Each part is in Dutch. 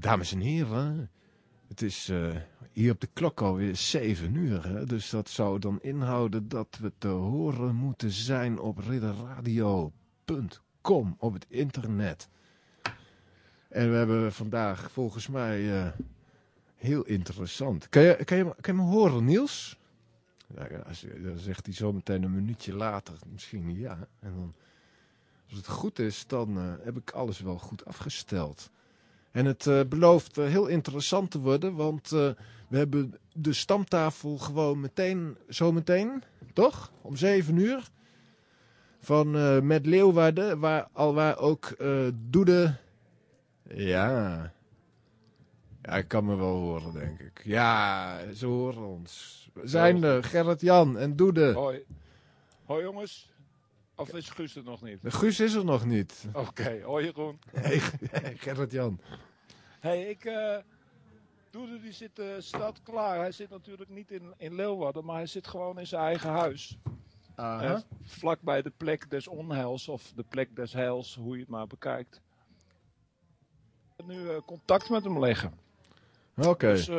dames en heren, het is uh, hier op de klok alweer 7 uur. Hè? Dus dat zou dan inhouden dat we te horen moeten zijn op ridderradio.com op het internet. En we hebben vandaag volgens mij uh, heel interessant. Kan je, kan, je, kan me horen, Niels? Nou dan zegt hij zo meteen een minuutje later misschien ja. En dan, als het goed is, dan uh, heb ik alles wel goed afgesteld. En het uh, belooft uh, heel interessant te worden, want uh, we hebben de stamtafel gewoon meteen, zo meteen, toch? Om zeven uur. Van met Leeuwarden, waar, al waar ook Doede... Ja. Ja, ik kan me wel horen, denk ik. Ja, ze horen ons. We zijn er, Gerrit-Jan en Doede. Hoi. Hoi jongens. Of is Guus er nog niet? De Guus is er nog niet. Oké, okay. hoi Jeroen. Hey, Gerrit-Jan. hey, ik... Uh, Doede die zit uh, stad klaar. Hij zit natuurlijk niet in, in Leeuwarden, maar hij zit gewoon in zijn eigen huis. Uh, vlak bij de plek des onheils, of de plek des heils, hoe je het maar bekijkt. Nu uh, contact met hem leggen. Oké. Okay. Dus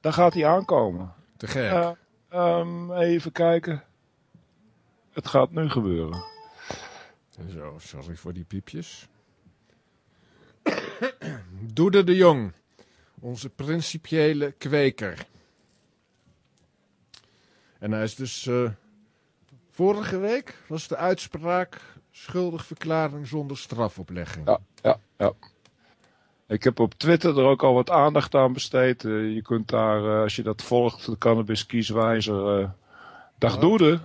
daar gaat hij aankomen. Te gek. Um, even kijken. Het gaat nu gebeuren. Zo, sorry voor die piepjes. Doede de Jong, onze principiële kweker. En hij is dus. Uh, vorige week was de uitspraak schuldig verklaring zonder strafoplegging. Ja, ja, ja. Ik heb op Twitter er ook al wat aandacht aan besteed. Uh, je kunt daar, uh, als je dat volgt, de cannabis kieswijzer. dag. Doede.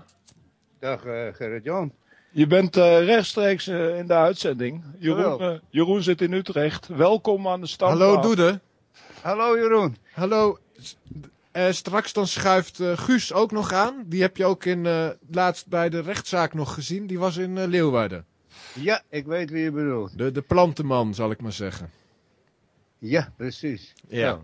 Dag Gerrit-Jan. Je bent uh, rechtstreeks uh, in de uitzending. Jeroen, uh, Jeroen zit in Utrecht. Welkom aan de stamtafel. Hallo Doede. Hallo Jeroen. Hallo. straks dan schuift Guus ook nog aan. Die heb je ook in, laatst bij de rechtszaak nog gezien. Die was in Leeuwarden. Ja, ik weet wie je bedoelt. De, de plantenman, zal ik maar zeggen. Ja, precies. Ja. ja.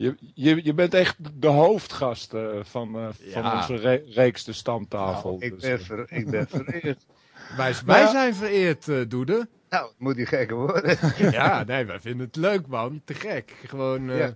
Je, je, je bent echt de hoofdgast uh, van, uh, ja. van onze re reeks de stamtafel. Nou, ik, dus, ben ver, ik ben vereerd. wij, wij zijn vereerd, uh, Doede. Nou, moet die gekker worden. ja, nee, wij vinden het leuk, man. Te gek. Gewoon. Ja.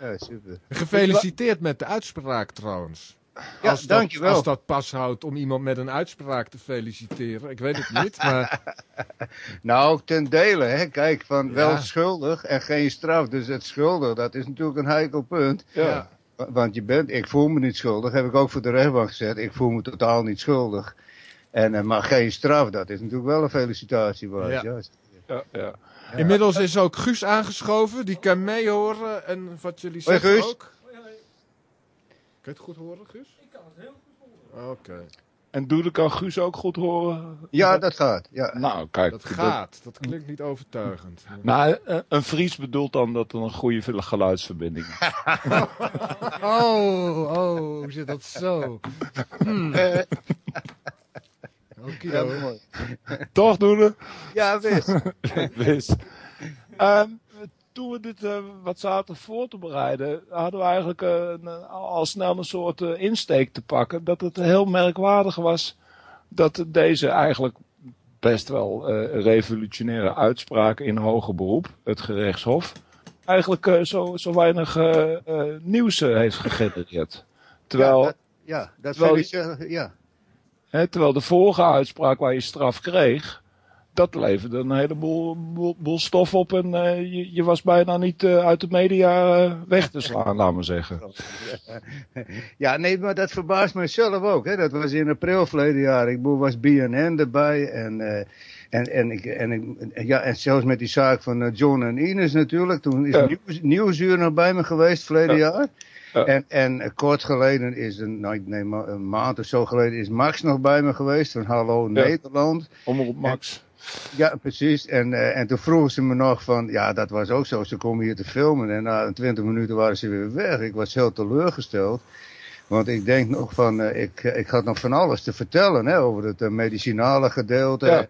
ja. super. Gefeliciteerd met de uitspraak trouwens. Ja, als, dat, dankjewel. als dat pas houdt om iemand met een uitspraak te feliciteren. Ik weet het niet, maar... nou, ten dele, hè. Kijk, van ja. wel schuldig en geen straf. Dus het schuldig, dat is natuurlijk een heikel punt. Ja. Want je bent, ik voel me niet schuldig, heb ik ook voor de rechtbank gezet. Ik voel me totaal niet schuldig. En, uh, maar geen straf, dat is natuurlijk wel een felicitatie. Ja. Ja. ja, ja. Inmiddels is ook Guus aangeschoven, die kan meehoren. En wat jullie Hoi, zeggen Guus. ook. Kun je het goed horen, Guus? Ik kan het heel goed horen. Oké. Okay. En Doede kan Guus ook goed horen? Ja, dat gaat. Ja. Nou, kijk. Dat gaat. Dat klinkt niet overtuigend. Nou, een Fries bedoelt dan dat er een goede geluidsverbinding is. oh, oh, hoe zit dat zo? Hmm. Oké, ja, mooi. Toch, Doede? Ja, wist. wist. Um, toen we dit uh, wat zaten voor te bereiden, hadden we eigenlijk uh, een, al snel een soort uh, insteek te pakken. Dat het heel merkwaardig was dat deze eigenlijk best wel revolutionaire uitspraak in hoger beroep, het gerechtshof, eigenlijk zo, zo weinig nieuws heeft gegenereerd. Terwijl, ja, dat, ja, dat terwijl, je, ja. Hè, terwijl de vorige uitspraak waar je straf kreeg, dat leverde een heleboel boel, boel stof op en uh, je, je, was bijna niet uh, uit de media uh, weg te slaan, laat maar zeggen. Ja, nee, maar dat verbaast mezelf ook. Hè. Dat was in april verleden jaar. Ik was BNN erbij en, en, en, ik, en, ik, ja, en zelfs met die zaak van John en Ines natuurlijk. Toen is ja. nieuws, Nieuwsuur nog bij me geweest verleden ja. jaar. Ja. En, en kort geleden is, een, nou, nee, een maand of zo geleden, is Max nog bij me geweest van Hallo Nederland. Omroep Max. En, ja, precies. En, uh, en toen vroegen ze me nog van, ja, dat was ook zo. Ze komen hier te filmen en na 20 minuten waren ze weer weg. Ik was heel teleurgesteld. Want ik denk nog van, uh, ik, ik had nog van alles te vertellen hè, over het uh, medicinale gedeelte. Ja.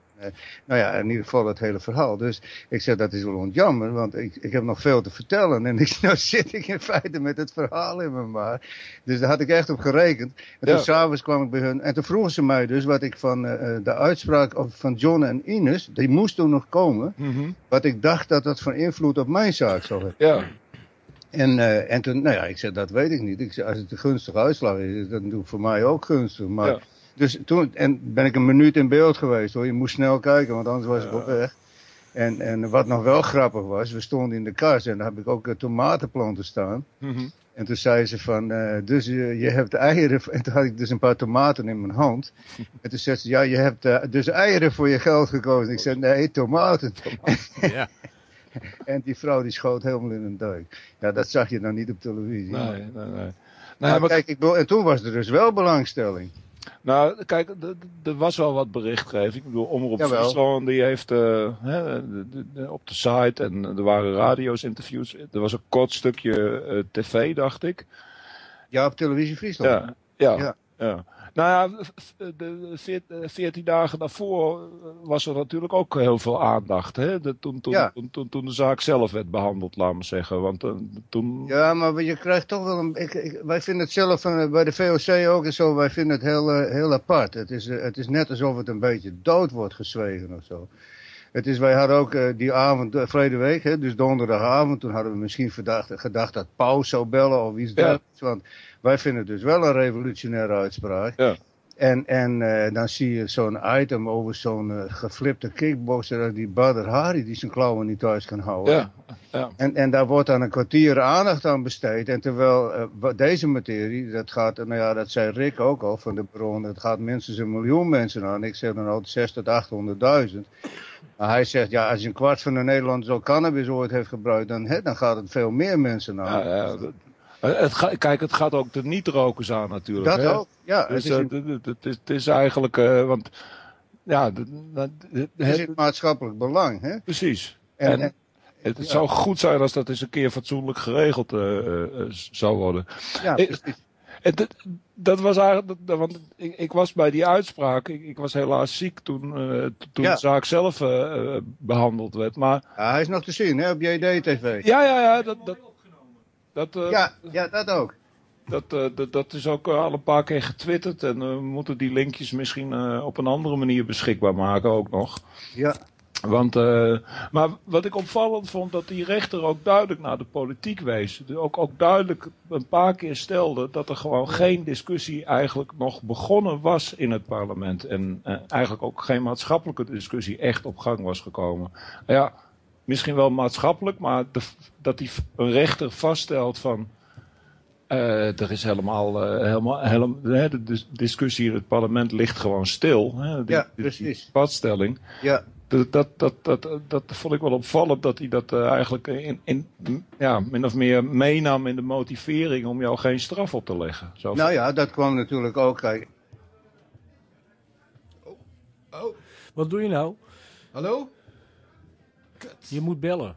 Nou ja, in ieder geval het hele verhaal. Dus ik zeg, dat is wel ontjammer, want ik, ik heb nog veel te vertellen. En ik, nou zit ik in feite met het verhaal in mijn maar. Dus daar had ik echt op gerekend. En Ja. toen s'avonds kwam ik bij hun. En toen vroegen ze mij dus wat ik van uh, de uitspraak of van John en Ines, die moest toen nog komen. Mhm. Wat ik dacht dat dat van invloed op mijn zaak zou hebben. Ja. En, uh, en toen, nou ja, ik zei, dat weet ik niet. Ik zei, als het een gunstige uitslag is, dan doe ik voor mij ook gunstig. Maar, Ja. Dus toen, en ben ik een minuut in beeld geweest hoor. Je moest snel kijken, want anders was ik op weg. En, en wat nog wel grappig was, we stonden in de kast en daar heb ik ook uh, tomatenplanten staan. Mhm. En toen zei ze van, uh, dus je, je hebt eieren, en toen had ik dus een paar tomaten in mijn hand. En toen zei ze, ja, je hebt uh, dus eieren voor je geld gekozen. Ik zei, nee, tomaten. Ja. En die vrouw die schoot helemaal in een duik. Ja, dat zag je dan niet op televisie. Nee, nee, nee. Nou, Nee, maar kijk, ik, en toen was er dus wel belangstelling. Nou, kijk, er was wel wat berichtgeving. Ik bedoel, Omroep Jawel. Friesland, die heeft eh, hè, de- de- de- op de site en er waren radio's, interviews. Er was een kort stukje eh, tv, dacht ik. Ja, op televisie Friesland. Ja, ja, Ja. ja. Nou ja, de veert- eh, veertien dagen daarvoor eh, was er natuurlijk ook heel veel aandacht. Hè? De, toen, toen, Ja. toen, toen, toen de zaak zelf werd behandeld, laat maar zeggen. Want eh, toen... Ja, maar je krijgt toch wel een... Ik, ik- wij vinden het zelf van, bij de VOC ook en zo, wij vinden het heel, heel apart. Het is, het is net alsof het een beetje dood wordt gezwegen of zo. Het is, wij hadden ook eh, die avond, uh, verleden week, hè, dus donderdagavond, toen hadden we misschien verdacht, gedacht dat Pauw zou bellen of iets Ja. dergelijks. Want wij vinden het dus wel een revolutionaire uitspraak. Ja. En, en eh, dan zie je zo'n item over zo'n eh, geflipte kickboxer, die Badr Hari, die zijn klauwen niet thuis kan houden. Ja, ja. En, en daar wordt dan een kwartier aandacht aan besteed. En terwijl uh, wat deze materie, dat gaat, nou ja, dat zei Rick ook al van de bron, het gaat minstens een miljoen mensen aan. Ik zeg dan al 6 tot 800.000. Maar hij zegt, ja, als je een kwart van de Nederlanders al cannabis ooit heeft gebruikt, dan, hè, dan gaat het veel meer mensen aan. Ja, ja, dat- eh, het ga- kijk, het gaat ook de niet-rokers aan natuurlijk. dat hè? ook, ja. Dus het, is eh, het is, het is eigenlijk, eh, want ja, het is het- maatschappelijk belang. Hè? precies. En, het ja. zou goed zijn als dat eens een keer fatsoenlijk geregeld eh, eh, eh, zou worden. ja, precies. En dat, dat was eigenlijk, want ik, ik was bij die uitspraak, ik, ik was helaas ziek toen, eh, toen Ja. de zaak zelf eh, eh, behandeld werd. Maar Ja, hij is nog te zien hè, op JD-TV. ja, ja, ja, dat, dat, dat, eh, Ja, ja, dat ook. Dat, eh, dat, dat is ook eh, al een paar keer getwitterd. En we moeten die linkjes misschien op een andere manier beschikbaar maken ook nog. Ja, Want, maar wat ik opvallend vond, dat die rechter ook duidelijk naar de politiek wees. Dus Ook, ook duidelijk een paar keer stelde dat er gewoon geen discussie eigenlijk nog begonnen was in het parlement. En eigenlijk ook geen maatschappelijke discussie echt op gang was gekomen. Ja, misschien wel maatschappelijk, maar de, dat die een rechter vaststelt van. eh, er is helemaal, eh, helemaal, helemaal hè, de dis- discussie in het parlement ligt gewoon stil. Hè, die, Ja, precies. vaststelling. ja. Dat, dat, dat, dat, dat vond ik wel opvallend dat hij dat eh, eigenlijk in, in, ja, min of meer meenam in de motivering om jou geen straf op te leggen. Zo Nou ja, dat kwam natuurlijk ook. Kijk, Oh, Wat doe je nou? hallo? Je moet bellen.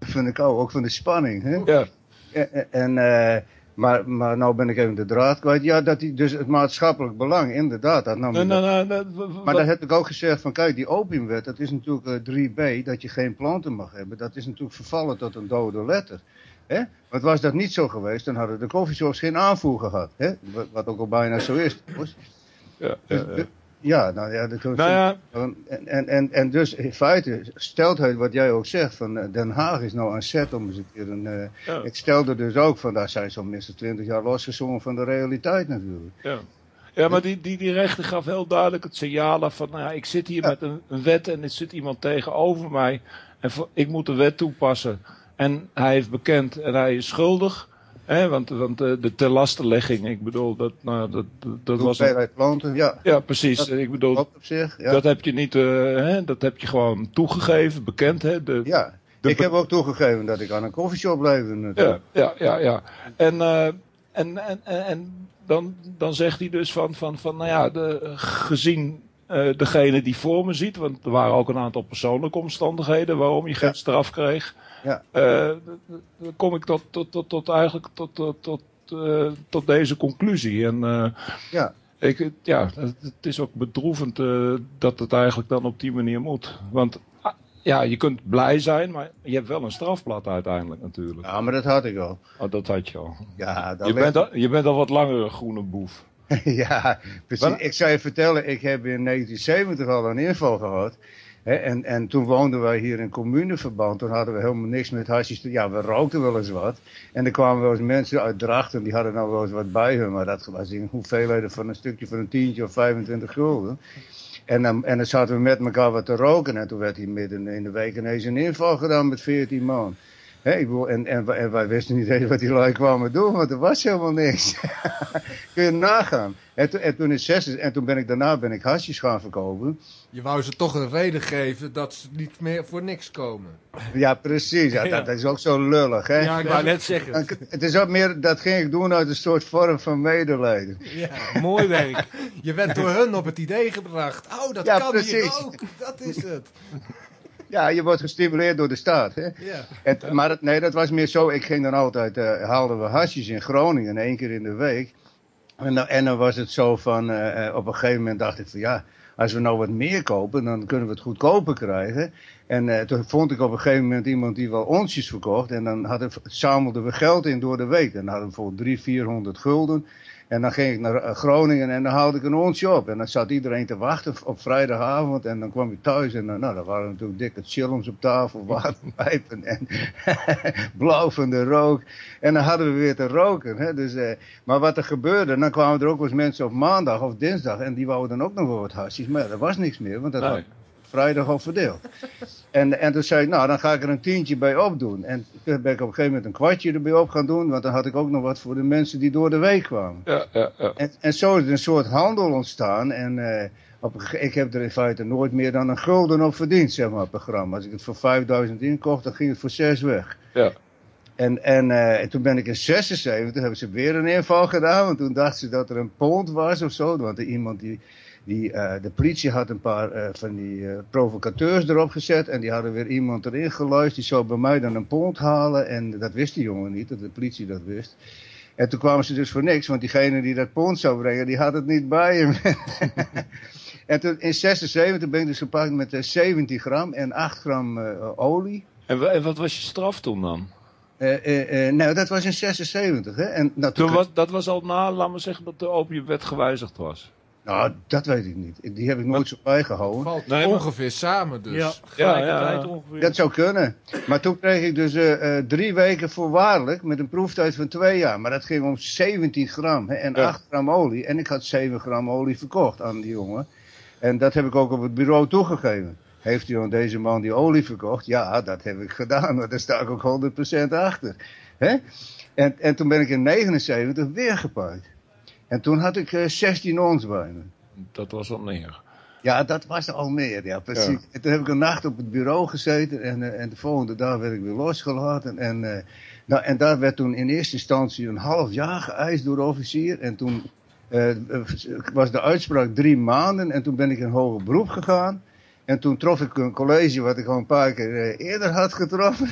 vind ik ook, ook van de spanning. Hè? Ja, En, en, eh, maar, maar nou ben ik even de draad kwijt. Ja, dat die, dus het maatschappelijk belang, inderdaad. Dat nam nee, ik nee, dat- nee, nee, w- w- Maar daar heb ik ook gezegd van, kijk, die opiumwet, dat is natuurlijk eh, 3b, dat je geen planten mag hebben. Dat is natuurlijk vervallen tot een dode letter. Hè? Want was dat niet zo geweest, dan hadden de coffeeshops geen aanvoer gehad. Hè? Wat, wat ook al bijna zo is. ja, Dus, ja, ja. de- ja, nou ja, dat Nou ja, En, en, en, en dus in feite, steltheid wat jij ook zegt, van eh, Den Haag is nou aan zet om eens een keer een... eh, ja, Ik stelde dus ook van, daar zijn zo'n minstens 20 jaar losgezongen van de realiteit natuurlijk. ja. Ja, maar die, die, die rechter gaf heel duidelijk het signaal af van, nou ja, ik zit hier Ja. met een, een wet en er zit iemand tegenover mij en voor- ik moet de wet toepassen. En hij heeft bekend en hij is schuldig, hè, want, want eh, de telastenlegging, ik bedoel, dat, nou, dat, dat, De was een, planten, ja, Ja, precies. Dat ik bedoel, op zich. Ja. dat heb je niet, eh, hè, dat heb je gewoon toegegeven, bekend, hè? De, ja. de- Ik heb ook toegegeven dat ik aan een koffieshop leefde ja, ja, ja, ja. En, eh, en, en, en, en dan, dan zegt hij dus van, van, van nou ja, de, gezien degene die voor me ziet, want er waren ook een aantal persoonlijke omstandigheden waarom je geen Ja. straf kreeg. Ja. Eh, dan kom ik tot, tot, tot, tot eigenlijk tot, tot, tot, eh, tot deze conclusie. En eh, Ja. ik, ja, het, is ook bedroevend dat het eigenlijk dan op die manier moet. Want ah, ja, je kunt blij zijn, maar je hebt wel een strafblad uiteindelijk natuurlijk. Ja, maar dat had ik al. Oh, dat had je al. Ja, dat Je bent, al, je bent al wat langer een groene boef. ja, precies. Wat? Ik zou je vertellen, ik heb in 1970 al een inval gehad. En, en toen woonden wij hier in communeverband. Toen hadden we helemaal niks met hasjes. Ja, we rookten wel eens wat. En er kwamen wel eens mensen uit Drachten, die hadden nou wel eens wat bij hun. Maar dat was in hoeveelheden van een stukje van een tientje of 25 gulden. En dan, en dan zaten we met elkaar wat te roken. En toen werd hier midden in de week ineens een inval gedaan met 14 man. Hè, ik bedoel, en, en, wij- en wij wisten niet eens wat die lui kwamen doen, want er was helemaal niks. Kun je nagaan. En, toen- en, toen in zes, en toen ben ik daarna ben ik hasjes gaan verkopen. Je wou ze toch een reden geven dat ze niet meer voor niks komen. Ja, precies. Ja, Ja. Dat, is ook zo lullig, hè. Ja, ik wou net zeggen. Het is ook meer, dat ging ik doen uit een soort vorm van medelijden. Ja. Mooi werk. Je bent door hun op het idee gebracht. Oh, dat Ja, kan precies. hier ook. Dat is het. Ja, je wordt gestimuleerd door de staat, hè. Ja. Het, maar het, nee, dat was meer zo. Ik ging dan altijd, eh, haalden we hasjes in Groningen, één keer in de week. En dan, en dan was het zo van, eh, eh, op een gegeven moment dacht ik van ja, als we nou wat meer kopen, dan kunnen we het goedkoper krijgen. En toen vond ik op een gegeven moment iemand die wel onsjes verkocht. En dan hadden, zamelden we geld in door de week. En dan hadden we voor 300, 400 gulden. En dan ging ik naar eh, Groningen en dan haalde ik een onsje op. En dan zat iedereen te wachten op vrijdagavond. En dan kwam ik thuis en dan, nou, dan waren natuurlijk dikke chillums op tafel, waterpijpen en blauvende rook. En dan hadden we weer te roken. Hè? Dus, eh, maar wat er gebeurde, dan kwamen er ook wel eens mensen op maandag of dinsdag. En die wouden dan ook nog wel wat hasjes. Maar er was niks meer, want dat Nee. had vrijdag al verdeeld. En, en toen zei ik, nou, dan ga ik er een tientje bij opdoen. En toen ben ik op een gegeven moment een kwartje erbij op gaan doen. Want dan had ik ook nog wat voor de mensen die door de week kwamen. Ja, ja, ja. En, en zo is er een soort handel ontstaan. En eh, op, een ik heb er in feite nooit meer dan een gulden op verdiend, zeg maar, per gram. Als ik het voor 5000 inkocht, dan ging het voor 6 weg. Ja. En, en, eh, en toen ben ik in 76, hebben ze weer een inval gedaan. Want toen dachten ze dat er een pond was of zo. Want er iemand die, die eh, de politie had een paar eh, van die eh, provocateurs erop gezet. En die hadden weer iemand erin geluisterd. Die zou bij mij dan een pond halen. En dat wist die jongen niet, dat de politie dat wist. En toen kwamen ze dus voor niks, want diegene die dat pond zou brengen, die had het niet bij hem. en toen in 76 ben ik dus gepakt met eh, 17 gram en 8 gram olie. En, wa- en wat was je straf toen dan? Nou, dat was in 76, hè? En, nou, Toen was, dat was al na, laat maar zeggen, dat de opiumwet gewijzigd was. Nou, dat weet ik niet. Die heb ik nooit zo bijgehouden. Valt Nee, maar- ongeveer samen dus. Ja, gelijkertijd ja. ongeveer. Dat zou kunnen. Maar toen kreeg ik dus eh, eh, drie weken voorwaardelijk met een proeftijd van twee jaar. Maar dat ging om 17 gram hè, en Ja. 8 gram olie. En ik had 7 gram olie verkocht aan die jongen. En dat heb ik ook op het bureau toegegeven. Heeft u aan deze man die olie verkocht? Ja, dat heb ik gedaan. Maar daar sta ik ook 100% achter. Hè? En, en toen ben ik in 79 weer gepakt. En toen had ik eh, 16 ons bij me. Dat was al neer. Ja, dat was al meer, ja, precies. Ja. En toen heb ik een nacht op het bureau gezeten en, eh, en de volgende dag werd ik weer losgelaten. En, eh, nou, en daar werd toen in eerste instantie een half jaar geëist door de officier. En toen eh, was de uitspraak drie maanden en toen ben ik in hoger beroep gegaan. En toen trof ik een college wat ik al een paar keer eh, eerder had getroffen.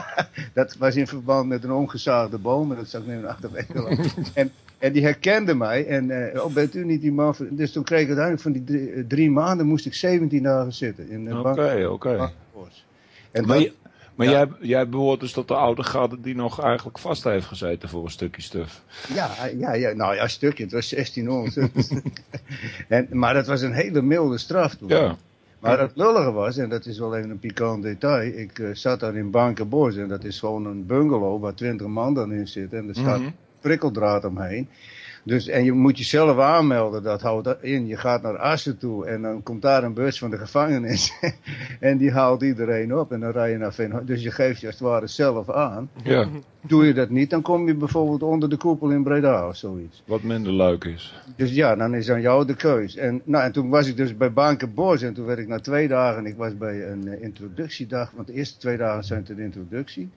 dat was in verband met een omgezaagde boom, en dat zag ik nu een achterwege en, en die herkende mij en, eh, oh bent u niet die man? van-" Dus toen kreeg ik uiteindelijk van die drie, eh, drie maanden moest ik 17 dagen zitten in de Oké, oké. bankbos. En Maar, dat- je- maar Ja. jij, jij behoort dus tot de oude garde die nog eigenlijk vast heeft gezeten voor een stukje stuf. Ja, ja, ja, nou ja, een stukje, het was 16 ons. en, maar dat was een hele milde straf toen. Ja. Maar het lullige was, en dat is wel even een pikant detail, ik eh, zat daar in Bankenbos en dat is gewoon een bungalow waar 20 man dan in zit en er staat Mhm. Prikkeldraad omheen. Dus, en je moet jezelf aanmelden, dat houdt in. Je gaat naar Assen toe en dan komt daar een bus van de gevangenis. en die haalt iedereen op en dan rij je naar Veen. Dus je geeft je als het ware zelf aan. ja, Doe je dat niet, dan kom je bijvoorbeeld onder de koepel in Breda of zoiets. wat minder leuk is. Dus ja, dan is aan jou de keus. En, nou, en toen was ik dus bij Bankenbos en toen werd ik na twee dagen, ik was bij een eh, introductiedag, want de eerste twee dagen zijn ter introductie.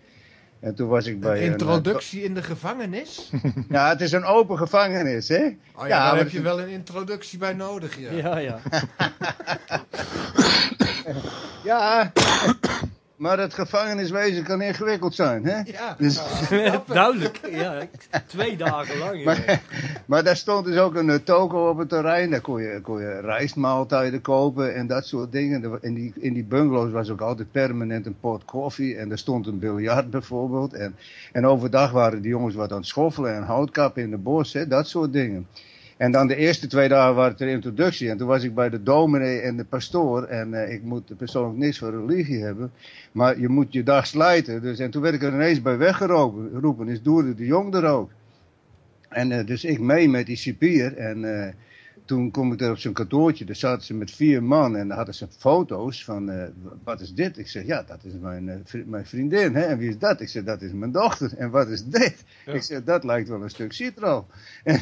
En toen was ik bij Een een, introductie in de gevangenis? eh, ja, het is een open gevangenis, hè? Oh ja, Ja, daar maar heb je wel een introductie bij nodig, ja. Ja, ja. Ja, maar het gevangeniswezen kan ingewikkeld zijn, hè? Ja, Dus, Duidelijk. Ja, twee dagen lang. ja. maar, maar daar stond dus ook een eh, toko op het terrein. Daar kon je, kon je rijstmaaltijden kopen en dat soort dingen. In die, in die bungalows was ook altijd permanent een pot koffie. En er stond een biljart bijvoorbeeld. En, en overdag waren die jongens wat aan het schoffelen en houtkappen in de bos, hè, dat soort dingen. En dan de eerste twee dagen waren het de introductie. En toen was ik bij de dominee en de pastoor. En eh, ik moet persoonlijk niks van religie hebben. Maar je moet je dag slijten. Dus, en toen werd ik er ineens bij weggeroepen. Roepen, is Doerde de Jong er ook. En eh, dus ik mee met die cipier. En eh, toen kom ik daar op zijn kantoortje. Daar zaten ze met vier man. En daar hadden ze foto's van, eh, wat is dit? Ik zeg, ja, dat is mijn, eh, vri- mijn vriendin. Hè? En wie is dat? Ik zeg, dat is mijn dochter. En wat is dit? Ja. Ik zeg, dat lijkt wel een stuk citro.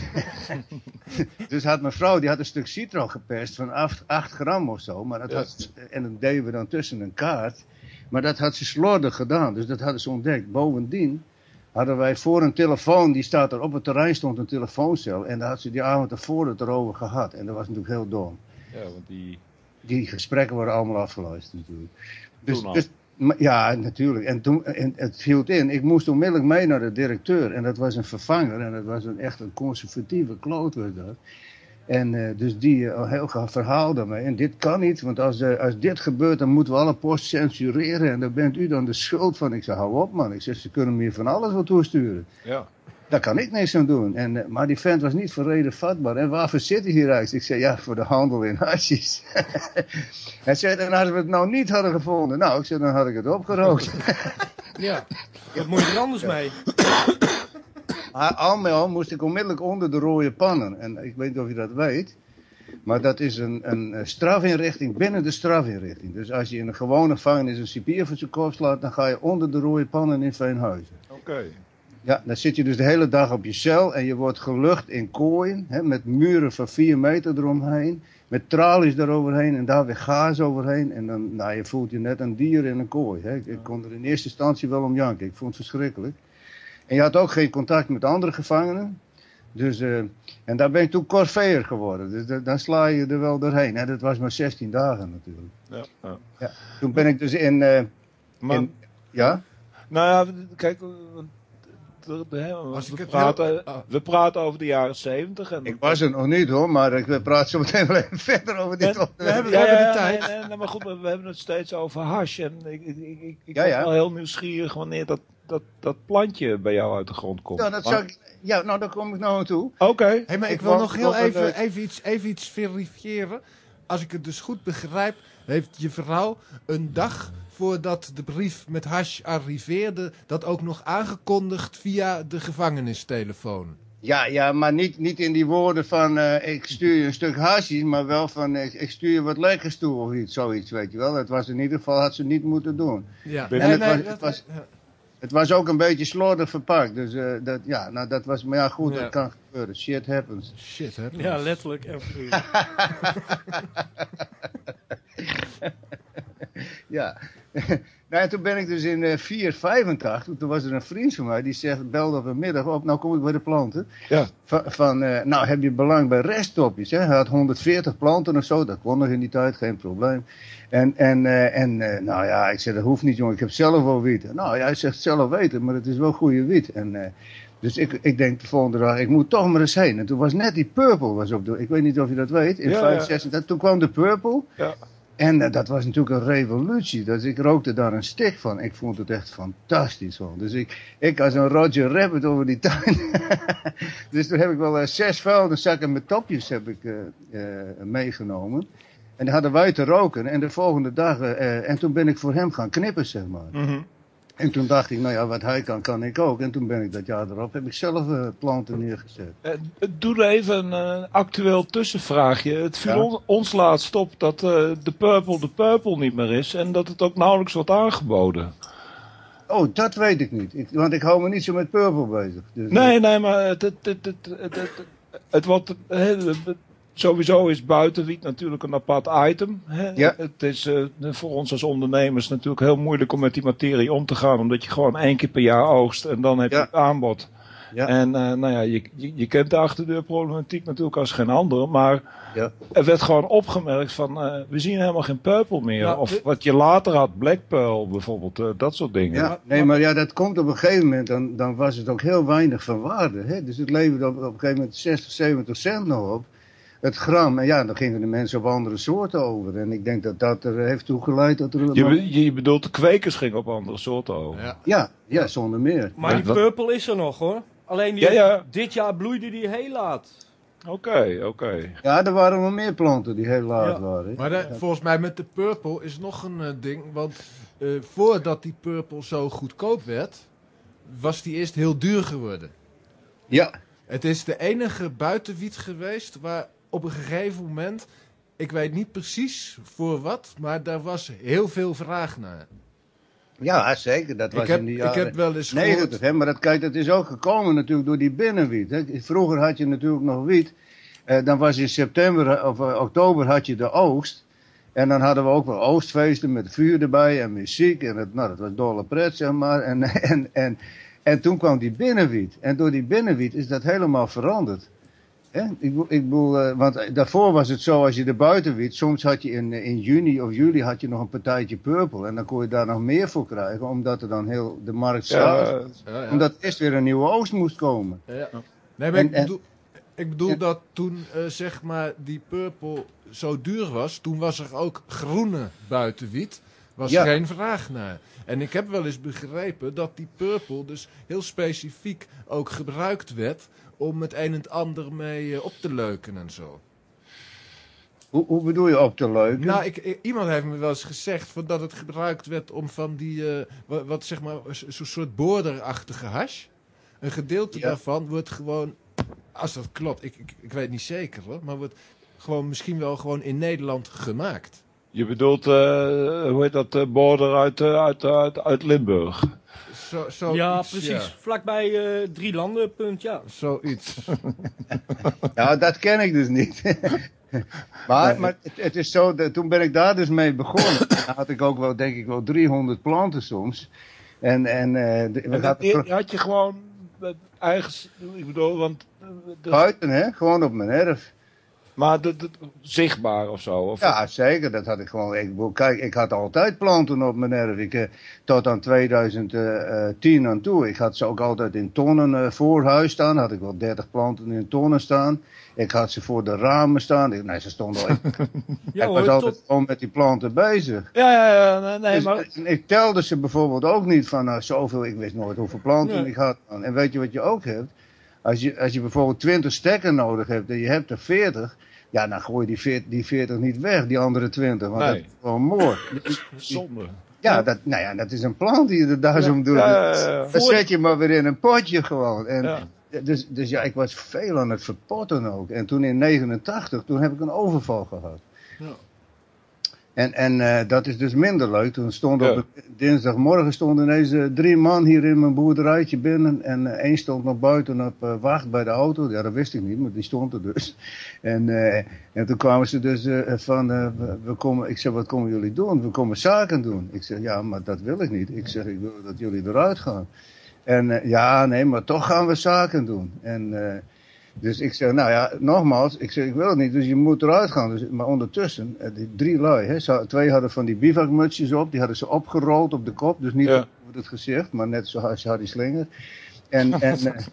dus had mijn vrouw, die had een stuk citro geperst van 8 gram of zo. Maar dat Ja. had, en dat deden we dan tussen een kaart. Maar dat had ze slordig gedaan. Dus dat hadden ze ontdekt. Bovendien hadden wij voor een telefoon, die staat er op het terrein stond een telefooncel. En daar had ze die avond ervoor het erover gehad. En dat was natuurlijk heel dom. Ja, want die... Die gesprekken worden allemaal afgeluisterd natuurlijk. Dus, dus, ja, natuurlijk. En, toen, en het hield in. Ik moest onmiddellijk mee naar de directeur. En dat was een vervanger. En dat was een, echt een conservatieve kloot was dat. En eh, dus die eh, heel graag verhaal daarmee. En dit kan niet, want als, eh, als dit gebeurt, dan moeten we alle post censureren. En daar bent u dan de schuld van. Ik zei, hou op man. Ik zeg, ze kunnen me hier van alles wat toesturen. Ja. Daar kan ik niks aan doen. En, maar die vent was niet voor reden vatbaar. En waarvoor zit hij hier eigenlijk? Ik zei, ja, voor de handel in hasjes. Hij zei, en als we het nou niet hadden gevonden. Nou, ik zei, dan had ik het opgerookt. Ja. Wat moet je er anders mee? Maar al met al moest ik onmiddellijk onder de rode pannen. En ik weet niet of je dat weet. Maar dat is een, een strafinrichting binnen de strafinrichting. Dus als je in een gewone gevangenis een cipier voor zijn kop slaat, dan ga je onder de rode pannen in Veenhuizen. Oké. Ja, dan zit je dus de hele dag op je cel en je wordt gelucht in kooien, hè, met muren van 4 meter eromheen, met tralies eroverheen en daar weer gaas overheen. En dan, nou, je voelt je net een dier in een kooi. Hè. Ik, ik kon er in eerste instantie wel om janken, ik vond het verschrikkelijk. En je had ook geen contact met andere gevangenen. Dus, eh, en daar ben ik toen corveer geworden, dus da- dan sla je er wel doorheen. Hè. Dat was maar 16 dagen natuurlijk. Ja, ja. Toen ben ik dus in, eh, Maar, in ja, nou ja, kijk, eh, de- de- we, praten, heel- oh. we praten over de jaren zeventig. En ik was er nog niet hoor, maar ik praat zo meteen wel even verder over dit onderwerp. hebben- Ja, ja, de ja, tijd. nee, nee, nee, maar goed, we we hebben het steeds over hash. En ik, ik, ik, ik, ik Ja, ben ja. wel heel nieuwsgierig wanneer dat, dat, dat plantje bij jou uit de grond komt. Ja, dat Maar- zou ik, ja, nou daar kom ik nou aan toe. Oké. Hé, maar ik, Ik wil nog heel een, even, eh, even, iets, even iets verifiëren. Als ik het dus goed begrijp, heeft je vrouw een dag voordat de brief met hash arriveerde, dat ook nog aangekondigd via de gevangenistelefoon. Ja, ja maar niet, niet in die woorden van eh, ik stuur je een stuk hashish, maar wel van ik, ik stuur je wat lekkers toe of iets, zoiets, weet je wel. Dat was in ieder geval, had ze niet moeten doen. Ja, En het was- het dat- was-. Het was ook een beetje slordig verpakt, dus eh, dat, ja, nou dat was, maar ja goed, Ja. dat kan gebeuren. Shit happens. Shit, hè? Ja, letterlijk en figuurlijk. Ja. nou, en toen ben ik dus in eh 485, toen was er een vriend van mij, die zegt, belde op een middag op, nou kom ik bij de planten. Ja. Van, van eh, nou heb je belang bij resttopjes, hè? Hij had 140 planten of zo, dat kon nog in die tijd, geen probleem. En, en, eh, en nou ja, ik zeg, dat hoeft niet jongen, ik heb zelf wel wiet. Nou ja, hij zegt zelf weten, maar het is wel goede wiet. En, dus ik, ik denk de volgende dag, ik moet toch maar eens heen. En toen was net die Purple, was op de, ik weet niet of je dat weet, in Ja, 586, toen kwam de Purple. Ja. En eh, dat was natuurlijk een revolutie. Dus ik rookte daar een stik van. Ik vond het echt fantastisch. Hoor. Dus ik, ik als een Roger Rabbit over die tuin. dus toen heb ik wel eh, zes vuilniszakken met topjes heb ik, eh, meegenomen. En die hadden wij te roken. En de volgende dag, en toen ben ik voor hem gaan knippen, zeg maar. Mhm. En toen dacht ik, nou ja, wat hij kan, kan ik ook. En toen ben ik dat jaar erop, heb ik zelf eh, planten neergezet. Eh, Doe er even een eh, actueel tussenvraagje. Het viel Ja. on- ons laatst op dat de Purple de Purple niet meer is en dat het ook nauwelijks wordt aangeboden. Oh, dat weet ik niet. Ik, want ik hou me niet zo met purple bezig. Dus, Nee, nee, maar het, het, het, het, het, het, het wordt. Sowieso is buitenwiet natuurlijk een apart item. Hè? Ja. Het is eh, voor ons als ondernemers natuurlijk heel moeilijk om met die materie om te gaan, omdat je gewoon één keer per jaar oogst en dan heb je Ja. het aanbod. Ja. En eh, nou ja, je, je, je kent de achterdeurproblematiek natuurlijk als geen ander. Maar Ja. er werd gewoon opgemerkt van, eh, we zien helemaal geen purple meer. Ja, of wat je later had, black pearl bijvoorbeeld, dat soort dingen. Ja, nee, maar ja, dat komt op een gegeven moment, dan, dan was het ook heel weinig van waarde. Hè? Dus het leverde op, op een gegeven moment 60, 70 cent nog op. Het gram, en ja, dan gingen de mensen op andere soorten over. En ik denk dat dat er heeft toe geleid dat er... Je, be- je bedoelt, de kwekers gingen op andere soorten over. Ja. Ja, ja, zonder meer. Maar Ja, die purple is er nog hoor. Alleen die Ja, ja. dit jaar bloeide die heel laat. Oké, oké. Ja, er waren wel meer planten die heel laat Ja. waren. Maar de- volgens mij met de purple is nog een eh, ding. Want eh, voordat die purple zo goedkoop werd, was die eerst heel duur geworden. Ja, Het is de enige buitenwiet geweest waar op een gegeven moment, ik weet niet precies voor wat, maar daar was heel veel vraag naar. ja zeker. Dat was Ik heb, in die ik jaren heb wel eens 90. gehoord... Hè? Maar dat, kijk, dat is ook gekomen natuurlijk door die binnenwiet. Hè? Vroeger had je natuurlijk nog wiet. Eh, dan was in september of eh, oktober had je de oogst. En dan hadden we ook wel oogstfeesten met vuur erbij en muziek. En het, nou, dat was dolle pret, zeg maar. En, en, en, en toen kwam die binnenwiet. En door die binnenwiet is dat helemaal veranderd. Hè? Ik, bedoel- ik bedoel, eh, want daarvoor was het zo, als je de buitenwiet, soms had je in, eh, in juni of juli had je nog een partijtje purple. En dan kon je daar nog meer voor krijgen, omdat er dan heel de markt Ja. Ja, ja. Omdat eerst weer een nieuwe oogst moest komen. Ja. Nee, maar ik En- bedoel, ik bedoel en- dat toen eh, zeg maar die purple zo duur was, toen was er ook groene buitenwiet. Was Ja. geen vraag naar. En ik heb wel eens begrepen dat die purple dus heel specifiek ook gebruikt werd om het een en het ander mee eh, op te leuken en zo. Hoe, hoe bedoel je op te leuken? Nou, ik, iemand heeft me wel eens gezegd van dat het gebruikt werd om van die, eh, wat, wat zeg maar, zo- zo'n soort borderachtige hash. Een gedeelte Ja. daarvan wordt gewoon, als dat klopt, ik, ik, ik weet niet zeker hoor, maar wordt gewoon misschien wel gewoon in Nederland gemaakt. Je bedoelt, eh, hoe heet dat, eh, border uit, uit, uit, uit Limburg. Zo, zo ja, iets, precies. Vlakbij eh drie landen, punt, ja. zoiets. Ja, dat ken ik dus niet. maar maar het, het is zo, dat, toen ben ik daar dus mee begonnen. Dan had ik ook wel, denk ik wel, 300 planten soms. En, en, eh, de- hadden dat- had je gewoon eh, eigen, ik bedoel, want, de- buiten, hè? Gewoon op mijn erf. Maar de, de- zichtbaar of zo. Of, Ja, zeker. Dat had ik gewoon. Ik, kijk, ik had altijd planten op mijn erf. Ik, eh, tot aan 2010 aan toe. Ik had ze ook altijd in tonnen eh, voor huis staan. Had ik wel 30 planten in tonnen staan. Ik had ze voor de ramen staan. Ik, nee, ze stonden al. Ik, Ja ik was hoor, altijd tot, gewoon met die planten bezig. ja, ja, ja, nee, Dus, maar, Ik telde ze bijvoorbeeld ook niet van nou, zoveel. Ik wist nooit hoeveel planten Nee. ik had. En weet je wat je ook hebt? Als je, als je bijvoorbeeld 20 stekken nodig hebt en je hebt er 40. Ja, dan gooi je die 40, die 40 niet weg, die andere 20. Want Nee. dat is gewoon mooi. zonde. Ja, dat, nou ja, dat is een plant die je er daar zo doet. Ja. Dan zet je maar weer in een potje gewoon. En, Ja. dus, dus ja, ik was veel aan het verpotten ook. En toen in 89, toen heb ik een overval gehad. En, en eh, dat is dus minder leuk. Toen stonden Ja. op dinsdagmorgen stonden ineens eh, drie man hier in mijn boerderijtje binnen. En eh, één stond nog buiten op wacht bij de auto. Ja, dat wist ik niet, maar die stond er dus. En, eh, en toen kwamen ze dus eh, van, eh, we, komen, ik zeg, wat komen jullie doen? We komen zaken doen. Ik zeg, ja, maar dat wil ik niet. Ik zeg, ik wil dat jullie eruit gaan. En eh, ja, nee, maar toch gaan we zaken doen. En eh, dus ik zeg, nou ja, nogmaals, ik zeg, ik wil het niet, dus je moet eruit gaan. Dus, maar ondertussen, eh, die drie lui, hè, twee hadden van die bivakmutsjes op, die hadden ze opgerold op de kop, dus niet Ja. over het gezicht, maar net zoals Harry Slinger. En, en eh,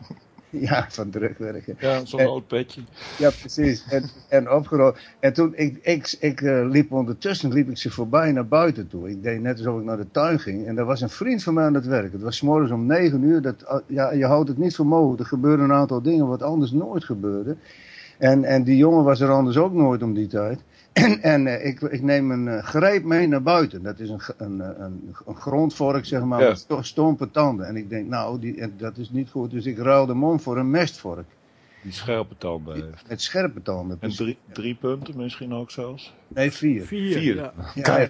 ja, van drukwerken. Ja, zo'n rood petje. Ja, precies. En, en opgerold. En toen, ik, ik, ik eh, liep ondertussen, liep ik ze voorbij naar buiten toe. Ik deed net alsof ik naar de tuin ging. En daar was een vriend van mij aan het werk. Het was 's morgens om negen uur. Dat, ah, ja, je houdt het niet voor mogelijk. Er gebeuren een aantal dingen wat anders nooit gebeurde. En, en die jongen was er anders ook nooit om die tijd. En, en eh, ik, ik neem een eh, greep mee naar buiten. Dat is een, een, eh, een, een grondvork, zeg maar, Ja. met sto- stompe tanden. En ik denk, nou, die, dat is niet goed. Dus ik ruilde hem om voor een mestvork. Die scherpe tanden heeft. Met scherpe tanden. En drie, drie punten misschien ook zelfs. Nee, vier. vier. Vier. Ja. Ja,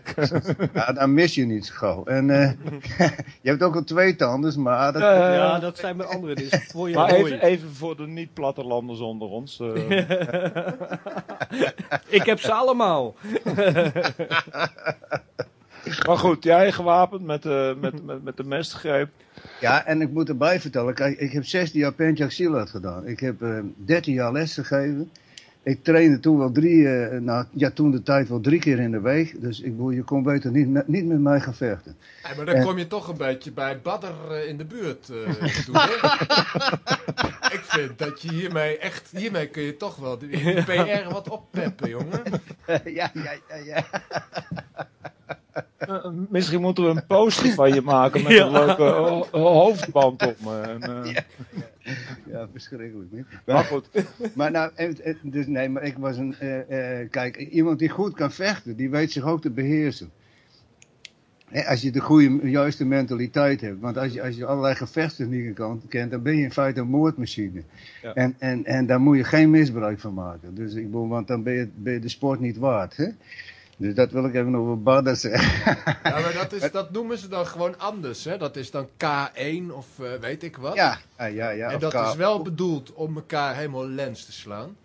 ja, dan mis je niet zo gauw. En eh, je hebt ook al twee tanders, maar dat, Ja, ja, dat zijn mijn andere. Is voor je Maar even, even voor de niet-plattelanders onder ons. eh, Ik heb ze allemaal. Maar goed, jij gewapend met, de met, met, met de mestgreep. Ja, en ik moet erbij vertellen, kijk, ik heb 16 jaar Pentjak Silat gedaan. Ik heb eh 13 jaar les gegeven. Ik trainde toen wel drie, nou, ja, toen de tijd wel drie keer in de week. Dus ik bedoel, je kon beter niet, met- niet met mij gaan vechten. Ja, maar dan En- kom je toch een beetje bij Badder eh, in de buurt hè? Ik vind dat je hiermee echt... Hiermee kun je toch wel de de PR wat oppeppen, jongen. ja, ja, ja, ja. Eh, misschien moeten we een poster van je maken met een leuke ho- hoofdband op me. En, eh, Ja, verschrikkelijk niet. Maar goed, Maar nou, eh, eh, dus nee, maar ik was een, eh, eh, kijk, iemand die goed kan vechten, die weet zich ook te beheersen. Hè, als je de goede, juiste mentaliteit hebt. Want als je, als je allerlei gevechtstechnieken kan, kent, dan ben je in feite een moordmachine. Ja. En, en, en daar moet je geen misbruik van maken. Dus ik bedoel, want dan ben je, ben je de sport niet waard. Hè? Dus dat wil ik even over Badda zeggen. Ja, maar dat, is, dat noemen ze dan gewoon anders, hè? Dat is dan K1 of eh, weet ik wat. Ja, ja, ja. ja En dat K- is wel bedoeld om elkaar helemaal lens te slaan.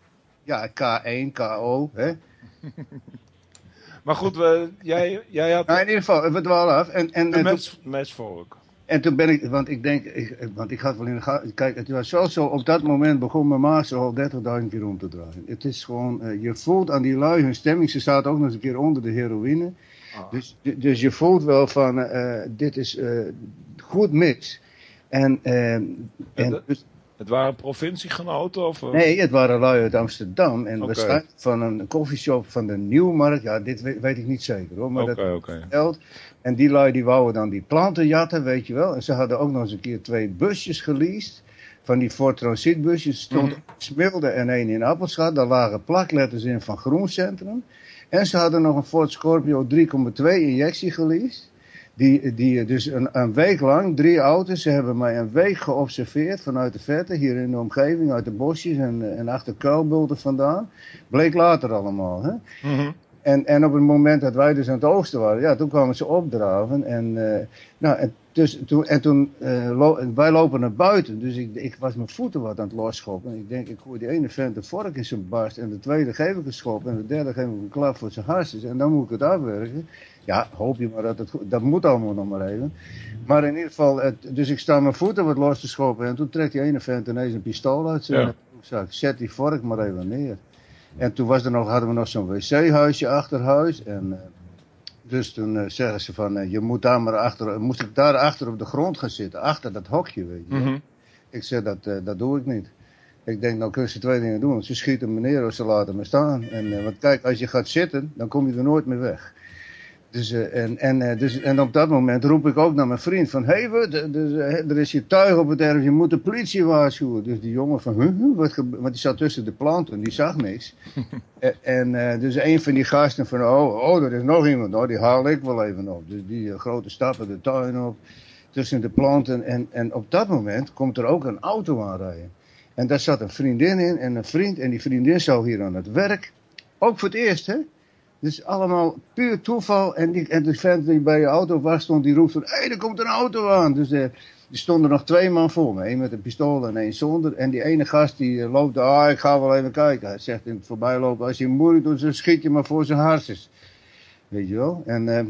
Ja, K1, KO. Hè? maar goed we, jij, jij had Nou, in ieder geval, we dwalen af. En, en, een en match, matchvolk. En toen ben ik, want ik denk, ik, want ik had wel in de gaten, kijk, het was zo zo, op dat moment begon mijn maag zo al 30.000 keer om te draaien. Het is gewoon, eh, je voelt aan die lui hun stemming, ze staat ook nog eens een keer onder de heroïne. Ah. Dus, dus je voelt wel van, eh, dit is eh, goed mis. En, en dat- dus, Het waren provinciegenoten? Of, eh? nee, het waren lui uit Amsterdam en Oké. waarschijnlijk van een koffieshop van de Nieuwmarkt. Ja, dit weet, weet ik niet zeker hoor, maar dat, oké. geld. En die lui die wouden dan die planten jatten, weet je wel. En ze hadden ook nog eens een keer twee busjes geleased. Van die Ford Transit busjes. Er stond Mhm. Smilde en één in Appelschat. Daar lagen plakletters in van Groencentrum. En ze hadden nog een Ford Scorpio 3,2 injectie geleased. Die, die dus een, een week lang, drie auto's, ze hebben mij een week geobserveerd vanuit de verte, hier in de omgeving, uit de bosjes en, en achter kuilbulten vandaan. Bleek later allemaal, hè. Mhm. En, en op het moment dat wij dus aan het oosten waren, ja, toen kwamen ze opdraven. En, eh, nou, en, dus, toen, en toen, eh, lo- wij lopen naar buiten. Dus ik, ik was mijn voeten wat aan het losschoppen. En ik denk, ik gooi die ene vent een vork in zijn barst. En de tweede geef ik een schop. En de derde geef ik een klap voor zijn hartjes. En dan moet ik het afwerken. Ja, hoop je maar dat het goed, dat moet allemaal nog maar even. Maar in ieder geval, het, dus ik sta mijn voeten wat los te schoppen. En toen trekt die ene vent ineens een pistool uit zijn Ja. broekzak. Zet die vork maar even neer. En toen was er nog, hadden we nog zo'n wc-huisje achter huis. En eh, dus toen eh, zeggen ze van, eh, je moet daar maar achter, moest ik daar achter op de grond gaan zitten. Achter dat hokje, weet je. Mhm. Ik zeg, dat, dat doe ik niet. Ik denk, nou kunnen ze twee dingen doen. Ze schieten me neer of ze laten me staan. En, want kijk, als je gaat zitten, dan kom je er nooit meer weg. Dus, eh, en, en, eh, dus, en op dat moment roep ik ook naar mijn vriend van... Hé, hey, er is je tuig op het erf, je moet de politie waarschuwen. Dus die jongen van... Huh, huh, wat gebe-" Want die zat tussen de planten, die zag niks. en en eh, dus een van die gasten van... Oh, oh, er is nog iemand. Nou, die haal ik wel even op. Dus die eh, grote stappen de tuin op. Tussen de planten. En, en op dat moment komt er ook een auto aanrijden. En daar zat een vriendin in en een vriend. En die vriendin zou hier aan het werk. Ook voor het eerst, hè? Dus allemaal puur toeval. En, die, en de vent die bij je auto was stond, die roept van... Hé, hey, er komt een auto aan. Dus eh, er stonden nog twee man voor me. één met een pistool en één zonder. En die ene gast die eh, loopt... Ah, ik ga wel even kijken. Hij zegt in het voorbijlopen... Als je moeilijk doet, dan schiet je maar voor zijn hartjes. Weet je wel? En... eh,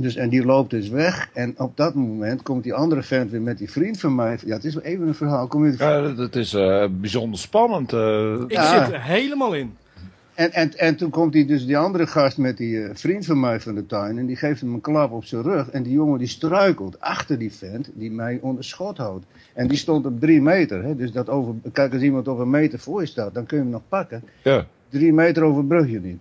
dus, en die loopt dus weg. En op dat moment komt die andere vent weer met die vriend van mij. Ja, het is wel even een verhaal. Kom je Ja, dat- is eh, bijzonder spannend. eh. Ik Ja. zit er helemaal in. En, en, en toen komt die, dus die andere gast met die eh, vriend van mij van de tuin. En die geeft hem een klap op zijn rug. En die jongen die struikelt achter die vent die mij onder schot houdt. En die stond op drie meter. Hè? Dus dat over, kijk, als iemand op een meter voor je staat, dan kun je hem nog pakken. ja. Drie meter overbrug je niet.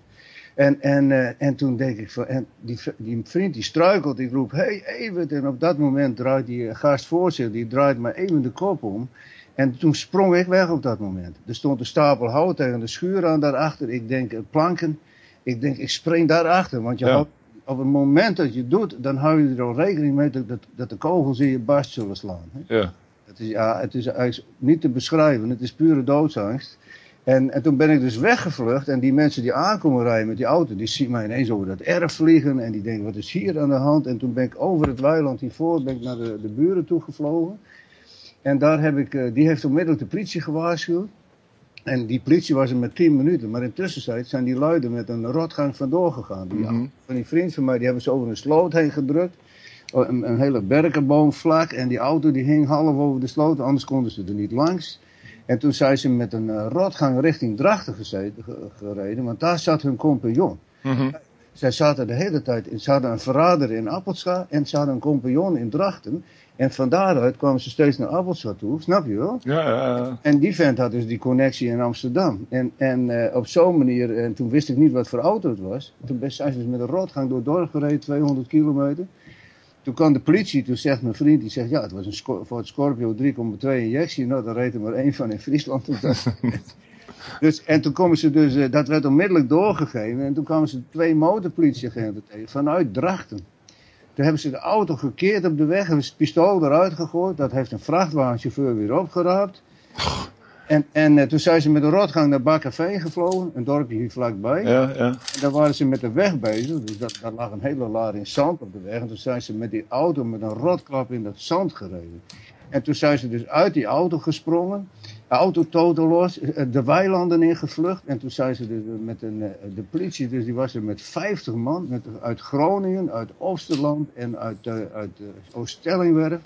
En, en, eh, en toen denk ik van, en die, die vriend die struikelt, ik roep, hey Evert. En op dat moment draait die eh, gast voor zich, die draait me even de kop om. En toen sprong ik weg op dat moment. Er stond een stapel hout tegen de schuur aan daarachter. Ik denk, eh, planken. Ik denk, ik spring daarachter. Want je Ja. houdt- op het moment dat je doet, dan hou je er al rekening mee dat, dat, dat de kogels in je barst zullen slaan. Hè? Ja. Het is, ja, het is eigenlijk niet te beschrijven. Het is pure doodsangst. En, en toen ben ik dus weggevlucht. En die mensen die aankomen rijden met die auto, die zien mij ineens over dat erf vliegen. En die denken, wat is hier aan de hand? En toen ben ik over het weiland hiervoor ben ik naar de, de buren toe gevlogen. En daar heb ik, eh, die heeft onmiddellijk de politie gewaarschuwd. En die politie was er met 10 minuten. Maar intussen zijn die luiden met een rotgang vandoor gegaan. Die, Mhm. Van die vriend van mij, die hebben ze over een sloot heen gedrukt. Oh, Een, een hele berkenboom vlak. En die auto die hing half over de sloot. Anders konden ze er niet langs. En toen zijn ze met een eh, rotgang richting Drachten gezeten, gereden. Want daar zat hun compagnon. Mhm. Zij zaten de hele tijd, in- ze hadden een verrader in Appelscha en ze hadden een compagnon in Drachten. En van daaruit kwamen ze steeds naar Appelscha toe, snap je wel? Ja, ja, En die vent had dus die connectie in Amsterdam. En, en eh, op zo'n manier, en toen wist ik niet wat voor auto het was. Toen zijn ze dus met een rotgang door het dorp gereden, 200 kilometer. Toen kwam de politie, toen zegt mijn vriend, die zegt, ja, het was een Scor- Ford Scorpio 3,2 injectie. Nou, daar reed er maar één van in Friesland. Dus, en toen komen ze dus, eh, dat werd onmiddellijk doorgegeven. En toen kwamen ze twee motorpolitieagenten tegen, vanuit Drachten. Toen hebben ze de auto gekeerd op de weg, hebben ze het pistool eruit gegooid. Dat heeft een vrachtwagenchauffeur weer opgeraapt. En, en eh, toen zijn ze met een rotgang naar Bakkerveen gevlogen, een dorpje hier vlakbij. ja, ja. En daar waren ze met de weg bezig, dus dat, daar lag een hele lading zand op de weg. En toen zijn ze met die auto met een rotklap in dat zand gereden. En toen zijn ze dus uit die auto gesprongen, de auto totaal los, eh, de weilanden ingevlucht. En toen zijn ze dus met een, eh, de politie, dus die was er met 50 man, met, uit Groningen, uit Oosterland en uit, eh, uit eh, Oost-Stellingwerf.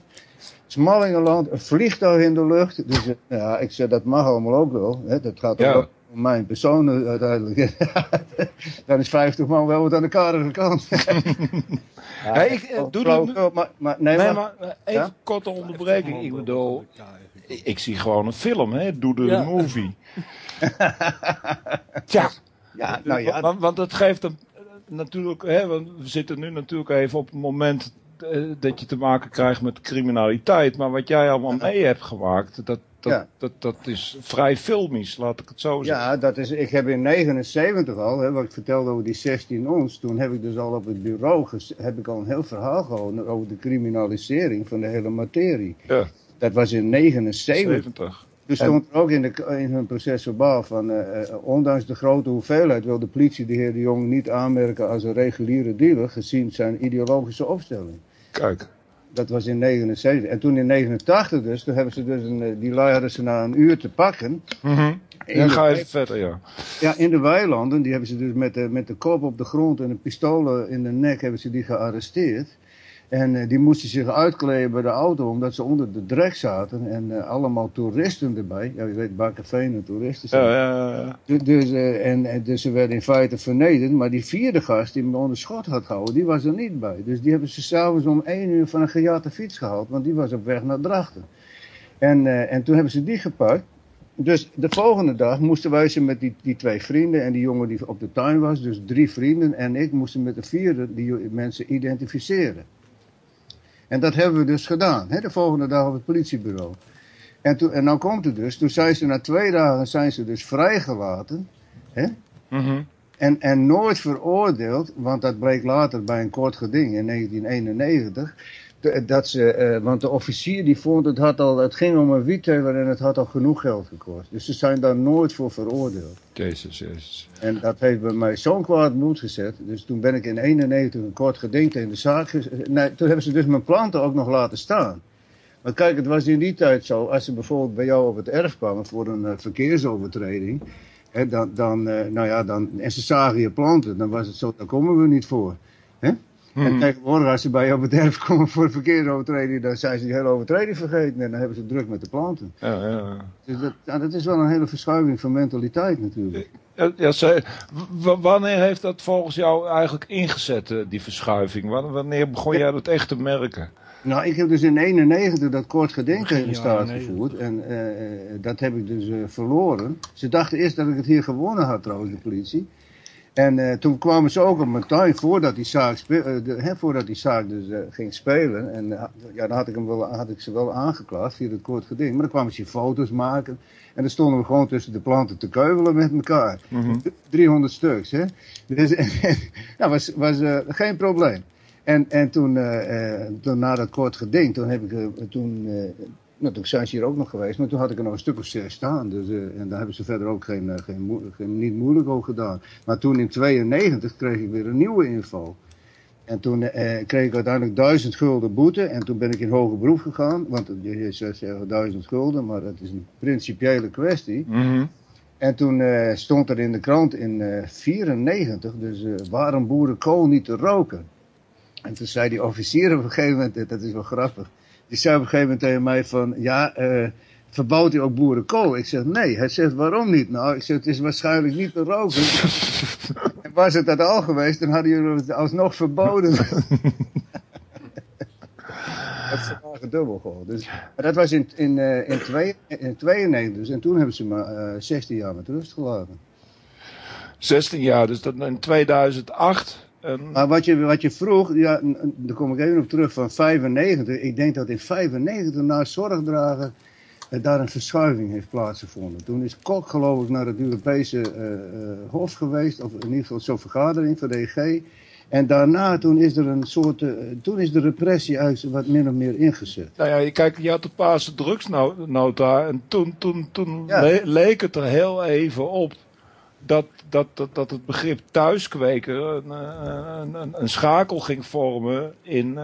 Smallingenland, een vliegtuig in de lucht. Dus eh, ja, ik zei, dat mag allemaal ook wel. Hè? Dat gaat Ja. ook om mijn persoon eh, uiteindelijk. Dan is 50 man wel wat aan de karige kant. ja, Hey, ik, eh, doe dat maar, maar, nee, Nee, maar, maar eh, even Ja? korte onderbreking. Ik bedoel, ik, zie gewoon een film, hè? Doe de Ja. movie. Tja, ja, nou ja, want, want het geeft een, eh, natuurlijk, hè, want we zitten nu natuurlijk even op het moment eh, dat je te maken krijgt met criminaliteit. Maar wat jij allemaal mee hebt gemaakt, dat, dat, Ja. dat, dat is vrij filmisch, laat ik het zo zeggen. ja, dat is, ik heb in 79 al, hè, wat ik vertelde over die 16 ons, toen heb ik dus al op het bureau, heb ik al een heel verhaal gehouden over de criminalisering van de hele materie. Ja. Dat was in 79. 70. Toen stond er ook in, de, in hun proces verbaal van, eh, eh, ondanks de grote hoeveelheid wil de politie de heer de Jong niet aanmerken als een reguliere dealer, gezien zijn ideologische opstelling. Kijk. Dat was in 79. En toen in 89 dus, toen hebben ze dus een, eh, die lui hadden ze na een uur te pakken. Ja, de ga even verder, ja. ja, in de weilanden, die hebben ze dus met de, met de kop op de grond en een pistolen in de nek hebben ze die gearresteerd. En eh, die moesten zich uitkleden bij de auto omdat ze onder de drek zaten. En eh, allemaal toeristen erbij. Ja, je weet, Bakkerveen en toeristen zijn. Ja, ja, ja. Du- Dus, eh, en, dus ze werden in feite vernederd. Maar die vierde gast die me onder schot had gehouden, die was er niet bij. Dus die hebben ze s'avonds om één uur van een gejatte fiets gehaald. Want die was op weg naar Drachten. En, en toen hebben ze die gepakt. Dus de volgende dag moesten wij ze met die, die twee vrienden en die jongen die op de tuin was, dus drie vrienden en ik moesten met de vierde die mensen identificeren. En dat hebben we dus gedaan, hè, de volgende dag op het politiebureau. En, toen, en nou komt het dus, toen zijn ze na twee dagen zijn ze dus vrijgelaten. Hè? Mhm. En, en nooit veroordeeld, want dat bleek later bij een kort geding in 1991. Dat ze, eh, want de officier die vond het had al, het ging om een wietteler en het had al genoeg geld gekost. Dus ze zijn daar nooit voor veroordeeld. Jezus, jezus. En dat heeft bij mij zo'n kwaad moed gezet. Dus toen ben ik in 91 een kort geding in de zaak. Nee, toen hebben ze dus mijn planten ook nog laten staan. Maar kijk, het was in die tijd zo, als ze bijvoorbeeld bij jou op het erf kwamen voor een eh, verkeersovertreding. Hè, dan, dan, eh, nou ja, dan, en ze zagen je planten, dan was het zo, daar komen we niet voor. Hè? En tegenwoordig, als ze bij jou op het erf komen voor een verkeersovertreding, dan zijn ze die hele overtreding vergeten en dan hebben ze druk met de planten. Ja, ja. Dus dat, ja, dat is wel een hele verschuiving van mentaliteit natuurlijk. Ja, ja, ze- w- wanneer heeft dat volgens jou eigenlijk ingezet, eh, die verschuiving? Wan- Wanneer begon jij dat echt te merken? Nou, ik heb dus in 91 dat kort geding Begin tegen de jaren staat 90. gevoerd. En eh, eh, dat heb ik dus verloren. Ze dachten eerst dat ik het hier gewonnen had trouwens, de politie. En eh, toen kwamen ze ook op mijn tuin voordat die zaak, eh, de, hè, voordat die zaak dus eh, ging spelen. En ja, dan had ik, hem wel, had ik ze wel aangeklaagd via het kort geding. Maar dan kwamen ze foto's maken. En dan stonden we gewoon tussen de planten te keuvelen met elkaar. 300 stuks, hè. Dus, dat was, was eh, geen probleem. En, en toen, toen na dat kort geding, toen heb ik, toen, nou, toen zijn ze hier ook nog geweest, maar toen had ik er nog een stuk of zes staan. Dus, eh, en daar hebben ze verder ook geen, eh, geen, geen, niet moeilijk over gedaan. Maar toen in 92 kreeg ik weer een nieuwe info. En toen eh, kreeg ik uiteindelijk duizend gulden boete. En toen ben ik in hoger beroep gegaan. Want je, je zou zeggen duizend gulden, maar dat is een principiële kwestie. Mhm. En toen eh, stond er in de krant in eh 94, dus eh, waarom boeren kool niet te roken? En toen zei die officier op een gegeven moment, eh, dat is wel grappig, die zei op een gegeven moment tegen mij van, ja, eh verbouwt u ook boerenkool? Ik zeg, nee. Hij zegt, waarom niet? Nou, ik zeg, het is waarschijnlijk niet te roken. en was het dat al geweest, dan hadden jullie het alsnog verboden. dat is dubbel gewoon. Dus, maar dat was in, in, eh, in, twee, in 92 dus. En toen hebben ze me eh 16 jaar met rust gelaten. 16 jaar, dus dat in 2008. En, Maar wat je, wat je vroeg, ja, daar kom ik even op terug van 95. Ik denk dat in 95 na zorgdragen eh, daar een verschuiving heeft plaatsgevonden. Toen is Kok geloof ik naar het Europese eh, eh, Hof geweest, of in ieder geval zo'n vergadering van de EG. En daarna toen is er een soort, eh, toen is de repressie eigenlijk wat min of meer ingezet. nou ja, je- kijk, je had de Paarse drugsnota en toen, toen, toen Ja. le- leek het er heel even op dat, dat, dat, dat het begrip thuiskweker een, eh, een, een, een schakel ging vormen in eh,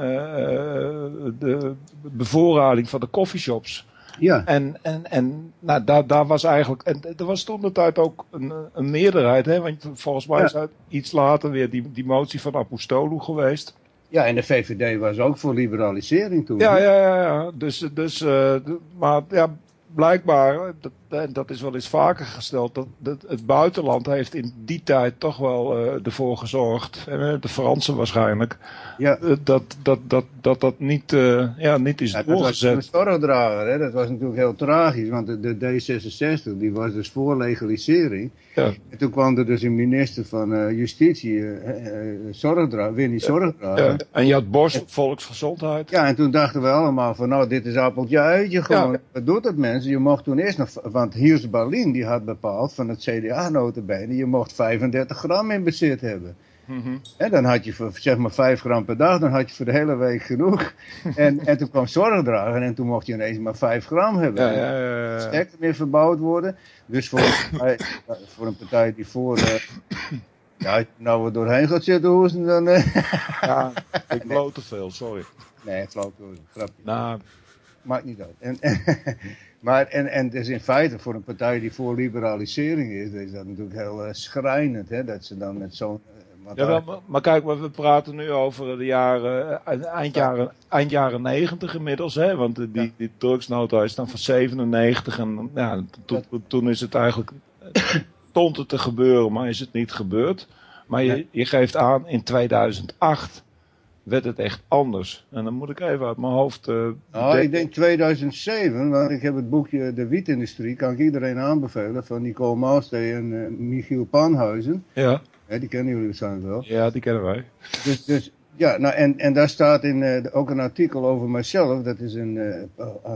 de bevoorrading van de coffeeshops. Ja, En, en, en nou, daar, daar was eigenlijk. En er was toen de tijd ook een, een meerderheid, hè? Want volgens mij Ja. is uit iets later weer die, die motie van Apostolo geweest. ja, en de VVD was ook voor liberalisering toen. Ja, ja, ja. ja. Dus, dus eh, maar ja, blijkbaar, dat, en dat is wel eens vaker gesteld, dat, dat het buitenland heeft in die tijd toch wel eh, ervoor gezorgd, eh, de Fransen waarschijnlijk, ja. eh, dat, dat, dat, dat dat niet, eh, ja, niet is Ja, dat was een hè? dat was natuurlijk heel tragisch, want de, de D66 die was dus voor legalisering. Ja. En toen kwam er dus een minister van eh, Justitie, eh, eh, zorgdrager, Winnie Zorgdrager. Ja. Ja. En je had Bos, volksgezondheid. en toen dachten we allemaal van nou, dit is appeltje uitje gewoon. Ja. Wat doet het mensen? Je mocht toen eerst nog, want Hiers Berlin die had bepaald van het CDA notabene, je mocht 35 gram in bezit hebben. Mhm. En dan had je voor zeg maar 5 gram per dag, dan had je voor de hele week genoeg. En, en toen kwam zorgdrager en toen mocht je ineens maar 5 gram hebben. Ja, ja, ja, ja. sterker meer verbouwd worden. Dus voor een partij, voor een partij die voor. eh, ja, nou er doorheen gaat zitten hoesten, dan. eh, Ja, ik bloot te veel, sorry. nee, flauw, grapje. Nou, Maakt niet uit. En, en, maar, en, en dus in feite voor een partij die voor liberalisering is, is dat natuurlijk heel eh, schrijnend, hè, dat ze dan met zo'n. eh, ja, wel, maar, maar kijk, we praten nu over de jaren, eh, eind jaren, eind jaren 90 inmiddels, hè? Want die, die, die drugsnota is dan van 97 en ja, to- to- toen is het eigenlijk, stond het te gebeuren, maar is het niet gebeurd. Maar je, je geeft aan, in 2008 werd het echt anders. En dan moet ik even uit mijn hoofd... eh, Nou, ik denk 2007, want ik heb het boekje De Wietindustrie, kan ik iedereen aanbevelen, van Nicole Maastee en eh, Michiel Panhuizen. Ja, Hè, die kennen jullie waarschijnlijk wel. ja, die kennen wij. Dus, dus ja, nou, en, en daar staat in, eh, ook een artikel over mijzelf, dat is in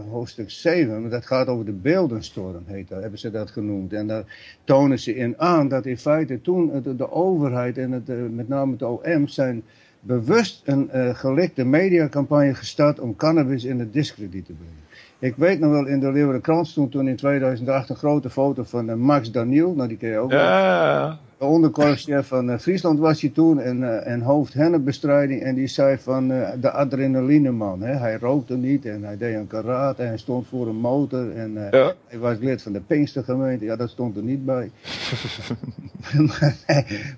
hoofdstuk 7, maar dat gaat over de beeldenstorm, heet dat, hebben ze dat genoemd. En daar tonen ze in aan dat in feite toen het- de overheid en het, met name het OM zijn bewust een eh gelikte mediacampagne gestart om cannabis in het discrediet te brengen. Ik weet nog wel, in de Leeuwardenkrant stond toen in 2008 een grote foto van eh, Max Daniel, nou die ken je ook wel. Ja, De onderkorpschef van eh, Friesland was hij toen en, en hoofd hennepbestrijding. En die zei van de adrenalineman. Hè? Hij rookte niet en hij deed een karate en hij stond voor een motor. En ja. hij was lid van de Pinkstergemeente. Ja, dat stond er niet bij. maar,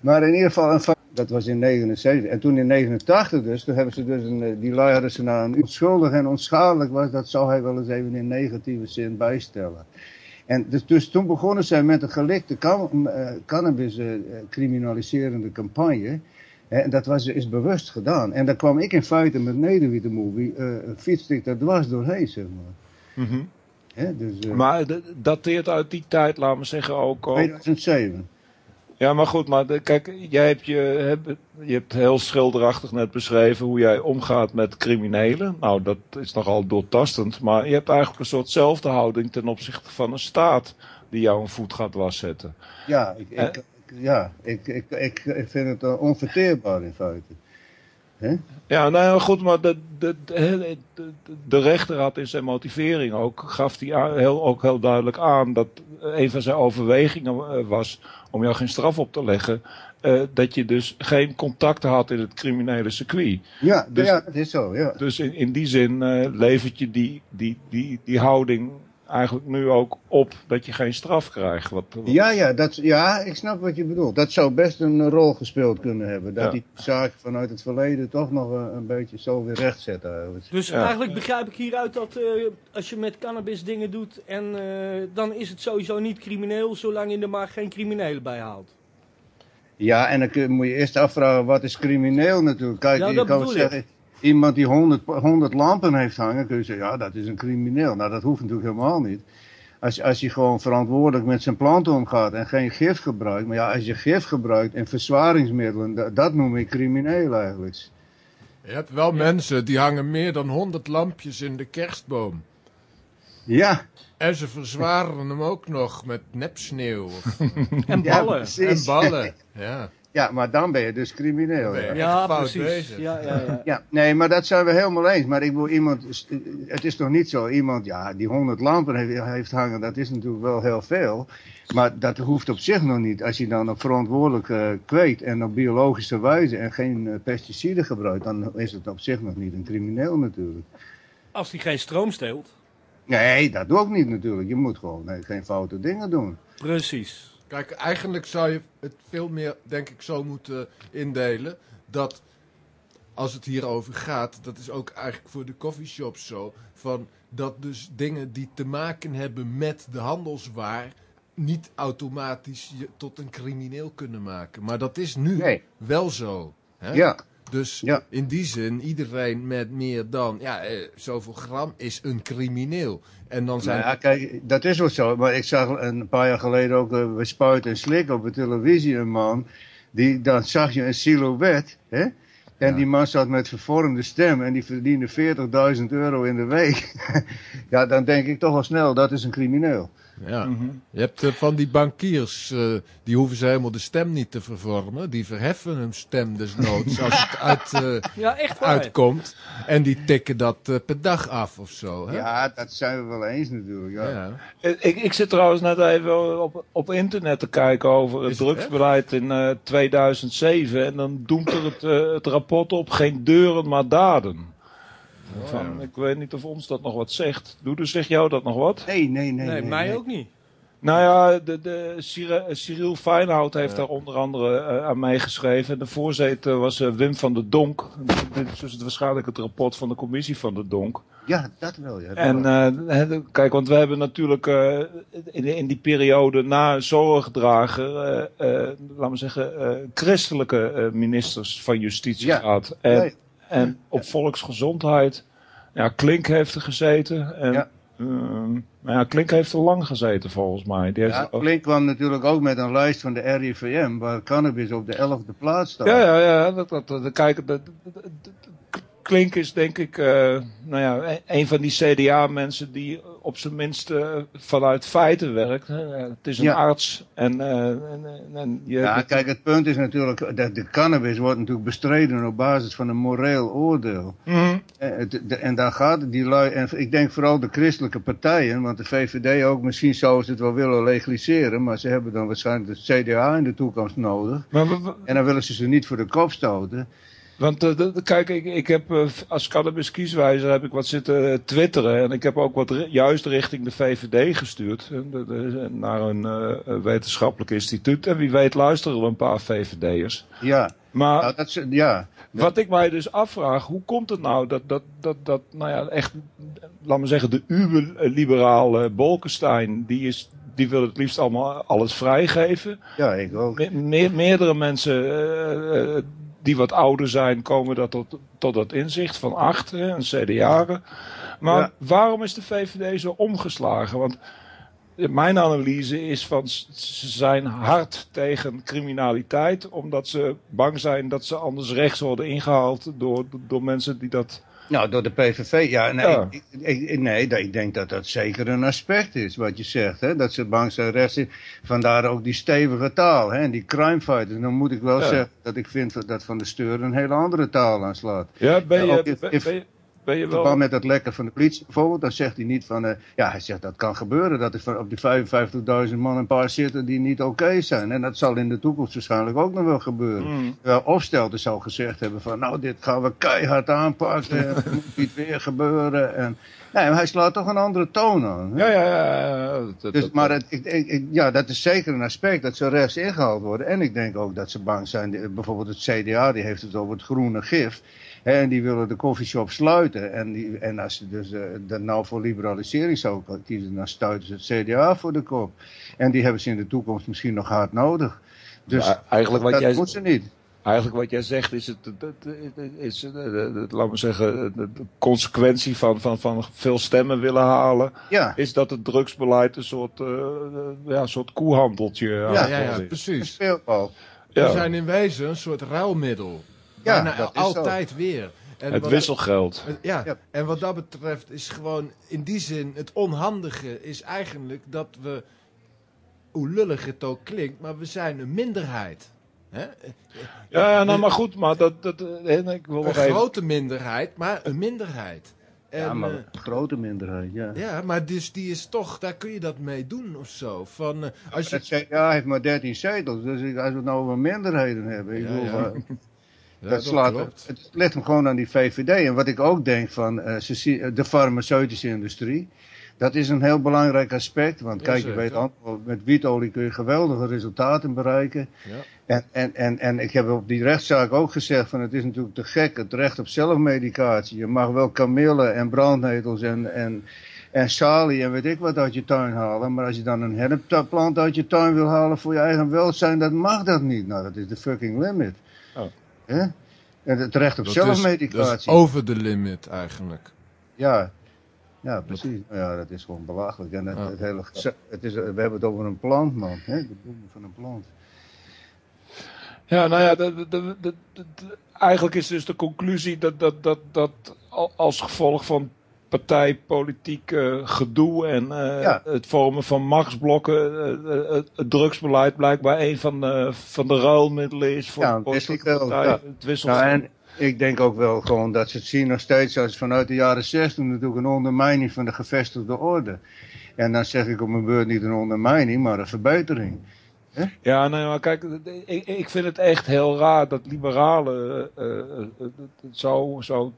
maar in ieder geval, een dat was in 79. En toen in 89 dus, toen hebben ze dus een, eh, die lui hadden ze naar een onschuldig en onschadelijk was. Dat zou hij wel eens even in negatieve zin bijstellen. En dus, dus toen begonnen zij met een gelikte eh, cannabis eh, criminaliserende campagne. Hè, en dat was, is bewust gedaan. En daar kwam ik in feite met Nederwiet de movie, eh fietste ik daar dwars doorheen, zeg maar. Mhm. Dus, Maar dat dateert uit die tijd, laat me zeggen, ook... ook 2007. Ja, maar goed, maar kijk, jij hebt je, hebt, je hebt heel schilderachtig net beschreven hoe jij omgaat met criminelen. Nou, dat is nogal doortastend, maar je hebt eigenlijk een soortzelfde houding ten opzichte van een staat die jou een voet gaat waszetten. Ja, ik, ik, ik- ja ik, ik, ik, ik vind het eh, onverteerbaar in feite. Ja, nou ja, goed, maar de, de, de, de, rechter had in zijn motivering ook, gaf hij heel, ook heel duidelijk aan dat een van zijn overwegingen eh, was om jou geen straf op te leggen. eh, dat je dus geen contacten had in het criminele circuit. Ja, Dus- ja, dat is zo, ja. Dus in, in die zin eh, levert je die, die, die, die houding eigenlijk nu ook op dat je geen straf krijgt. Wat, wat- Ja, ja, dat, ja, ik snap wat je bedoelt. Dat zou best een rol gespeeld kunnen hebben. Dat Ja. die zaak vanuit het verleden toch nog een beetje zo weer rechtzetten. eigenlijk. Dus Ja. eigenlijk begrijp ik hieruit dat eh, als je met cannabis dingen doet, en, eh, dan is het sowieso niet crimineel, zolang je er maar geen criminelen bij haalt. Ja, en dan kun- moet je eerst afvragen, wat is crimineel natuurlijk? Kijk, Ja, je kan ik. Iemand die 100, 100 lampen heeft hangen, kun je zeggen, ja, dat is een crimineel. Nou, dat hoeft natuurlijk helemaal niet. Als, als je gewoon verantwoordelijk met zijn planten omgaat en geen gif gebruikt. Maar ja, als je gif gebruikt en verzwaringsmiddelen, dat, dat noem ik crimineel eigenlijk. Je hebt wel mensen die hangen meer dan 100 lampjes in de kerstboom. Ja, En ze verzwaren hem ook nog met nepsneeuw En ja ballen. en ballen. Ja. Ja, maar dan ben je dus crimineel. Ben je ja. precies. Ja, ja, ja. Ja, nee, maar dat zijn we helemaal eens. Maar ik bedoel, iemand, het is toch niet zo, iemand, ja, die 100 lampen heeft, heeft hangen, dat is natuurlijk wel heel veel. Maar dat hoeft op zich nog niet. Als je dan op verantwoordelijk eh, kweekt en op biologische wijze en geen eh, pesticiden gebruikt, dan is het op zich nog niet een crimineel natuurlijk. Als die geen stroom steelt. Nee, dat doe ik niet natuurlijk. Je moet gewoon nee, geen foute dingen doen. Precies. Kijk, eigenlijk zou je het veel meer, denk ik, zo moeten indelen. Dat als het hierover gaat, dat is ook eigenlijk voor de coffeeshops zo. Van dat dus dingen die te maken hebben met de handelswaar. niet automatisch je tot een crimineel kunnen maken. Maar dat is nu Nee. wel zo. Hè? Ja, Dus Ja. in die zin, iedereen met meer dan ja, eh, zoveel gram is een crimineel. En dan zijn Nou ja, kijk, dat is wel zo. Maar ik zag een paar jaar geleden ook eh, bij Spuit en Slik op de televisie een man. Die, dan zag je een silhouet, hè? En Ja. die man zat met vervormde stem en die verdiende 40.000 euro in de week. ja, dan denk ik toch wel snel, dat is een crimineel. Ja. Je hebt eh, van die bankiers, eh, die hoeven ze helemaal de stem niet te vervormen. Die verheffen hun stem desnoods als het uit, eh, Ja, echt uitkomt. En die tikken dat per dag af of zo. Hè? Ja, dat zijn we wel eens natuurlijk. Ja. Ja. Ik, ik zit trouwens net even op, op internet te kijken over het drugsbeleid in eh, 2007. En dan doemt er het, het rapport op geen deuren, maar daden. Van, ik weet niet of ons dat nog wat zegt. Doe dus zeg jou dat nog wat? Nee, nee, nee. Nee, mij ook niet. Nou ja, de, de, Cyri- Cyril Feinhout heeft daar onder andere eh, aan meegeschreven. De voorzitter was eh, Wim van der Donk. Dit is dus waarschijnlijk het rapport van de commissie van der Donk. Ja, dat wel. Ja, dat En eh, kijk, want we hebben natuurlijk eh, in, in die periode na zorgdrager, eh, eh, laten we zeggen, eh, christelijke eh, ministers van justitie Ja. gehad. En, Nee. En op volksgezondheid, ja, Klink heeft er gezeten. En, Ja. ehm, maar ja, Klink heeft er lang gezeten volgens mij. Die ja, ook- Klink kwam natuurlijk ook met een lijst van de RIVM, waar cannabis op de 11e plaats staat. Ja, ja, ja. Dat, dat, dat, kijk, dat, Klink is denk ik, eh, nou ja, een- een van die CDA-mensen die op zijn minst eh, vanuit feiten werkt. Hè. Het is een Ja. arts en, eh, en, en- en je, Ja, kijk, het punt is natuurlijk dat de cannabis wordt natuurlijk bestreden op basis van een moreel oordeel. Mhm. Eh, het- de- En dan gaat die lui, en ik denk vooral de christelijke partijen, want de VVD ook, misschien zouden ze het wel willen legaliseren, maar ze hebben dan waarschijnlijk de CDA in de toekomst nodig. Maar, En dan willen ze ze niet voor de kop stoten. Want eh, kijk, ik, ik heb eh, als cannabis kieswijzer heb ik wat zitten eh, twitteren. En ik heb ook wat juist richting de VVD gestuurd. de- de- naar een wetenschappelijk instituut. En wie weet luisteren er een paar VVD'ers. Ja, Maar nou, dat is, ja. Wat ik mij dus afvraag, hoe komt het nou dat, dat, dat, dat nou ja, echt, laat me zeggen, de uber-liberale Bolkestein, die, is, die wil het liefst allemaal alles vrijgeven. ja, ik ook. Me- meer- meerdere mensen die wat ouder zijn, komen dat tot, tot dat inzicht van acht, hè, een CDA'en. Maar Ja. waarom is de VVD zo omgeslagen? Want mijn analyse is van ze zijn hard tegen criminaliteit, omdat ze bang zijn dat ze anders rechts worden ingehaald door, door mensen die dat. Nou, door de PVV, ja. Nee, Ja. Ik, ik, nee denk dat dat zeker een aspect is, wat je zegt. Hè? Dat ze bang zijn rechts in. Vandaar ook die stevige taal, hè? en die crime fighters. Dan moet ik wel Ja. zeggen dat ik vind dat Van de Steur een hele andere taal aanslaat. Ja, ben Ja, je, ook if- ben, if- ben je, Ben je In verband met het lekken van de politie bijvoorbeeld, dan zegt hij niet van, eh, ja, hij zegt dat kan gebeuren, dat er op die 55.000 man een paar zitten die niet oké zijn. En dat zal in de toekomst waarschijnlijk ook nog wel gebeuren. Mm. Terwijl Opstelten zou gezegd hebben van, nou, dit gaan we keihard aanpakken, en het moet niet weer gebeuren. En, nee, maar hij slaat toch een andere toon aan. hè? Ja, ja, ja. dat- dat- Dus, dat- maar het, ik, ja, dat is zeker een aspect dat ze rechts ingehaald worden. En ik denk ook dat ze bang zijn. Bijvoorbeeld het CDA die heeft het over het groene gif. En die willen de koffieshop sluiten. En, die, en als ze dus eh, dan nou voor liberalisering zouden kiezen, dan stuiten ze het CDA voor de kop. En die hebben ze in de toekomst misschien nog hard nodig. Dus Ja, eigenlijk wat dat jij- moet ze niet. Eigenlijk wat jij zegt is, het, het, het- het- is het, het- het- laten we zeggen, de, de consequentie van, van, van veel stemmen willen halen. Ja, Is dat het drugsbeleid een soort, eh, eh, ja, een soort koehandeltje Ja, ja, een precies. speelbal. We zijn in wezen een soort ruilmiddel. Ja, Bijna dat is zo. altijd weer. En het wisselgeld. Ja, Ja. en wat dat betreft is gewoon in die zin het onhandige is eigenlijk dat we, hoe lullig het ook klinkt, maar we zijn een minderheid. Hè? Ja, nou maar goed, maar dat, dat, eh, ik wil Een nog even... grote minderheid, maar een minderheid. En, Ja, maar eh, een grote minderheid, ja. ja, maar dus die is toch, daar kun je dat mee doen of zo. Van, eh, als je, Het CDA heeft maar 13 zetels, dus als we het nou over minderheden hebben, ik Ja, ja. eh, Ja, dat slaat, klopt. het ligt hem gewoon aan die VVD. En wat ik ook denk van eh, zien- de farmaceutische industrie. Dat is een heel belangrijk aspect. Want Ja, kijk, je weet met wietolie kun je geweldige resultaten bereiken. Ja. En, en, en, en ik heb op die rechtszaak ook gezegd van het is natuurlijk te gek, het recht op zelfmedicatie. Je mag wel kamille en brandnetels en, en, en salie en weet ik wat uit je tuin halen. Maar als je dan een hennepplant uit je tuin wil halen voor je eigen welzijn, dan mag dat niet. Nou, dat is de fucking limit. Hè? En het recht op Dat is- zelfmedicatie. dat is over de limit eigenlijk. Ja, ja precies. Nou Ja, dat is gewoon belachelijk. En het, Ja. het hele, het is, we hebben het over een plant, man. Hè? De bloemen van een plant. Ja, nou ja, de, de, de, de- de- eigenlijk is dus de conclusie dat, dat, dat, dat al- als gevolg van partijpolitiek eh, gedoe en eh, Ja. het vormen van machtsblokken, eh, het, drugsbeleid blijkbaar een van de, van de ruilmiddelen is voor Ja, de politieke ja. Het. Nou, en ik denk ook wel gewoon dat ze het zien nog steeds als vanuit de jaren 60 natuurlijk een ondermijning van de gevestigde orde. En dan zeg ik op mijn beurt niet een ondermijning, maar een verbetering. Ja, nee, maar kijk, ik, ik vind het echt heel raar dat liberalen eh, zo, zo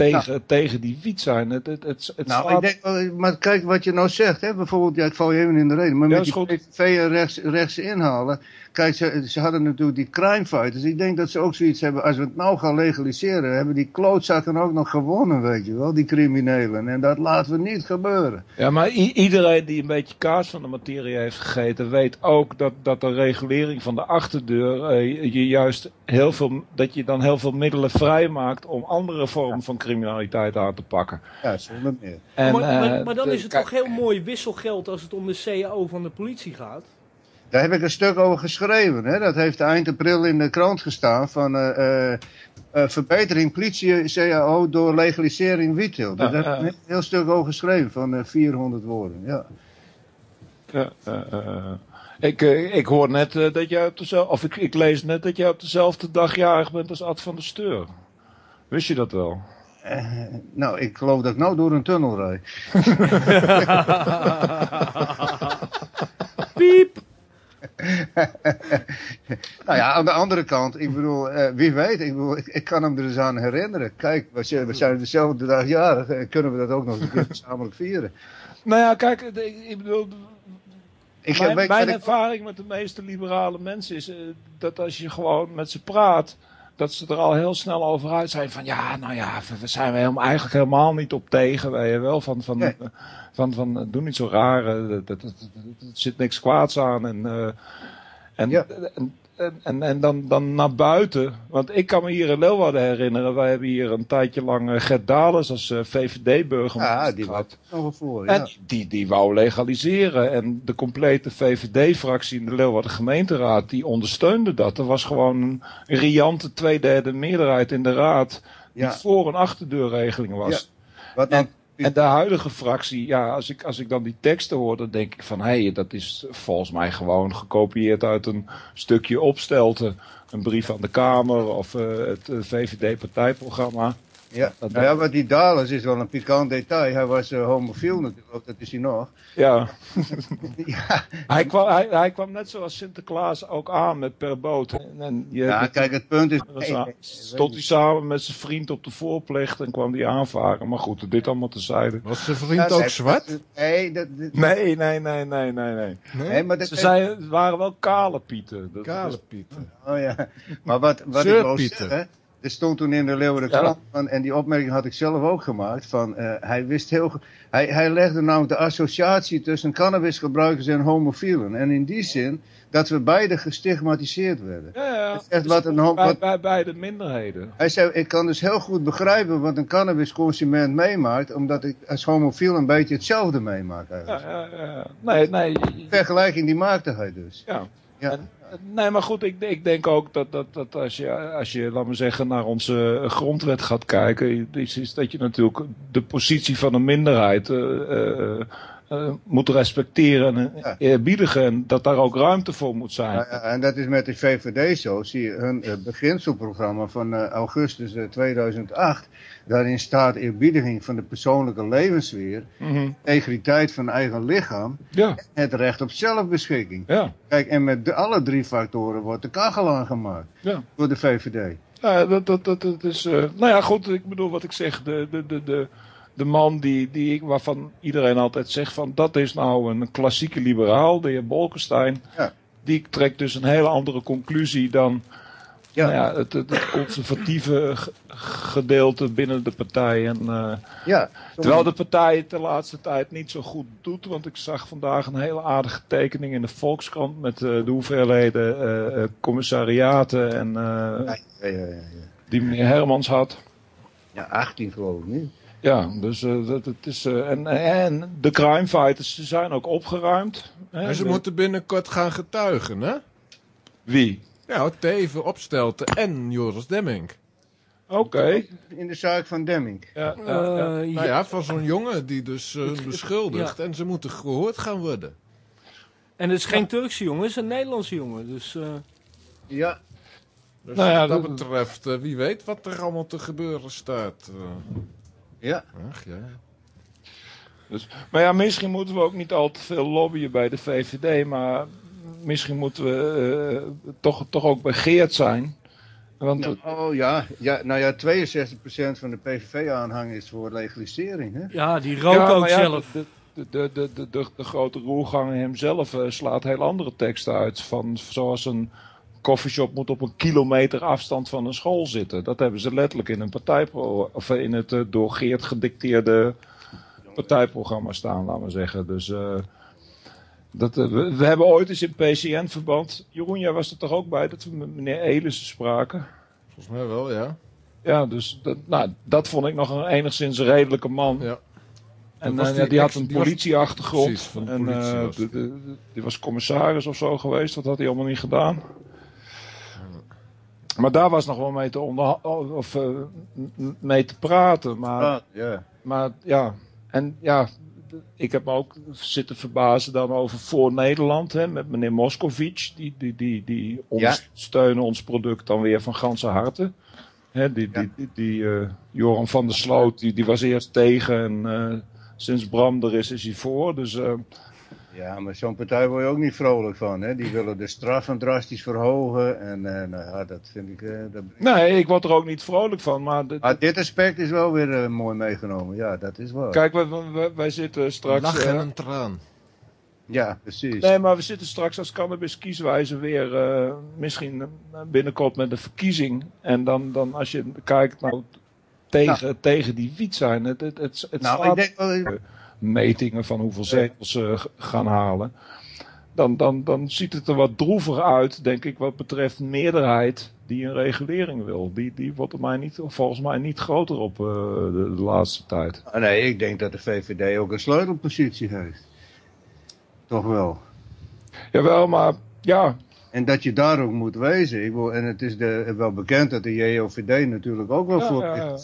tegen, tegen die wiet zijn. Het, het, het, het Nou, ik denk, wel, maar kijk wat je nou zegt, hè? bijvoorbeeld, ja, ik val je even in de reden, maar Ja, met die. PVV rechts, rechts inhalen, kijk, ze, ze hadden natuurlijk die crime fighters, ik denk dat ze ook zoiets hebben, als we het nou gaan legaliseren, hebben die klootzakken ook nog gewonnen, weet je wel, die criminelen, en dat laten we niet gebeuren. Ja, maar iedereen die een beetje kaas van de materie heeft gegeten, weet ook dat, dat de regulering van de achterdeur eh, je juist heel veel, dat je dan heel veel middelen vrijmaakt om andere vormen van criminaliteit aan te pakken. Ja, zonder meer. En, maar, maar, eh, maar dan de- is het toch heel mooi wisselgeld als het om de CAO van de politie gaat? Daar heb ik een stuk over geschreven. Hè? Dat heeft eind april in de krant gestaan. Van eh, eh, eh, verbetering politie CAO door legalisering wietteelt. Daar Ja, heb ik een heel stuk over geschreven van eh, 400 woorden. Ja. Ja, eh, eh, ik, ik hoor net dat jij op dezelfde, of ik, ik lees net dat jij op dezelfde dag jarig bent als Ad van der Steur. Wist je dat wel? Nou, ik geloof dat ik nou door een tunnel rijd. Piep! Nou ja, aan de andere kant, ik bedoel, eh, wie weet, ik, bedoel, ik, ik kan hem er eens aan herinneren. Kijk, we zijn, we zijn dezelfde dag jarig en kunnen we dat ook nog eens gezamenlijk vieren. Nou ja, kijk, ik, ik bedoel, Ik mijn, weet mijn ervaring met de meeste liberale mensen is eh, dat als je gewoon met ze praat, dat ze er al heel snel over uit zijn van ja, nou ja, we, we zijn we helemaal, eigenlijk helemaal niet op tegen, weet je wel, van, van, Nee. eh, van, van eh, doe niet zo raar, eh, er zit niks kwaads aan en, eh, en, Ja. en, en, en, en dan, dan naar buiten, want ik kan me hier in Leeuwarden herinneren, wij hebben hier een tijdje lang eh, Gert Dales als eh, VVD-burgemeester Ja, die gehad. voor. En Ja. die, die wou legaliseren. En de complete VVD-fractie in de Leeuwarden gemeenteraad, die ondersteunde dat. Er was gewoon een riante tweederde meerderheid in de raad die Ja. voor een achterdeurregeling was. Wat En de huidige fractie, ja, als ik, als ik dan die teksten hoor, dan denk ik van, hé, hey, dat is volgens mij gewoon gekopieerd uit een stukje opstelte. Een brief aan de Kamer of eh, het eh, VVD-partijprogramma. Ja, Dat- nou ja, wat die Dalens is wel een pikant detail. Hij was eh, homofiel natuurlijk, dat is hij nog. Ja, ja, hij kwam, hij, hij kwam net zoals Sinterklaas ook aan met per boot. En, en je, ja, kijk, het punt is... stond hij samen met zijn vriend op de voorplecht en kwam hij aanvaren. Maar goed, dit allemaal tezijde. Was zijn Ja, vriend ook nee, zwart? Nee, dat, dat- Nee, nee, nee, nee, nee, nee. nee, maar dat, Ze waren wel kale pieten. Dat, Kale Pieter. Oh ja, maar wat, wat Sir ik zeggen, er stond toen in de Leeuwen Ja. krant, en die opmerking had ik zelf ook gemaakt, van eh, hij wist heel, hij, hij legde namelijk de associatie tussen cannabisgebruikers en homofielen. En in die zin, dat we beide gestigmatiseerd werden. Ja, ja. Dat is echt wat een bij, wat- bij beide minderheden. Hij zei, ik kan dus heel goed begrijpen wat een cannabisconsument meemaakt, omdat ik als homofiel een beetje hetzelfde meemaak Ja, eigenlijk. ja, ja. Nee, nee. je- Vergelijking die maakte hij dus. Ja. Ja. En, nee, maar goed, ik, ik denk ook dat, dat, dat als, je, als je, zeggen, naar onze grondwet gaat kijken, is, is dat je natuurlijk de positie van een minderheid eh, eh, eh, moet respecteren en Ja. eerbiedigen. En dat daar ook ruimte voor moet zijn. Ja, en dat is met de VVD zo. Zie je hun beginselprogramma van augustus eh, 2008. Daarin staat eerbiediging van de persoonlijke levenssfeer, Mhm. integriteit van eigen lichaam, Ja, het recht op zelfbeschikking. ja, Kijk, en met de, alle drie factoren wordt de kachel aangemaakt ja. door de VVD. Ja, dat, dat, dat, dat is. eh, nou ja, goed, ik bedoel wat ik zeg. De, de, de, de, de man die, die ik, waarvan iedereen altijd zegt: van dat is nou een klassieke liberaal, de heer Bolkestein. Ja. Die trekt dus een hele andere conclusie dan Ja. nou ja, het, het, het conservatieve ge- gedeelte binnen de partij. En, eh, Ja, terwijl de partij het de laatste tijd niet zo goed doet. Want ik zag vandaag een hele aardige tekening in de Volkskrant met eh, de hoeveelheden eh, eh, commissariaten en, eh, ja, ja, ja, ja. die meneer Hermans had. ja 18 geloof ik nu. Ja, dus eh, dat, het is. eh, en, en de crime fighters ze zijn ook opgeruimd. Hè? En ze De- moeten binnenkort gaan getuigen, hè? Wie? Ja, Teven, Opstelten en Joris Demming. Oké. In de zaak van Demming. Ja, ja, ja. Eh, Nou ja, van zo'n jongen die dus eh, Ik- beschuldigt. En ze moeten gehoord gaan worden. En het is geen Turkse jongen, het is een Nederlandse jongen. Dus eh, Ja, Dus Nou ja, wat dat dat- betreft, eh, wie weet wat er allemaal te gebeuren staat. eh. ja. ach ja. Dus, maar ja, misschien moeten we ook niet al te veel lobbyen bij de VVD. Maar misschien moeten we eh, toch, toch ook bij Geert zijn. Want Nou, oh ja, ja, nou ja, 62% van de PVV-aanhang is voor legalisering. Hè? ja, die rookt Ja, ook ja, zelf. De, de, de, de, de, de, grote roerganger hemzelf eh, slaat heel andere teksten uit. Van, zoals een coffeeshop moet op een kilometer afstand van een school zitten. Dat hebben ze letterlijk in een partijpro of in het eh, door Geert gedicteerde partijprogramma staan, laten we zeggen. Dus eh, dat, eh, we, we hebben ooit eens in PCN-verband. Jeroen, jij was er toch ook bij dat we met meneer Elissen spraken? Volgens mij wel, ja. Ja, dus dat, nou, dat vond ik nog een enigszins redelijke man. ja. En eh, die ja, die had een politieachtergrond. Precies, van de en politie eh, was de- de- de- die was commissaris of zo geweest. Dat had hij allemaal niet gedaan. Maar daar was nog wel mee te, onder, of, mee te praten. Maar, Ah, maar ja, en ja, ik heb me ook zitten verbazen dan over voor Nederland. Hè, met meneer Moscovic. Die, die, die, die ondersteunen ons product dan weer van ganse harte. Hè, die, die, die, die, eh, Joran van der Sloot, die, die was eerst tegen. En eh, sinds Bram er is, is hij voor. Dus eh, ja, maar zo'n partij word je ook niet vrolijk van. Hè? Die willen de straffen drastisch verhogen. En eh, nou, ja, dat vind ik... eh, dat... nee, ik word er ook niet vrolijk van. Maar de- Maar dit aspect is wel weer eh, mooi meegenomen. Ja, dat is waar. kijk, wij, wij, wij zitten straks... Lach eh, en een traan. Ja, precies. Nee, maar we zitten straks als cannabis kieswijze weer eh, misschien binnenkort met een verkiezing. En dan, dan als je kijkt nou, tegen, tegen die wiet zijn, het, het, het, het nou, ik denk wel... metingen van hoeveel zetels ze gaan halen. Dan, dan, dan ziet het er wat droeviger uit, denk ik, wat betreft meerderheid die een regulering wil. Die, die wordt er mij niet, volgens mij niet groter op eh, de, de laatste tijd. Ah, nee, ik denk dat de VVD ook een sleutelpositie heeft. Toch wel. Jawel, maar ja, En dat je daar ook moet wezen. Ik wil, en het is de, wel bekend dat de JOVD natuurlijk ook wel Ja, voor ja, ja.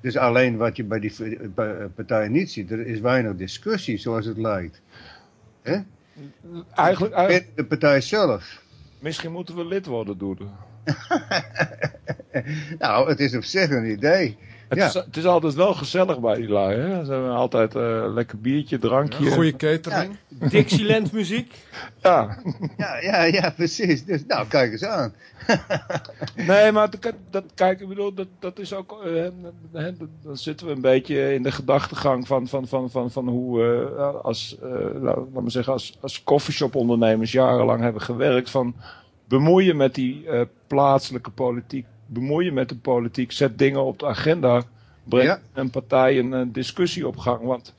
Dus alleen wat je bij die v- bij- partijen niet ziet, er is weinig discussie zoals het lijkt. Hè? eigenlijk, eigenlijk Binnen de partij zelf. misschien moeten we lid worden, Doede. Nou, het is op zich een idee. Het, Ja. is, het is altijd wel gezellig bij die lui. Hè? Ze hebben altijd eh, lekker biertje, drankje. Een goede catering. Dixieland muziek. Ja. Ja, ja, ja, precies. Dus nou, kijk eens aan. Nee, maar dat, dat, kijk, ik bedoel, dat, dat is ook. eh, hè, dan zitten we een beetje in de gedachtegang van, van, van, van, van hoe we als, eh, laat, maar zeggen, als, als coffeeshop-ondernemers jarenlang hebben gewerkt. Van bemoeien met die eh, plaatselijke politiek, bemoeien met de politiek, zet dingen op de agenda, breng Ja. een partij een, eh, discussie op gang. Want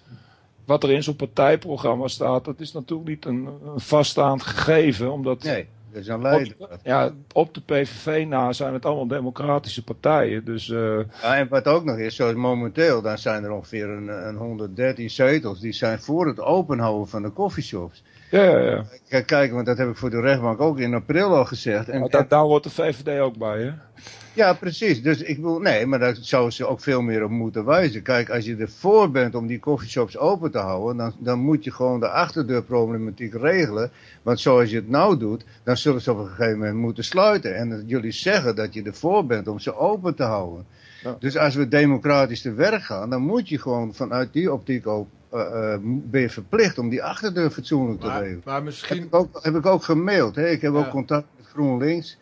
wat er in zo'n partijprogramma staat, dat is natuurlijk niet een, een vaststaand gegeven, omdat. Nee, dat is een leider. Op, ja, op de PVV na zijn het allemaal democratische partijen. Dus eh, Ja, en wat ook nog is, zoals momenteel, dan zijn er ongeveer een, een 113 zetels. Die zijn voor het openhouden van de coffeeshops. Ja, ja, ja. Kijk, kijk, want dat heb ik voor de rechtbank ook in april al gezegd. En, Maar daar, daar hoort de VVD ook bij, hè? Ja, precies. Dus ik wil, nee, maar daar zou ze ook veel meer op moeten wijzen. Kijk, als je ervoor bent om die coffeeshops open te houden, dan, dan moet je gewoon de achterdeurproblematiek regelen. Want zoals je het nou doet, dan zullen ze op een gegeven moment moeten sluiten. En dat jullie zeggen dat je ervoor bent om ze open te houden. Ja. Dus als we democratisch te werk gaan, dan moet je gewoon vanuit die optiek ook, eh, ben je verplicht om die achterdeur fatsoenlijk te Maar, regelen. maar Heb misschien... ik ook, heb ik ook gemaild. Hè? Ik heb Ja. ook contact met GroenLinks.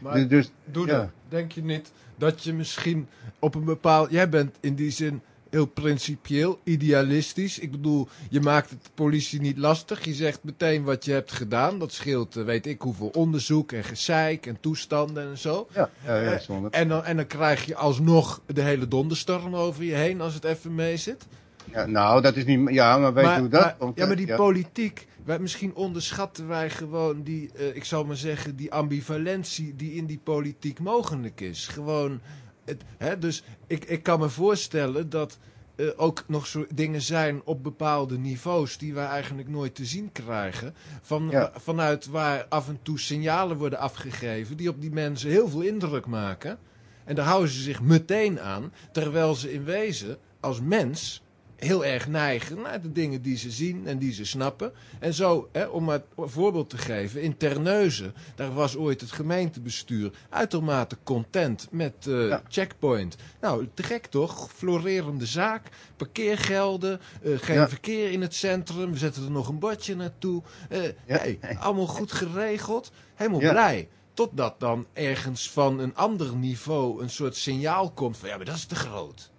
Maar, Dus, dus Doe Ja. dat. Denk je niet dat je misschien op een bepaald... Jij bent in die zin heel principieel, idealistisch. Ik bedoel, je maakt het de politie niet lastig. Je zegt meteen wat je hebt gedaan. Dat scheelt, eh, weet ik hoeveel onderzoek en gezeik en toestanden en zo. ja, ja. En dan, en dan krijg je alsnog de hele donderstorm over je heen als het even mee zit. Ja, nou, dat is niet. Ja, maar weet je hoe dat maar- komt? Ja, maar die Ja. politiek, wij, misschien onderschatten wij gewoon die, eh, ik zal maar zeggen, die ambivalentie die in die politiek mogelijk is. Gewoon, het, hè, dus ik, ik kan me voorstellen dat eh, ook nog zo dingen zijn op bepaalde niveaus die wij eigenlijk nooit te zien krijgen. Van, Ja. vanuit waar af en toe signalen worden afgegeven die op die mensen heel veel indruk maken. En daar houden ze zich meteen aan, terwijl ze in wezen als mens heel erg neigen naar de dingen die ze zien en die ze snappen. En zo, hè, om maar een voorbeeld te geven, in Terneuzen, daar was ooit het gemeentebestuur uitermate content met eh, Ja. Checkpoint. Nou, te gek toch? Florerende zaak, parkeergelden, eh, geen Ja. verkeer in het centrum, we zetten er nog een bordje naartoe. Eh, Ja. hey, allemaal goed geregeld, helemaal blij. Totdat dan ergens van een ander niveau een soort signaal komt van ja, maar dat is te groot.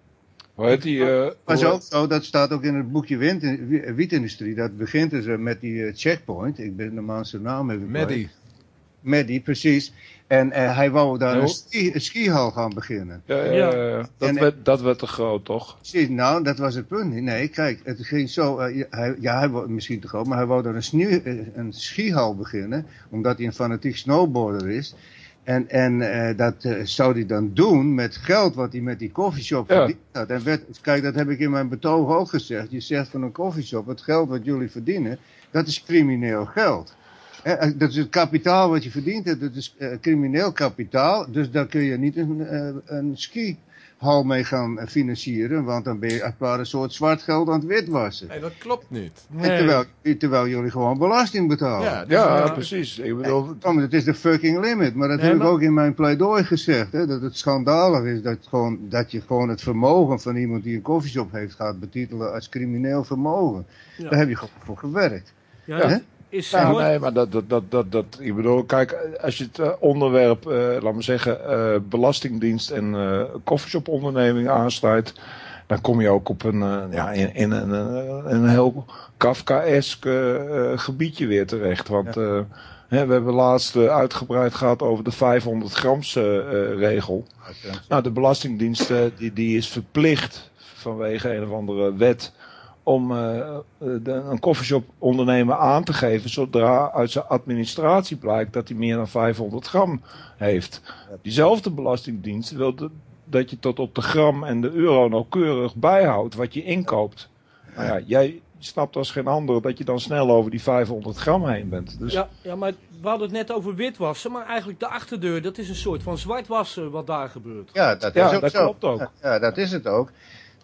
Hoe heet die? eh, Maar hoe- zo, zo, dat staat ook in het boekje wind, wie- wietindustrie. Dat begint dus eh, met die eh, checkpoint. Ik ben de man zijn naam even. Maddie. Maddie, precies. En eh, hij wou daar een, ski, een skihal gaan beginnen. Ja, ja, Ja. ja. Dat, En- werd, dat werd te groot, toch? Precies, nou, dat was het punt. niet. Nee, kijk, het ging zo. eh, ja, hij, ja, hij wou misschien te groot, maar hij wou daar een, eh, een skihal beginnen, omdat hij een fanatiek snowboarder is. En, en eh, dat eh, zou hij dan doen met geld wat hij met die koffieshop Ja. verdiend had. En werd, kijk, dat heb ik in mijn betoog ook gezegd. Je zegt van een koffieshop, het geld wat jullie verdienen, dat is crimineel geld. Eh, dat is het kapitaal wat je verdient, hebt, dat is crimineel kapitaal. Dus daar kun je niet een, een skihal mee gaan financieren, want dan ben je als een soort zwart geld aan het witwassen. Nee, dat klopt niet. En terwijl, terwijl jullie gewoon belasting betalen. Ja, dus Ja, precies. Ik bedoel, het is de fucking limit. Maar dat Nee, heb maar- ik ook in mijn pleidooi gezegd. Hè, dat het schandalig is dat, gewoon, dat je gewoon het vermogen van iemand die een koffieshop heeft gaat betitelen als crimineel vermogen. Ja. Daar heb je gewoon voor gewerkt. Ja, Ja. Is Ja, nooit- nee, maar dat, dat, dat, dat, dat, ik bedoel, kijk, als je het eh, onderwerp, eh laat maar zeggen, eh, belastingdienst en eh coffeeshop onderneming aansluit, dan kom je ook op een, eh, ja, in, in een, een heel Kafkaesk gebiedje weer terecht. Want eh, hè, we hebben laatst uitgebreid gehad over de 500 grams regel. Nou, de Belastingdienst die, die is verplicht vanwege een of andere wet om eh, eh, de, een koffieshop ondernemer aan te geven zodra uit zijn administratie blijkt dat hij meer dan 500 gram heeft. Diezelfde Belastingdienst wil de- dat je tot op de gram en de euro nauwkeurig bijhoudt wat je inkoopt. Nou ja, jij snapt als geen ander dat je dan snel over die 500 gram heen bent. Dus Ja, ja, maar we hadden het net over witwassen, maar eigenlijk de achterdeur, dat is een soort van zwartwassen wat daar gebeurt. Ja, dat Ja, is ook dat zo. klopt ook. Ja, dat is het ook.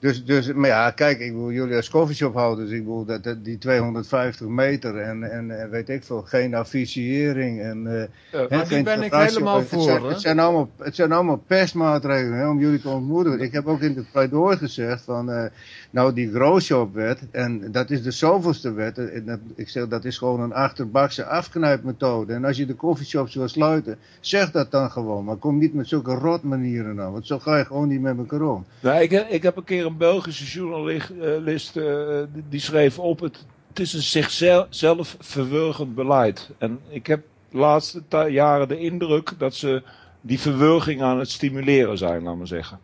Dus, dus, maar ja, kijk, ik bedoel, jullie als coffeeshophouders, ik bedoel, dat, dat, die 250 meter en, en, en weet ik veel, geen officiëring en... Uh, Ja, hè, geen ben ik helemaal het voor, Zijn, hè? het, zijn allemaal, het zijn allemaal pestmaatregelen hè, om jullie te ontmoedigen. Ik heb ook in het pleidooi gezegd van, eh, nou die growshop-wet, en dat is de zoveelste wet, en dat, ik zeg dat is gewoon een achterbakse afknijpmethode. En als je de coffeeshops wil sluiten, zeg dat dan gewoon, maar kom niet met zulke rotmanieren aan, want zo ga je gewoon niet met elkaar om. Nou, ik, ik heb een keer een Belgische journalist eh, die, schreef op: het, het is een zichzelf verwurgend beleid. En ik heb de laatste jaren de indruk dat ze die verwurging aan het stimuleren zijn, laat maar zeggen.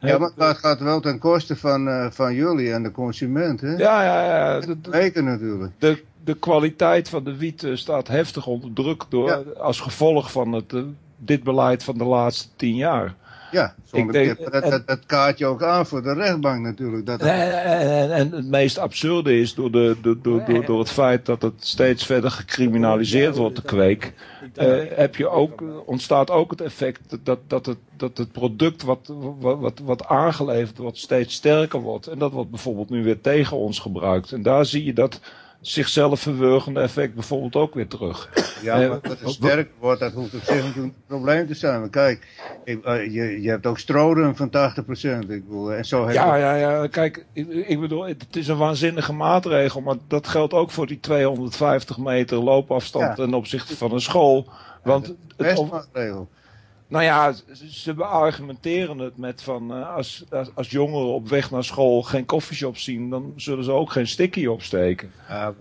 Ja, maar het gaat wel ten koste van, eh, van jullie en de consument, hè? Ja, ja, ja. Weken natuurlijk. de, de kwaliteit van de wiet eh, staat heftig onder druk door, Ja. als gevolg van het, eh, dit beleid van de laatste tien jaar. Ja, zonder denk- ik dat, dat, dat kaart je ook aan voor de rechtbank natuurlijk. Dat, En, en, en het meest absurde is door, de, door, door, door, door het feit dat het steeds verder gecriminaliseerd wordt, de kweek. eh, heb je ook, ontstaat ook het effect dat, dat, het, dat het product wat, wat, wat, wat aangeleverd wordt steeds sterker wordt. En dat wordt bijvoorbeeld nu weer tegen ons gebruikt. En daar zie je dat zichzelf verwurgende effect bijvoorbeeld ook weer terug. ja, eh, maar dat het sterker wordt, dat hoeft op zich natuurlijk een probleem te zijn. Maar kijk, ik, eh, je, je hebt ook stroden van 80%. Ik bedoel, en zo heb Ja, ja, ja. Kijk, ik, ik bedoel, het is een waanzinnige maatregel, maar dat geldt ook voor die 250 meter loopafstand Ja. ten opzichte van een school. Want het. Nou ja, ze- beargumenteren het met van eh, als, als, als jongeren op weg naar school geen koffieshop zien, dan zullen ze ook geen sticky opsteken.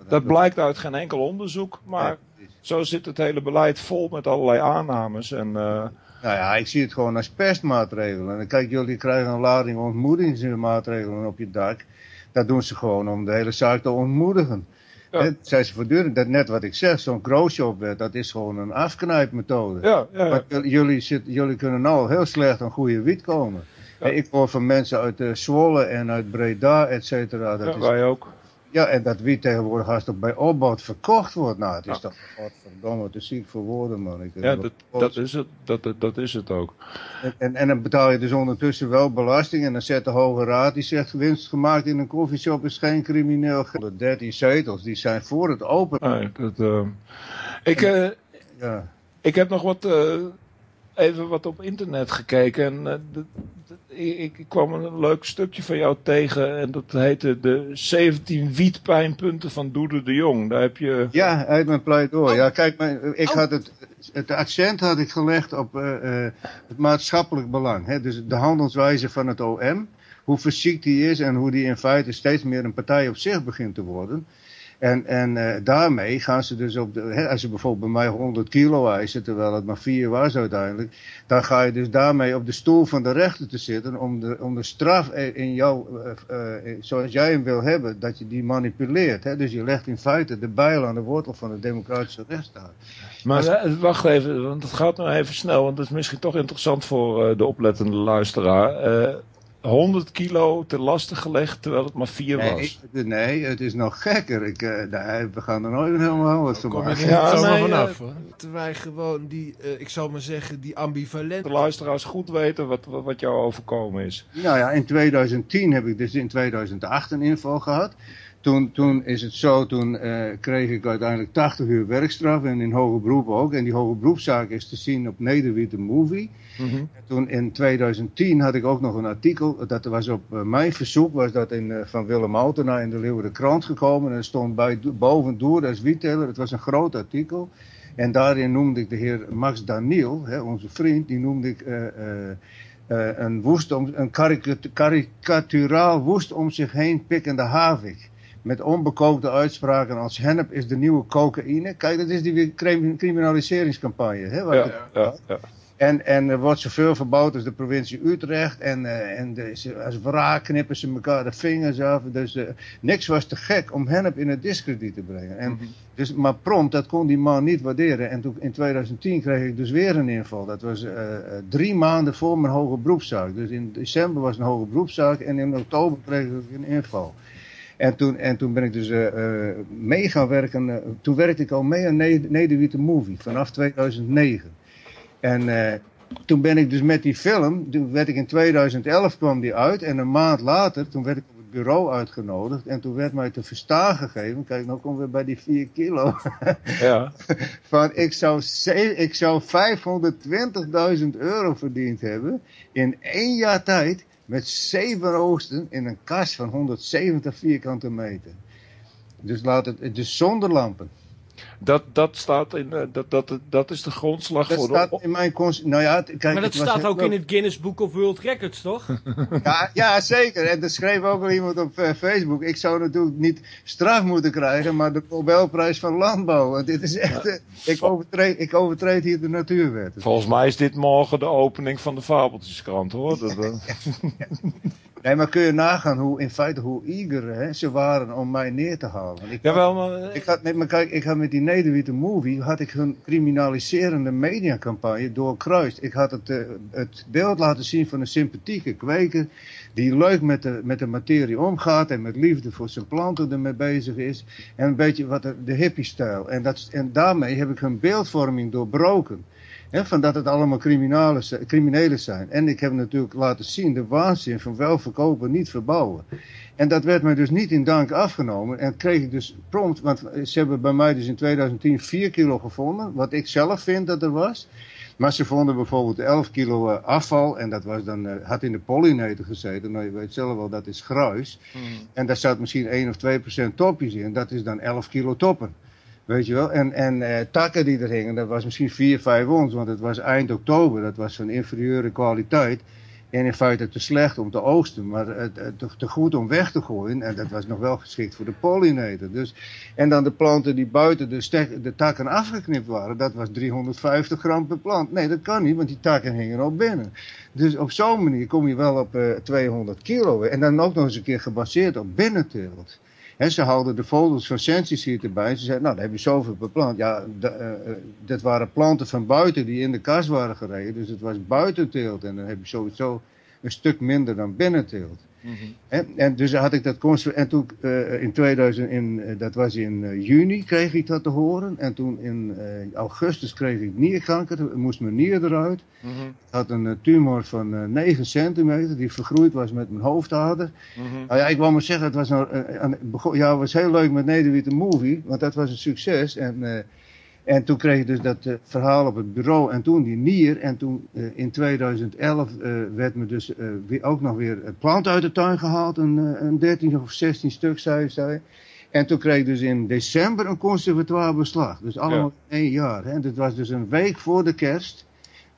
Dat blijkt uit geen enkel onderzoek, maar Ja, zo zit het hele beleid vol met allerlei aannames. En, eh, Nou ja, ik zie het gewoon als pestmaatregelen. En kijk, jullie krijgen een lading ontmoedigingsmaatregelen op je dak. Dat doen ze gewoon om de hele zaak te ontmoedigen. Ja. Zijn ze voortdurend. Dat net wat ik zeg, zo'n growshop, dat is gewoon een afknijpmethode. ja, ja, ja. Maar j- jullie, zit, jullie kunnen nou heel slecht aan goede wiet komen. Ja. Ik hoor van mensen uit uh, Zwolle en uit Breda, et cetera. Dat ja, is, wij ook. Ja, en dat wiet tegenwoordig haast ook bij opbouw verkocht wordt. Nou, het is Ja. toch godverdomme te ziek voor woorden, man. Ik, Ja, dat, dat, is het, dat, dat, is het ook. en, en, en dan betaal je dus ondertussen wel belasting. En dan zet de Hoge Raad, die zegt winst gemaakt in een koffieshop is geen crimineel. De 13 zetels, die zijn voor het open. Nee, dat, eh, ik, eh, Ja. ik heb nog wat, eh, even wat op internet gekeken. En eh, ik, ik kwam een leuk stukje van jou tegen. En dat heette de 17 wietpijnpunten van Doede de Jong. Daar heb je... Ja, uit mijn pleidooi. Ja, kijk, mijn, ik Oh. had het, het accent had ik gelegd op eh, eh, het maatschappelijk belang. Hè? Dus de handelswijze van het OM, hoe fysiek die is en hoe die in feite steeds meer een partij op zich begint te worden. En, en eh, daarmee gaan ze dus op de, hè, als ze bijvoorbeeld bij mij 100 kilo eisen, terwijl het maar 4 was uiteindelijk, dan ga je dus daarmee op de stoel van de rechter te zitten om de, om de straf in jou, eh, eh, zoals jij hem wil hebben, dat je die manipuleert. Hè? Dus je legt in feite de bijl aan de wortel van de democratische rechtsstaat. Maar wacht even, want het gaat nou even snel. Want dat is misschien toch interessant voor eh, de oplettende luisteraar. Eh 100 kilo te lasten gelegd terwijl het maar 4 Nee, was. ik- nee, het is nog gekker. Ik, eh, nee, we gaan er nooit helemaal wat van maken. er Ja, nee, vanaf, eh. Terwijl wij gewoon die, eh, ik zal maar zeggen, die ambivalent... De luisteraars goed weten wat, wat, wat jou overkomen is. Nou ja, in 2010 heb ik dus in 2008 een inval gehad. Toen, toen is het zo, toen eh, kreeg ik uiteindelijk 80 uur werkstraf en in hoger beroep ook. En die hoger beroepszaak is te zien op Nederwiet de Movie. En toen in 2010 had ik ook nog een artikel, dat was op eh, mijn verzoek, was dat in, eh, van Willem Altena in de Leeuwarden Krant gekomen. En er stond bij, boven als wietteler, het was een groot artikel. En daarin noemde ik de heer Max Daniel, hè, onze vriend, die noemde ik een, woest om, een karikatu- karikaturaal woest om zich heen pikkende havik. Met onbekookte uitspraken als hennep is de nieuwe cocaïne. Kijk, dat is die criminaliseringscampagne. Hè, ik Ja, ja, ja. en, en er wordt zoveel verbouwd als de provincie Utrecht. En, eh, en de, ze- als wraak knippen ze elkaar de vingers af. Dus eh, niks was te gek om hennep in het discrediet te brengen. En, Mhm. dus, maar prompt, dat kon die man niet waarderen. En toen, in 2010 kreeg ik dus weer een inval. Dat was eh, drie maanden voor mijn hoge beroepszaak. Dus in december was een hoge beroepszaak. En in oktober kreeg ik een inval. En toen, en toen ben ik dus eh, mee gaan werken. eh, toen werkte ik al mee aan Ne- Nederwitte Movie vanaf 2009. En, toen ben ik dus met die film, toen werd ik in 2011 kwam die uit en een maand later, toen werd ik bureau uitgenodigd en toen werd mij te verstaan gegeven, kijk nou komen we bij die 4 kilo, Ja. van ik zou, ik zou 520.000 euro verdiend hebben in één jaar tijd met zeven oogsten in een kas van 170 vierkante meter. Dus, laat het, dus zonder lampen. Dat, dat staat in, eh, dat, dat, dat is de grondslag Dat voor de... staat in mijn... cons- Nou ja, kijk, Maar dat staat ook in het Guinness Book of World Records, toch? Ja, ja, zeker. En er schreef ook al iemand op eh, Facebook. Ik zou natuurlijk niet straf moeten krijgen, maar de Nobelprijs van Landbouw. Want dit is echt. eh, ik, overtreed, ik overtreed hier de natuurwetten. Volgens mij is dit morgen de opening van de Fabeltjeskrant, hoor. Dat, Nee, maar kun je nagaan hoe in feite hoe eager hè, ze waren om mij neer te halen. Ik, Jawel, maar... eh, ik had, nee, maar kijk, ik had met die Nederwitte Movie had ik hun criminaliserende mediacampagne doorkruist. Ik had het, eh, het beeld laten zien van een sympathieke kweker die leuk met de, met de materie omgaat en met liefde voor zijn planten ermee bezig is. En een beetje wat de, de hippie-stijl. En, dat, en daarmee heb ik hun beeldvorming doorbroken. Van dat het allemaal criminelen zijn. En ik heb natuurlijk laten zien de waanzin van wel verkopen, niet verbouwen. En dat werd mij dus niet in dank afgenomen. En kreeg ik dus prompt, want ze hebben bij mij dus in 2010 4 kilo gevonden. Wat ik zelf vind dat er was. Maar ze vonden bijvoorbeeld 11 kilo eh, afval. En dat was dan, eh, had in de pollinator gezeten. Nou, je weet zelf wel, dat is gruis. hmm. En daar zat misschien 1 of 2 procent topjes in. Dat is dan 11 kilo toppen. Weet je wel? En, en eh, takken die er hingen, dat was misschien 4, 5 ons. Want het was eind oktober. Dat was van inferieure kwaliteit. En in feite te slecht om te oogsten, maar te, te goed om weg te gooien. En dat was nog wel geschikt voor de pollinator. Dus, en dan de planten die buiten de, de takken afgeknipt waren, dat was 350 gram per plant. Nee, dat kan niet, want die takken hingen al binnen. Dus op zo'n manier kom je wel op eh 200 kilo. En dan ook nog eens een keer gebaseerd op binnenteelt. En ze haalden de folders van Sensis hier erbij. Ze zeiden, nou, dan heb je zoveel per plant. Ja, eh, eh, dat waren planten van buiten die in de kas waren gereden. Dus het was buitenteelt. En dan heb je sowieso een stuk minder dan binnenteelt. Mhm. En, en dus had ik dat constru- En toen eh, in 2000, in, eh, dat was in eh, juni, kreeg ik dat te horen. En toen in augustus kreeg ik nierkanker. Moest mijn nier eruit. Mhm. Ik had een tumor van eh 9 centimeter die vergroeid was met mijn hoofdader. Mhm. Nou ja, ik wou maar zeggen, het was, nou, ja, het was heel leuk met Nederwitte Movie, want dat was een succes. En, en toen kreeg ik dus dat eh, verhaal op het bureau en toen die nier. En toen eh, in 2011 eh, werd me dus weer, ook nog weer het plant uit de tuin gehaald. Een, een 13 of 16 stuk, zei zij. En toen kreeg ik dus in december een conservatoire beslag. Dus allemaal in één jaar. Hè. En dat was dus een week voor de kerst.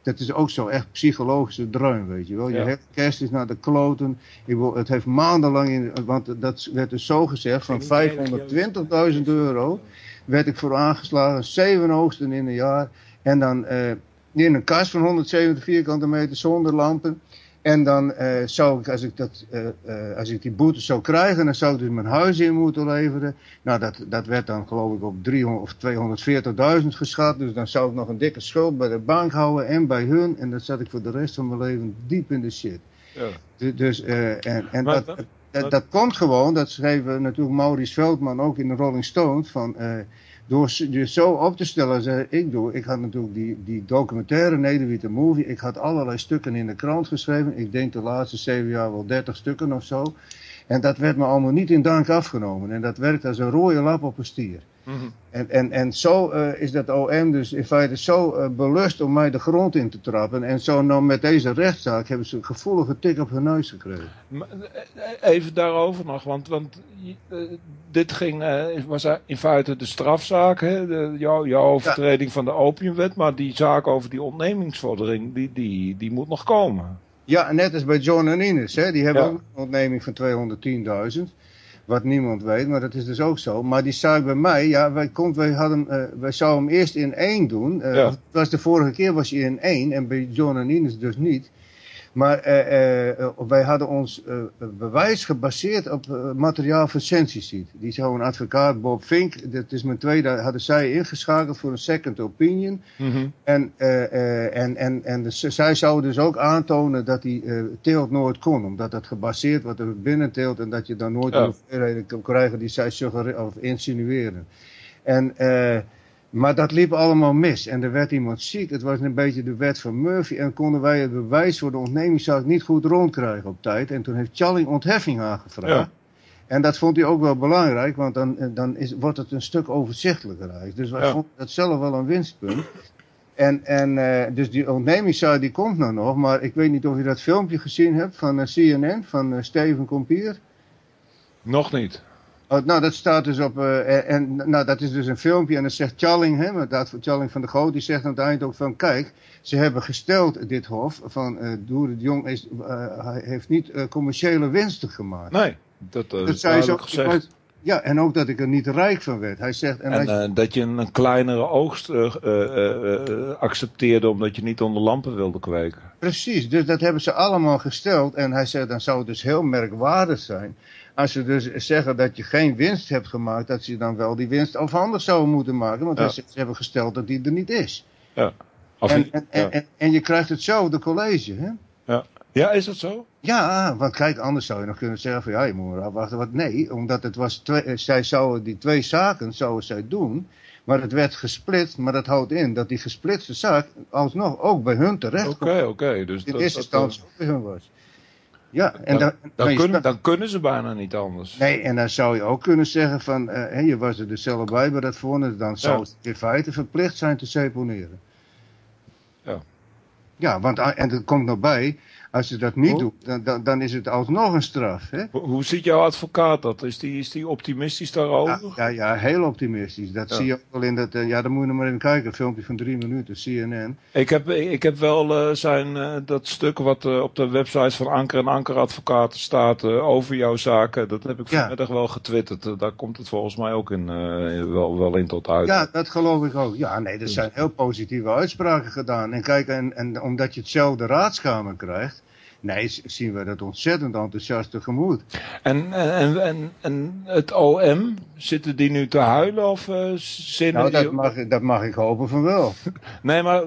Dat is ook zo echt psychologische dreun, weet je wel. Je Ja. hebt kerst is naar de kloten. Ik wil, het heeft maandenlang, in, want dat werd dus zo gezegd, van 520.000 euro werd ik voor aangeslagen. Zeven oogsten in een jaar. En dan eh, in een kast van 170 vierkante meter zonder lampen. En dan eh, zou ik, als ik, dat, eh, als ik die boete zou krijgen, dan zou ik dus mijn huis in moeten leveren. Nou, dat, dat werd dan geloof ik op 300 of 240.000 geschat. Dus dan zou ik nog een dikke schuld bij de bank houden en bij hun. En dan zat ik voor de rest van mijn leven diep in de shit. Ja. Du- Dus, en, en dat- dat, dat komt gewoon, dat schreef eh, natuurlijk Maurice Veldman ook in de Rolling Stones, van eh, door je zo op te stellen, zei ik doe, ik had natuurlijk die, die documentaire Nederwitte Movie, ik had allerlei stukken in de krant geschreven, ik denk de laatste zeven jaar wel dertig stukken of zo. En dat werd me allemaal niet in dank afgenomen. En dat werkt als een rode lap op een stier. Mhm. En, en, en zo eh, is dat OM dus in feite zo eh, belust om mij de grond in te trappen. En zo nou met deze rechtszaak hebben ze een gevoelige tik op hun neus gekregen. Eh, Even daarover nog, want, want dit ging, was in feite de strafzaak, hè? De, jouw, jouw overtreding van de opiumwet, maar die zaak over die ontnemingsvordering, die, die, die moet nog komen. Ja, net als bij John en Ines. Hè? Die hebben Ja. ook een ontneming van 210.000. Wat niemand weet, maar dat is dus ook zo. Maar die zaak bij mij, ja, wij, komt, wij, hadden, eh, wij zouden hem eerst in één doen. Eh, Ja. Was de vorige keer was hij in één en bij John en Ines dus niet. Maar eh, eh, wij hadden ons eh, bewijs gebaseerd op materiaal van Sensiseed. Die zou een advocaat, Bob Fink, dat is mijn tweede, hadden zij ingeschakeld voor een second opinion. En, eh, en, en, en dus, zij zouden dus ook aantonen dat die teelt nooit kon. Omdat dat gebaseerd wordt op binnenteelt en dat je dan nooit Ja. de hoeveelheden kan krijgen die zij suggereren of insinueren. En, eh, Maar dat liep allemaal mis. En er werd iemand ziek. Het was een beetje de wet van Murphy. En konden wij het bewijs voor de ontnemingszaak niet goed rondkrijgen op tijd. En toen heeft Challing ontheffing aangevraagd. Ja. En dat vond hij ook wel belangrijk, want dan, eh, dan is, wordt het een stuk overzichtelijker eigenlijk. Dus wij Ja. vonden dat zelf wel een winstpunt. En, en eh, dus die ontnemingszaak die komt nou nog, maar ik weet niet of je dat filmpje gezien hebt van eh, CNN, van Steven Kompier. Nog niet. Oh, nou, dat staat dus op, eh, en nou, dat is dus een filmpje en dan zegt Challing, hè, maar dat Challing van de Groot, die zegt aan het eind ook van, kijk, ze hebben gesteld, dit hof, van eh Doer de Jong is, eh, hij heeft niet commerciële winsten gemaakt. Nee, dat, dat is zei ze ook. gezegd. Ja, en ook dat ik er niet rijk van werd. Hij zegt, en, En hij, dat je een, kleinere oogst accepteerde omdat je niet onder lampen wilde kweken. precies, dus dat hebben ze allemaal gesteld. En hij zegt, dan zou het dus heel merkwaardig zijn. Als ze dus zeggen dat je geen winst hebt gemaakt, dat ze dan wel die winst afhandig zouden moeten maken. Want Ja. ze hebben gesteld dat die er niet is. Of En, en, ja. en, en, je krijgt hetzelfde college, hè? ja, is dat zo? Ja, want kijk, anders zou je nog kunnen zeggen van ja, je moet maar afwachten. Wat nee, omdat het was twee, eh, zij zouden die twee zaken zouden zij doen, maar het werd gesplitst. Maar dat houdt in dat die gesplitste zaak alsnog ook bij hun terecht Oké, komt. oké. Dus In dat- eerste instantie ook bij hun was. Ja, en dan, dan, kunnen, dan kunnen ze bijna niet anders. Nee, en dan zou je ook kunnen zeggen van, eh, je was er dus zelf bij bij dat vonnis, dan zou Ja. het in feite verplicht zijn te seponeren. Ja. Ja, want a- en er komt nog bij, als je dat niet Oh. doet, dan, dan, dan is het alsnog een straf. Hè? Hoe, hoe ziet jouw advocaat dat? Is die, is die optimistisch daarover? Ja, ja, ja, heel optimistisch. Dat Ja. zie je ook wel in dat, eh, ja, dan moet je nog maar even kijken, een filmpje van drie minuten, CNN. Ik, heb, ik heb wel eh, zijn, eh, dat stuk wat op de website van Anker en Anker Advocaten staat over jouw zaken. Dat heb ik Ja. vanmiddag wel getwitterd. Daar komt het volgens mij ook in, wel, wel in tot uit. Ja, dat geloof ik ook. Ja, nee, er zijn heel positieve uitspraken gedaan. En kijk, en, en omdat je hetzelfde raadskamer krijgt, nee, zien we dat ontzettend enthousiast tegemoet. En, en, en, en het OM, zitten die nu te huilen of eh, zinnen Nou, dat mag, dat mag ik hopen van wel. Nee, maar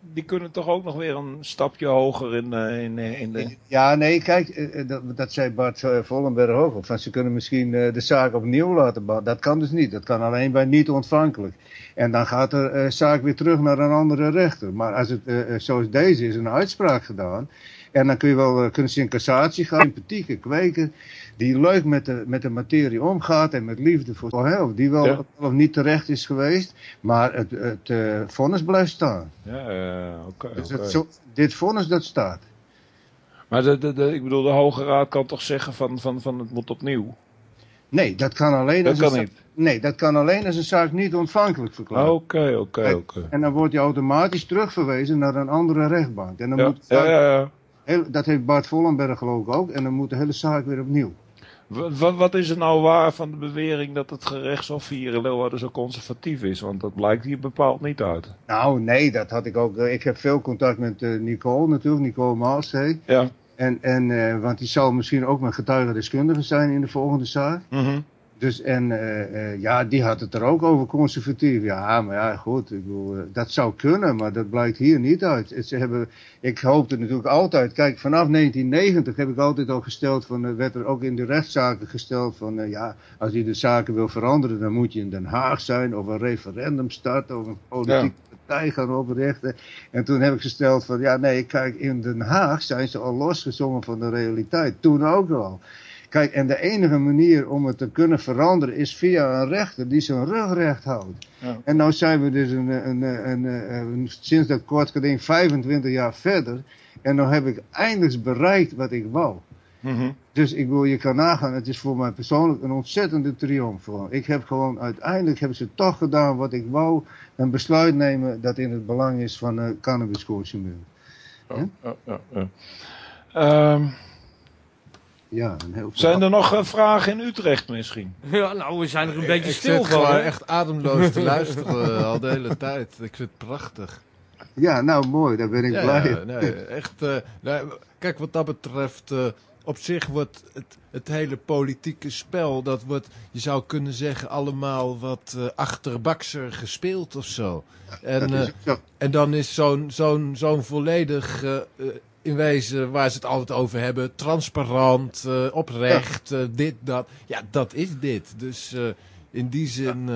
die kunnen toch ook nog weer een stapje hoger in, eh, in, eh, in de... Ja, nee, kijk, dat, dat zei Bart Vollenberg ook. al, Van ze kunnen misschien de zaak opnieuw laten bouwen. Dat kan dus niet. Dat kan alleen bij niet ontvankelijk. En dan gaat de zaak weer terug naar een andere rechter. Maar als het zoals deze is, een uitspraak gedaan. En dan kun je wel, eh, kunnen ze in cassatie gaan. Sympathieke kweker. Die leuk met de, met de materie omgaat. En met liefde voor hè, of die wel Ja. of niet terecht is geweest. Maar het, het eh, vonnis blijft staan. Ja, eh, oké. Dus zo, dit vonnis dat staat. Maar de, de, de, ik bedoel, de Hoge Raad kan toch zeggen van, van, van het moet opnieuw? Nee, dat kan alleen Dat als kan een niet. Nee, dat kan alleen als een zaak niet ontvankelijk verklaard. Oké, oké, oké. En dan wordt je automatisch terugverwezen naar een andere rechtbank. En dan Ja, moet ja, ja, ja. Heel- dat heeft Bart Vollenberg geloof ik ook. En dan moet de hele zaak weer opnieuw. Wa- wa- Wat is er nou waar van de bewering dat het gerechtshof hier in Leeuwarden zo conservatief is? Want dat blijkt hier bepaald niet uit. Nou, nee, dat had ik ook. eh, Ik heb veel contact met eh, Nicole natuurlijk, Nicole Maalstee. Ja. En, en, eh, want die zal misschien ook mijn getuigendeskundige zijn in de volgende zaak. Mhm. Dus en eh, eh, ja, die had het er ook over conservatief. Ja, maar ja, goed, ik bedoel, eh, dat zou kunnen, maar dat blijkt hier niet uit. Ze hebben, ik hoopte natuurlijk altijd, kijk, vanaf 1990 heb ik altijd al gesteld, van, werd er ook in de rechtszaken gesteld van, ja, als je de zaken wil veranderen, dan moet je in Den Haag zijn, of een referendum starten, of een politieke partij gaan oprichten. En toen heb ik gesteld van, ja, nee, kijk, in Den Haag zijn ze al losgezongen van de realiteit. Toen ook al. Kijk, en de enige manier om het te kunnen veranderen is via een rechter die zijn rug recht houdt. Ja. En nou zijn we dus een, een, een, een- sinds dat kort geding 25 jaar verder. En nou heb ik eindelijk bereikt wat ik wou. Mhm. Dus ik wil je kan nagaan, het is voor mij persoonlijk een ontzettende triomf. Gewoon. Ik heb gewoon, uiteindelijk hebben ze toch gedaan wat ik wou. Een besluit nemen dat in het belang is van uh, cannabisconsument. Ja, Ja, een heel zijn er nog eh, vragen in Utrecht misschien? Ja, nou, we zijn er een Ik- beetje ik stil zit van. gewoon hè? echt ademloos te luisteren al de hele tijd. Ik vind het prachtig. Ja, nou mooi, daar ben ik Ja, blij. ja, nee, echt. eh, nou, kijk, wat dat betreft, eh, op zich wordt het, het hele politieke spel, dat wordt, je zou kunnen zeggen, allemaal wat eh achterbakser gespeeld of zo. En, eh, en dan is zo'n zo'n zo'n volledig, in wezen, waar ze het altijd over hebben, transparant, eh, oprecht, eh, dit, dat. Ja, dat is dit. Dus eh, in die zin,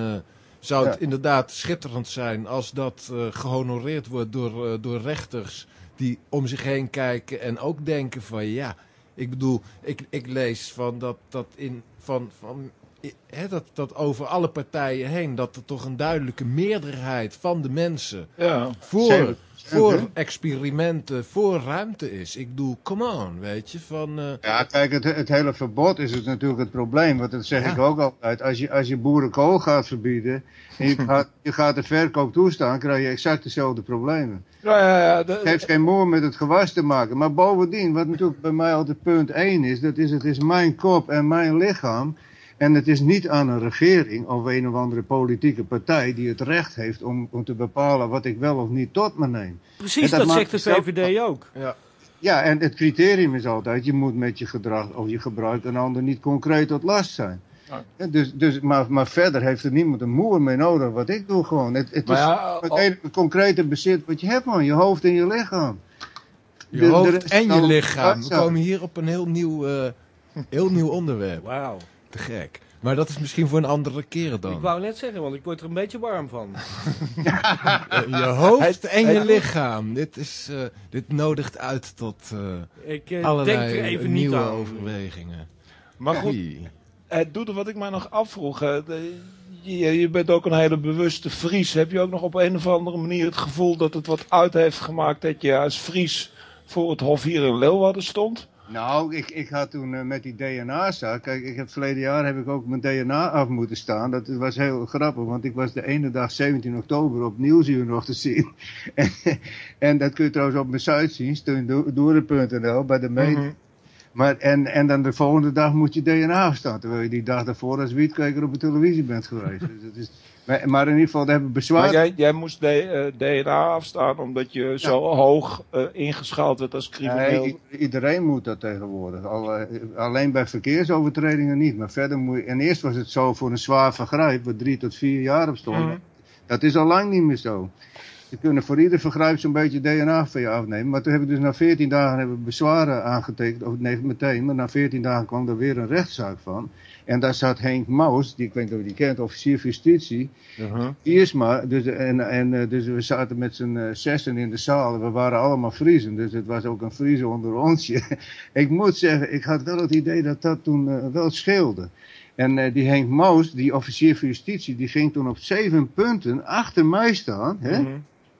zou het inderdaad schitterend zijn als dat eh, gehonoreerd wordt door, door rechters die om zich heen kijken en ook denken van ja, ik bedoel, ik, ik lees van dat, dat in van, van hè, dat, dat over alle partijen heen dat er toch een duidelijke meerderheid van de mensen Ja. voor, Zeker. Voor Zeker. experimenten, voor ruimte is. Ik bedoel, come on, weet je, van... eh, Ja, kijk, het, het hele verbod is het natuurlijk het probleem. Want dat zeg Ja. ik ook altijd. Als je, als je boerenkool gaat verbieden en je gaat, je gaat de verkoop toestaan, krijg je exact dezelfde problemen. Ja, ja, ja. de- Het heeft geen moer met het gewas te maken. Maar bovendien, wat natuurlijk bij mij altijd punt 1 is, dat is het is mijn kop en mijn lichaam. En het is niet aan een regering of een of andere politieke partij die het recht heeft om, om te bepalen wat ik wel of niet tot me neem. Precies, dat zegt de zelf- VVD ook. ja. Ja, en het criterium is altijd, je moet met je gedrag of je gebruik een ander niet concreet tot last zijn. Ja. Dus, dus, maar, maar verder heeft er niemand een moer mee nodig wat ik doe gewoon. Het, het Maar is ja, het enige concrete bezit wat je hebt man, je hoofd en je lichaam. Je De- hoofd en je lichaam. We komen hier op een heel nieuw, eh, heel nieuw onderwerp. Wauw. Te gek. Maar dat is misschien voor een andere keer Ik dan. wou net zeggen, want ik word er een beetje warm van. Eh, je hoofd Hij- en je lichaam. Dit, is, eh, dit nodigt uit tot eh, Ik allerlei denk er even niet nieuwe aan. overwegingen. maar goed, het doet er wat ik mij nog afvroeg. De- Je, je bent ook een hele bewuste Fries. Heb je ook nog op een of andere manier het gevoel dat het wat uit heeft gemaakt dat je als Fries voor het Hof hier in Leeuwarden stond? Nou, ik, ik had toen eh, met die DNA-zaak, kijk, ik heb verleden jaar heb ik ook mijn DNA af moeten staan. Dat was heel grappig, want ik was de ene dag 17 oktober op Nieuwsuur nog te zien. en, en dat kun je trouwens op mijn site zien, steundoeren.nl, bij de media. Mhm. Maar, en, en dan de volgende dag moet je DNA afstaan, terwijl je die dag daarvoor als wietkijker op de televisie bent geweest. dus dat is, maar, maar in ieder geval, daar hebben bezwaar. Maar jij, jij moest de, eh, DNA afstaan omdat je zo hoog eh, ingeschaald werd als crimineel. Nee, iedereen moet dat tegenwoordig. Al, eh, alleen bij verkeersovertredingen niet. Maar verder moet je... En eerst was het zo voor een zwaar vergrijp, waar drie tot vier jaar op stond. Mhm. Dat is al lang niet meer zo. Ze kunnen voor ieder vergrijp zo'n beetje DNA van je afnemen. Maar toen hebben we dus na 14 dagen hebben we bezwaren aangetekend. Of nee, meteen. Maar na 14 dagen kwam er weer een rechtszaak van. En daar zat Henk Maus, die ik weet niet of je die kent, officier van justitie. Mhm. Iersma, dus, en, en, eh, dus we zaten met z'n eh, zessen in de zaal. We waren allemaal Friesen, dus het was ook een Friese onder onsje. ik moet zeggen, ik had wel het idee dat dat toen eh, wel scheelde. En die Henk Maus, die officier van justitie, die ging toen op zeven punten achter mij staan. Hè? Mhm.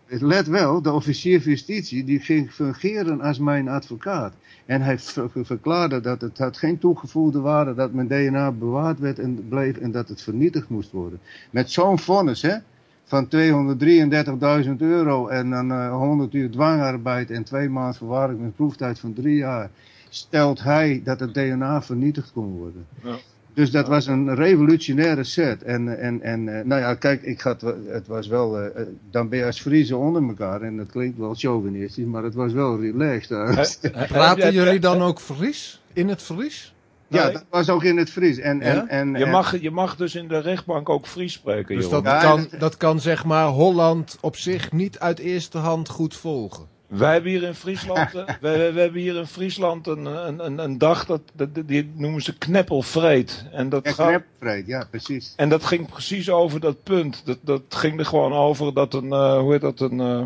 Let wel, de officier van justitie, die ging fungeren als mijn advocaat. En hij ver- verklaarde dat het had geen toegevoegde waarde dat mijn DNA bewaard werd en bleef en dat het vernietigd moest worden. Met zo'n vonnis, hè, van 233.000 euro en dan eh 100 uur dwangarbeid en twee maanden verwaring met proeftijd van drie jaar, stelt hij dat het DNA vernietigd kon worden. Ja. Dus dat was een revolutionaire set. En, en, en eh, nou ja, kijk, ik had, het was wel, eh, eh, dan ben je als Friese onder elkaar. En dat klinkt wel chauvinistisch, maar het was wel relaxed. He- Praten jij- jullie dan ook Fries? In het Fries? ja, dat was ook in het Fries. En, en, Ja? en, Je mag, je mag dus in de rechtbank ook Fries spreken, Dus dat kan, dat kan zeg maar Holland op zich niet uit eerste hand goed volgen. Wij hebben hier in Friesland, eh, we, we- we hebben hier in Friesland een, een, een, een dag, dat, dat, die noemen ze kneppelvreed. En dat, Ja, gaat, knepvreed, ja, precies. en dat ging precies over dat punt. Dat, dat ging er gewoon over dat een, eh, hoe heet dat, een, eh,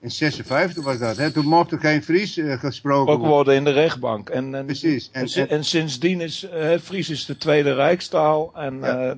In 56 was dat. Hè? Toen mocht er geen Fries eh, gesproken ook worden. worden in de rechtbank. En, en, Precies. En, En, si- en, en sindsdien is Fries is de tweede rijkstaal en Ja.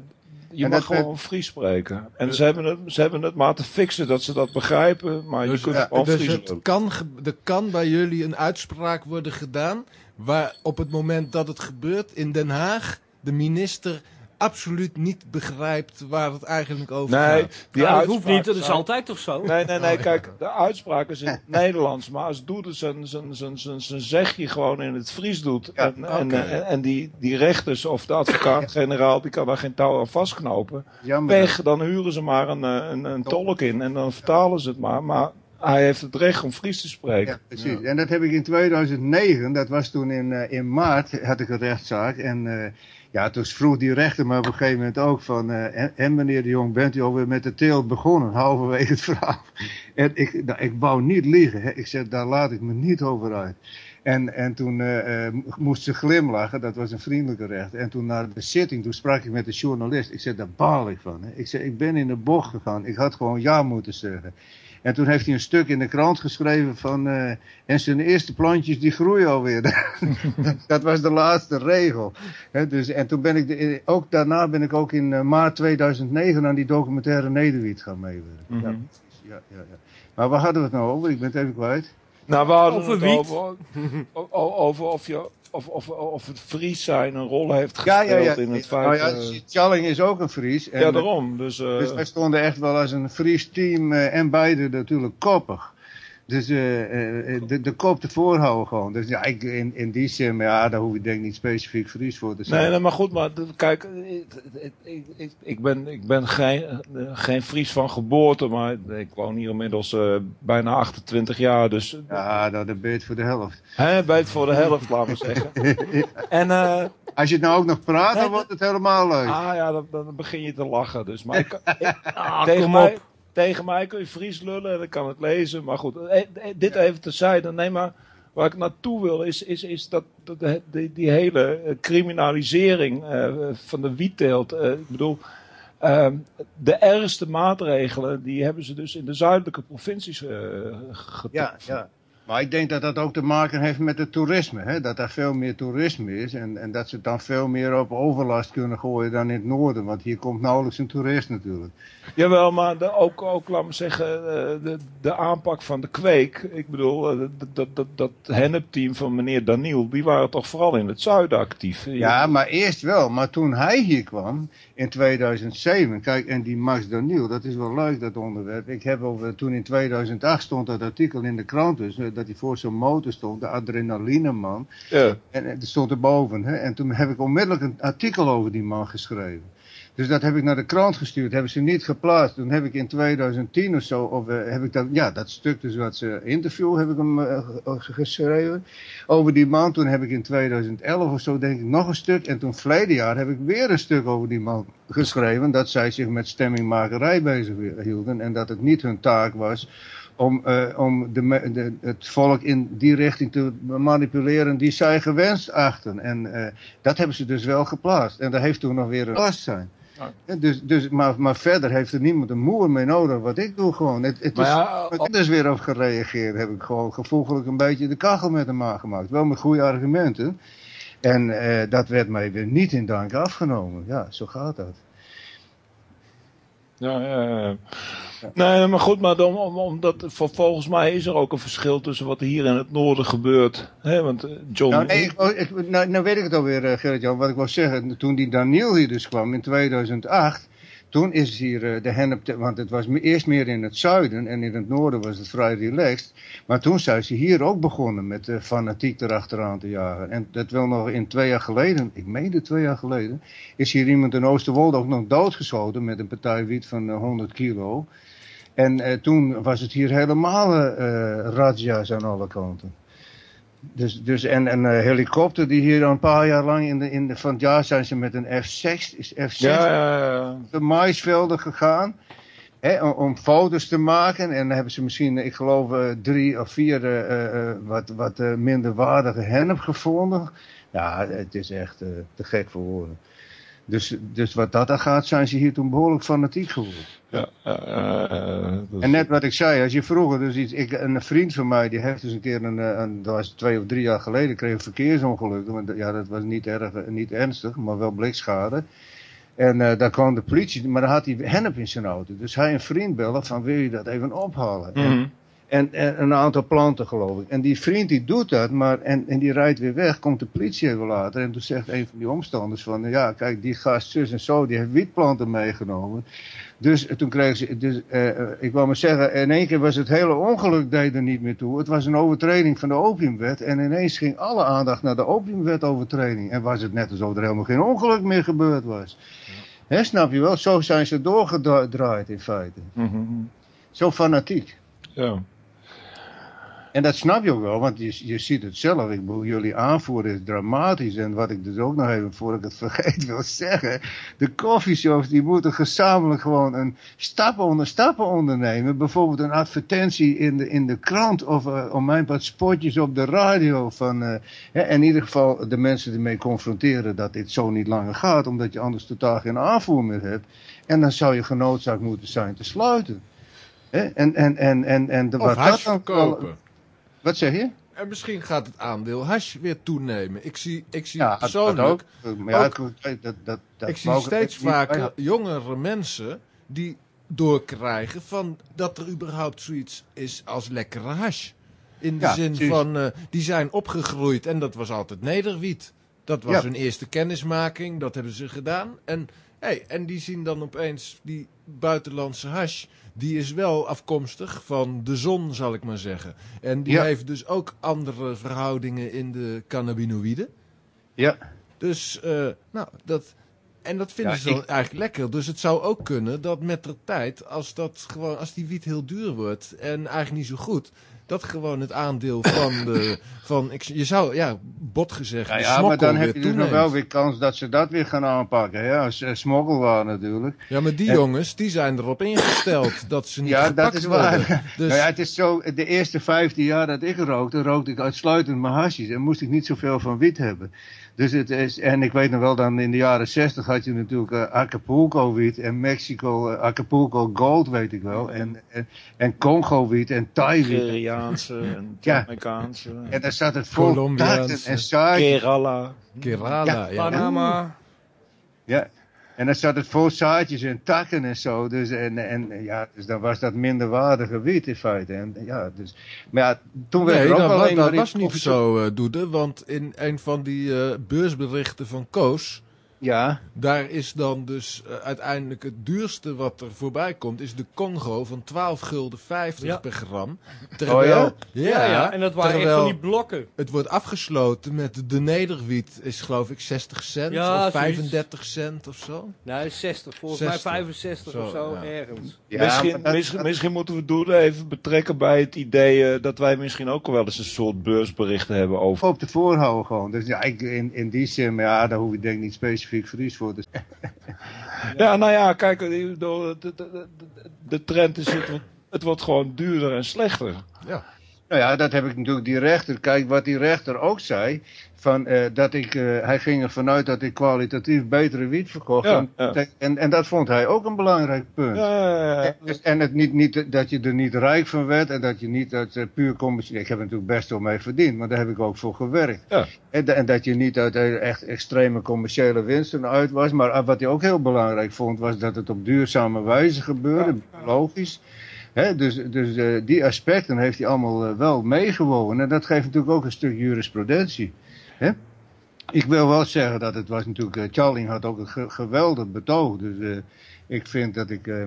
Je En mag gewoon Fries spreken. En ze, hebben het, ze hebben het maar te fixen dat ze dat begrijpen, maar Dus, je kunt ja, dus Fries het leren. kan, er kan bij jullie een uitspraak worden gedaan waar op het moment dat het gebeurt in Den Haag de minister absoluut niet begrijpt waar het eigenlijk over Nee, gaat. die Nou, dat hoeft niet, dat is altijd toch zo? Nee, nee, nee, Oh, kijk, de uitspraak is in het Nederlands, maar als Doede zijn, zijn, zijn, zijn, zijn zegje gewoon in het Fries doet Ja, en, en, en, en die, die rechters of de advocaat-generaal, die kan daar geen touw aan vastknopen. jammer. Pech, dan huren ze maar een, eh, een, een tolk in en dan vertalen ze het maar, maar hij heeft het recht om Fries te spreken. Ja, precies. En dat heb ik in 2009, dat was toen in, eh, in maart, had ik een rechtszaak. En eh, ja, toen vroeg die rechter me op een gegeven moment ook van... eh, en, en meneer de Jong, bent u alweer met de teelt begonnen, halverwege het verhaal? En ik, nou, ik wou niet liegen, hè. ik zeg, daar laat ik me niet over uit. En, en toen uh, moest ze glimlachen, dat was een vriendelijke recht. En toen na de zitting, toen sprak ik met de journalist. Ik zei, daar baal ik van. Hè. Ik zei, ik ben in de bocht gegaan. Ik had gewoon ja moeten zeggen. En toen heeft hij een stuk in de krant geschreven van... Uh, en zijn eerste plantjes die groeien alweer. dat was de laatste regel. dus, en toen ben ik, de, ook daarna ben ik ook in uh, maart 2009 aan die documentaire Nederwiet gaan meewerken. Mm -hmm. ja, ja, ja, Maar waar hadden we het nou over? Ik ben het even kwijt. Nou, we hadden over het over, over of je of, of, of het Fries zijn een rol heeft gespeeld ja, ja, ja. in het feit... Nou ja, Challing is ook een Fries. En ja, daarom. Dus, uh... dus wij stonden echt wel als een Fries team en beide natuurlijk koppig. Dus uh, de, de kop te voorhouden gewoon. Dus ja, ik, in, in die zin, ja, daar hoef je denk ik niet specifiek Fries voor te zijn. Nee, nee maar goed, maar kijk, ik, ik, ik, ik ben, ik ben geen, geen Fries van geboorte, maar ik woon hier inmiddels uh, bijna 28 jaar, dus... Ja, dat is beet voor de helft. Hè, beet voor de helft, laten we zeggen. en... Uh, Als je het nou ook nog praat, dan wordt het helemaal leuk. Ah ja, dan, dan begin je te lachen, dus. Maar ik, ah, tegen mij tegen mij kun je Fries lullen en ik kan het lezen. Maar goed, dit even terzijde. Nee, maar waar ik naartoe wil is, is, is dat, dat die, die hele criminalisering uh, van de wietteelt. Uh, ik bedoel, uh, de ergste maatregelen die hebben ze dus in de zuidelijke provincies uh, Ja, ja. Maar ik denk dat dat ook te maken heeft met het toerisme. Hè? Dat er veel meer toerisme is. En, en dat ze dan veel meer op overlast kunnen gooien dan in het noorden. Want hier komt nauwelijks een toerist natuurlijk. Jawel, maar de, ook, ook, laat me zeggen, de, de aanpak van de kweek. Ik bedoel, dat, dat, dat hennepteam van meneer Daniel, die waren toch vooral in het zuiden actief. Ja, maar eerst wel. Maar toen hij hier kwam, in 2007, kijk, en die Max Daniel, dat is wel leuk dat onderwerp. Ik heb over, toen in 2008 stond dat artikel in de krant dus, dat hij voor zo'n motor stond, de adrenalineman. Ja. En, en dat stond erboven. Hè? En toen heb ik onmiddellijk een artikel over die man geschreven. Dus dat heb ik naar de krant gestuurd, hebben ze niet geplaatst. Toen heb ik in 2010 of zo, of uh, heb ik dat, ja, dat stuk dus wat ze interview heb ik hem uh, geschreven. Over die man, toen heb ik in 2011 of zo denk ik nog een stuk. En toen verleden jaar heb ik weer een stuk over die man geschreven. Dat zij zich met stemmingmakerij bezig hielden. En dat het niet hun taak was om, om de, het volk in die richting te manipuleren die zij gewenst achten. En dat hebben ze dus wel geplaatst. En daar heeft toen nog weer een last zijn. Ja. Dus, dus, maar, maar verder heeft er niemand een moer mee nodig wat ik doe gewoon. Het, het is, ja, dus weer op gereageerd. Heb ik gewoon gevoeglijk een beetje de kachel met hem aangemaakt. Wel met goede argumenten. En uh, dat werd mij weer niet in dank afgenomen. Ja, zo gaat dat. Ja, ja, ja. Nee, maar goed, maar dan, omdat volgens mij is er ook een verschil tussen wat hier in het noorden gebeurt. Hè? Want John... Nou, nee, ik, nou, nou, weet ik het alweer, uh, Gerrit-Jan. Wat ik wil zeggen, toen die Daniel hier dus kwam in 2008... Toen is hier uh, de hennep, want het was eerst meer in het zuiden en in het noorden was het vrij relaxed. Maar toen zijn ze hier ook begonnen met uh, fanatiek erachteraan te jagen. En dat wel nog in twee jaar geleden, ik meende twee jaar geleden, is hier iemand in Oosterwolde ook nog doodgeschoten met een partij wiet van uh, 100 kilo. En uh, toen was het hier helemaal uh, aan alle kanten. Dus, dus en een uh, helikopter die hier al een paar jaar lang in de, in de van het jaar zijn ze met een F6, is F6 ja, ja, ja. de maisvelden gegaan. Hè, om, om, foto's te maken. En dan hebben ze misschien, ik geloof, uh, drie of vier uh, wat, wat minder waardige hennep gevonden. Ja, het is echt te gek voor woorden. Dus, dus wat dat dan gaat, zijn ze hier toen behoorlijk fanatiek geworden. Ja, uh, uh, en net wat ik zei, als je vroeger dus iets, ik, een vriend van mij, die heeft dus een keer, een, een, dat was twee of drie jaar geleden, kreeg een verkeersongeluk. Want ja, dat was niet erg, niet ernstig, maar wel blikschade. En uh, daar kwam de politie, maar dan had hij hennep in zijn auto. Dus hij een vriend bellen van, wil je dat even ophalen? Mm -hmm. en, en, en, een aantal planten geloof ik. En die vriend die doet dat, maar, en, en die rijdt weer weg, komt de politie even later. En toen zegt een van die omstanders van, ja kijk, die gast zus en zo, die heeft wietplanten meegenomen. Dus toen kreeg ze, dus, uh, ik wou maar zeggen, in één keer was het hele ongeluk deed er niet meer toe. Het was een overtreding van de opiumwet. En ineens ging alle aandacht naar de opiumwetovertreding. En was het net alsof er helemaal geen ongeluk meer gebeurd was. Ja. He, snap je wel? Zo zijn ze doorgedraaid in feite. Mm -hmm. Zo fanatiek. Ja. En dat snap je ook wel, want je, je ziet het zelf. Ik bedoel, jullie aanvoer is dramatisch. En wat ik dus ook nog even, voor ik het vergeet, wil zeggen. De coffeeshops, die moeten gezamenlijk gewoon een stappen onder stappen ondernemen. Bijvoorbeeld een advertentie in de, in de krant of uh, om mijn wat spotjes op de radio. Van, uh, hè, in ieder geval de mensen ermee confronteren dat dit zo niet langer gaat. Omdat je anders totaal geen aanvoer meer hebt. En dan zou je genoodzaakt moeten zijn te sluiten. Hè? En, en, en, en, en de, Of wat hash dat dan verkopen. Wat zeg je? En misschien gaat het aandeel hash weer toenemen. Ik zie, ik zie Ja, dat- dat persoonlijk, ook. Ja, dat, dat, dat ik zie steeds bij vaker jongere mensen die doorkrijgen van dat er überhaupt zoiets is als lekkere hash. In de Ja, zin precies. van, eh, die zijn opgegroeid en dat was altijd nederwiet. Dat was hun eerste kennismaking, dat hebben ze gedaan. En, hey, en die zien dan opeens die buitenlandse hash. Die is wel afkomstig van de zon, zal ik maar zeggen. En die Ja. heeft dus ook andere verhoudingen in de cannabinoïden. Ja, Dus, eh, nou, dat... En dat vinden Ja, ze dan ik- eigenlijk lekker. Dus het zou ook kunnen dat met de tijd, als, dat gewoon, als die wiet heel duur wordt en eigenlijk niet zo goed, dat gewoon het aandeel van de. Van, ik, je zou, ja, bot gezegd, ja, maar dan heb je dus nog wel weer kans dat ze dat weer gaan aanpakken. Ja, als eh, smokkelwaar natuurlijk. Ja, maar die jongens, die zijn erop ingesteld dat ze niet Ja, dat is waar. Dus, Nou ja, het is zo, de eerste 15 jaar dat ik rookte, rookte ik uitsluitend mijn hasjes en moest ik niet zoveel van wiet hebben. Dus het is, en ik weet nog wel, dan in de jaren 60 had je natuurlijk eh, Acapulco wiet en Mexico, eh, Acapulco Gold weet ik wel, en, en, en Congo wiet en Thai wiet. Nigeriaanse en Ja. Jamaicaanse. En daar zat het vol Colombiaanse. en zaadjes. Kerala. Kerala, Ja, ja. Panama. Ja. En dan zat het vol zaadjes en takken en zo. Dus, en, en, ja, dus dan was dat minderwaardige wiet in feite. En, ja, dus, maar ja, toen werd Nee, er ook dat, alleen dat maar was niet zo, eh Doede. Want in een van die eh, beursberichten van Koos... Ja, Daar is dan dus eh, uiteindelijk het duurste wat er voorbij komt, is de Congo van 12 gulden 50 Ja. per gram. Oh Terwijl, Ja, ja, en dat waren echt van die blokken. het wordt afgesloten met de nederwiet is geloof ik 60 cent Ja, of zoiets. 35 cent of zo. Nee, 60. Volgens 60. mij 65 Zo, of zo, ja. ergens. ja misschien, misschien, moeten we Doelen even betrekken bij het idee eh, dat wij misschien ook wel eens een soort beursberichten hebben over. op de voorhouden gewoon. Dus ja, ik, in, in die zin, maar ja, daar hoef ik denk ik niet specifiek Fries voor. Dus, Ja, nou ja, kijk, de, de, de, de trend is het, wordt- het wordt gewoon duurder en slechter. Ja. nou ja, dat heb ik natuurlijk die rechter. Kijk, wat die rechter ook zei, van, eh, dat ik, eh, hij ging ervan uit dat ik kwalitatief betere wiet verkocht. Ja, en, ja. En, en dat vond hij ook een belangrijk punt. Ja, ja. En- En het niet, niet, dat je er niet rijk van werd en dat je niet uit eh, puur commercieel... Ik heb er natuurlijk best wel mee verdiend, maar daar heb ik ook voor gewerkt. En, en dat je niet uit echt extreme commerciële winsten uit was. Maar ah, wat hij ook heel belangrijk vond, was dat het op duurzame wijze gebeurde. Logisch. Hè, dus dus die aspecten heeft hij allemaal wel meegewogen. En dat geeft natuurlijk ook een stuk jurisprudentie. Hè? Ik wil wel zeggen dat het was natuurlijk... eh, Charling had ook een ge- geweldig betoog. Dus eh, ik vind dat ik... eh,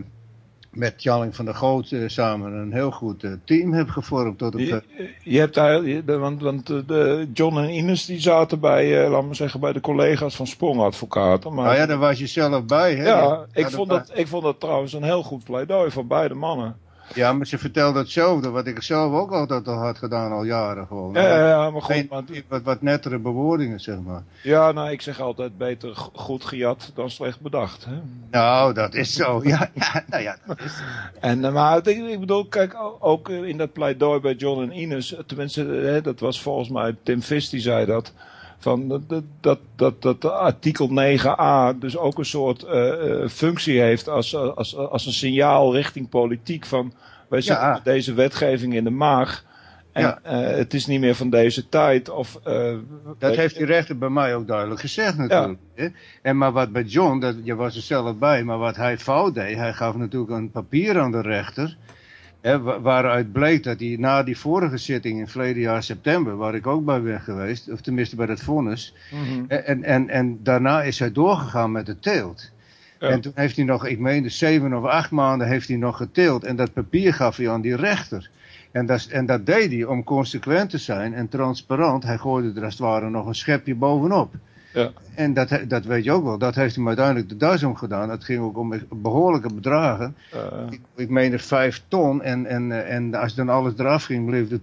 met Charling van der Goot samen een heel goed team heb gevormd. Tot op, Je, je hebt daar, je- want, want de John en Ines die zaten bij, laat maar zeggen, bij de collega's van Sprong Advocaten. Maar nou ja, daar was je zelf bij. Hè? ja, ik, dat vond dat, ik vond dat trouwens een heel goed pleidooi van beide mannen. Ja, maar ze vertelde hetzelfde, wat ik zelf ook altijd al had gedaan, al jaren gewoon. Ja, ja, ja, maar goed. Maar, wat, wat nettere bewoordingen, zeg maar. ja, nou, ik zeg altijd beter goed gejat dan slecht bedacht. Hè? Nou, dat is zo. Ja, ja, nou ja, dat is En, eh, maar ik, ik bedoel, kijk, ook eh, in dat pleidooi bij John en Ines, eh, tenminste, eh, hè, dat was volgens mij Tim Vis die zei dat. Van dat, dat, dat, artikel 9a dus ook een soort eh, eh, functie heeft als, eh, als, als een signaal richting politiek van wij zitten Ja. deze wetgeving in de maag en Ja. het is niet meer van deze tijd. Of, Dat heeft die rechter bij mij ook duidelijk gezegd natuurlijk. En maar wat bij John, dat, je was er zelf bij, maar wat hij fout deed, hij gaf natuurlijk een papier aan de rechter. Waaruit bleek dat hij na die vorige zitting in verleden jaar september, waar ik ook bij ben geweest, of tenminste bij dat vonnis, Mhm. en, en, en daarna is hij doorgegaan met de teelt. Ja. En toen heeft hij nog, ik meende zeven of acht maanden heeft hij nog geteeld. En dat papier gaf hij aan die rechter. En dat, en dat deed hij om consequent te zijn en transparant. Hij gooide er als het ware nog een schepje bovenop. Ja. En dat, dat weet je ook wel. Dat heeft hem uiteindelijk de das om gedaan. Dat ging ook om behoorlijke bedragen. Eh, Ik, ik meen er 5 ton. En, en, eh, en als dan alles eraf ging, bleef er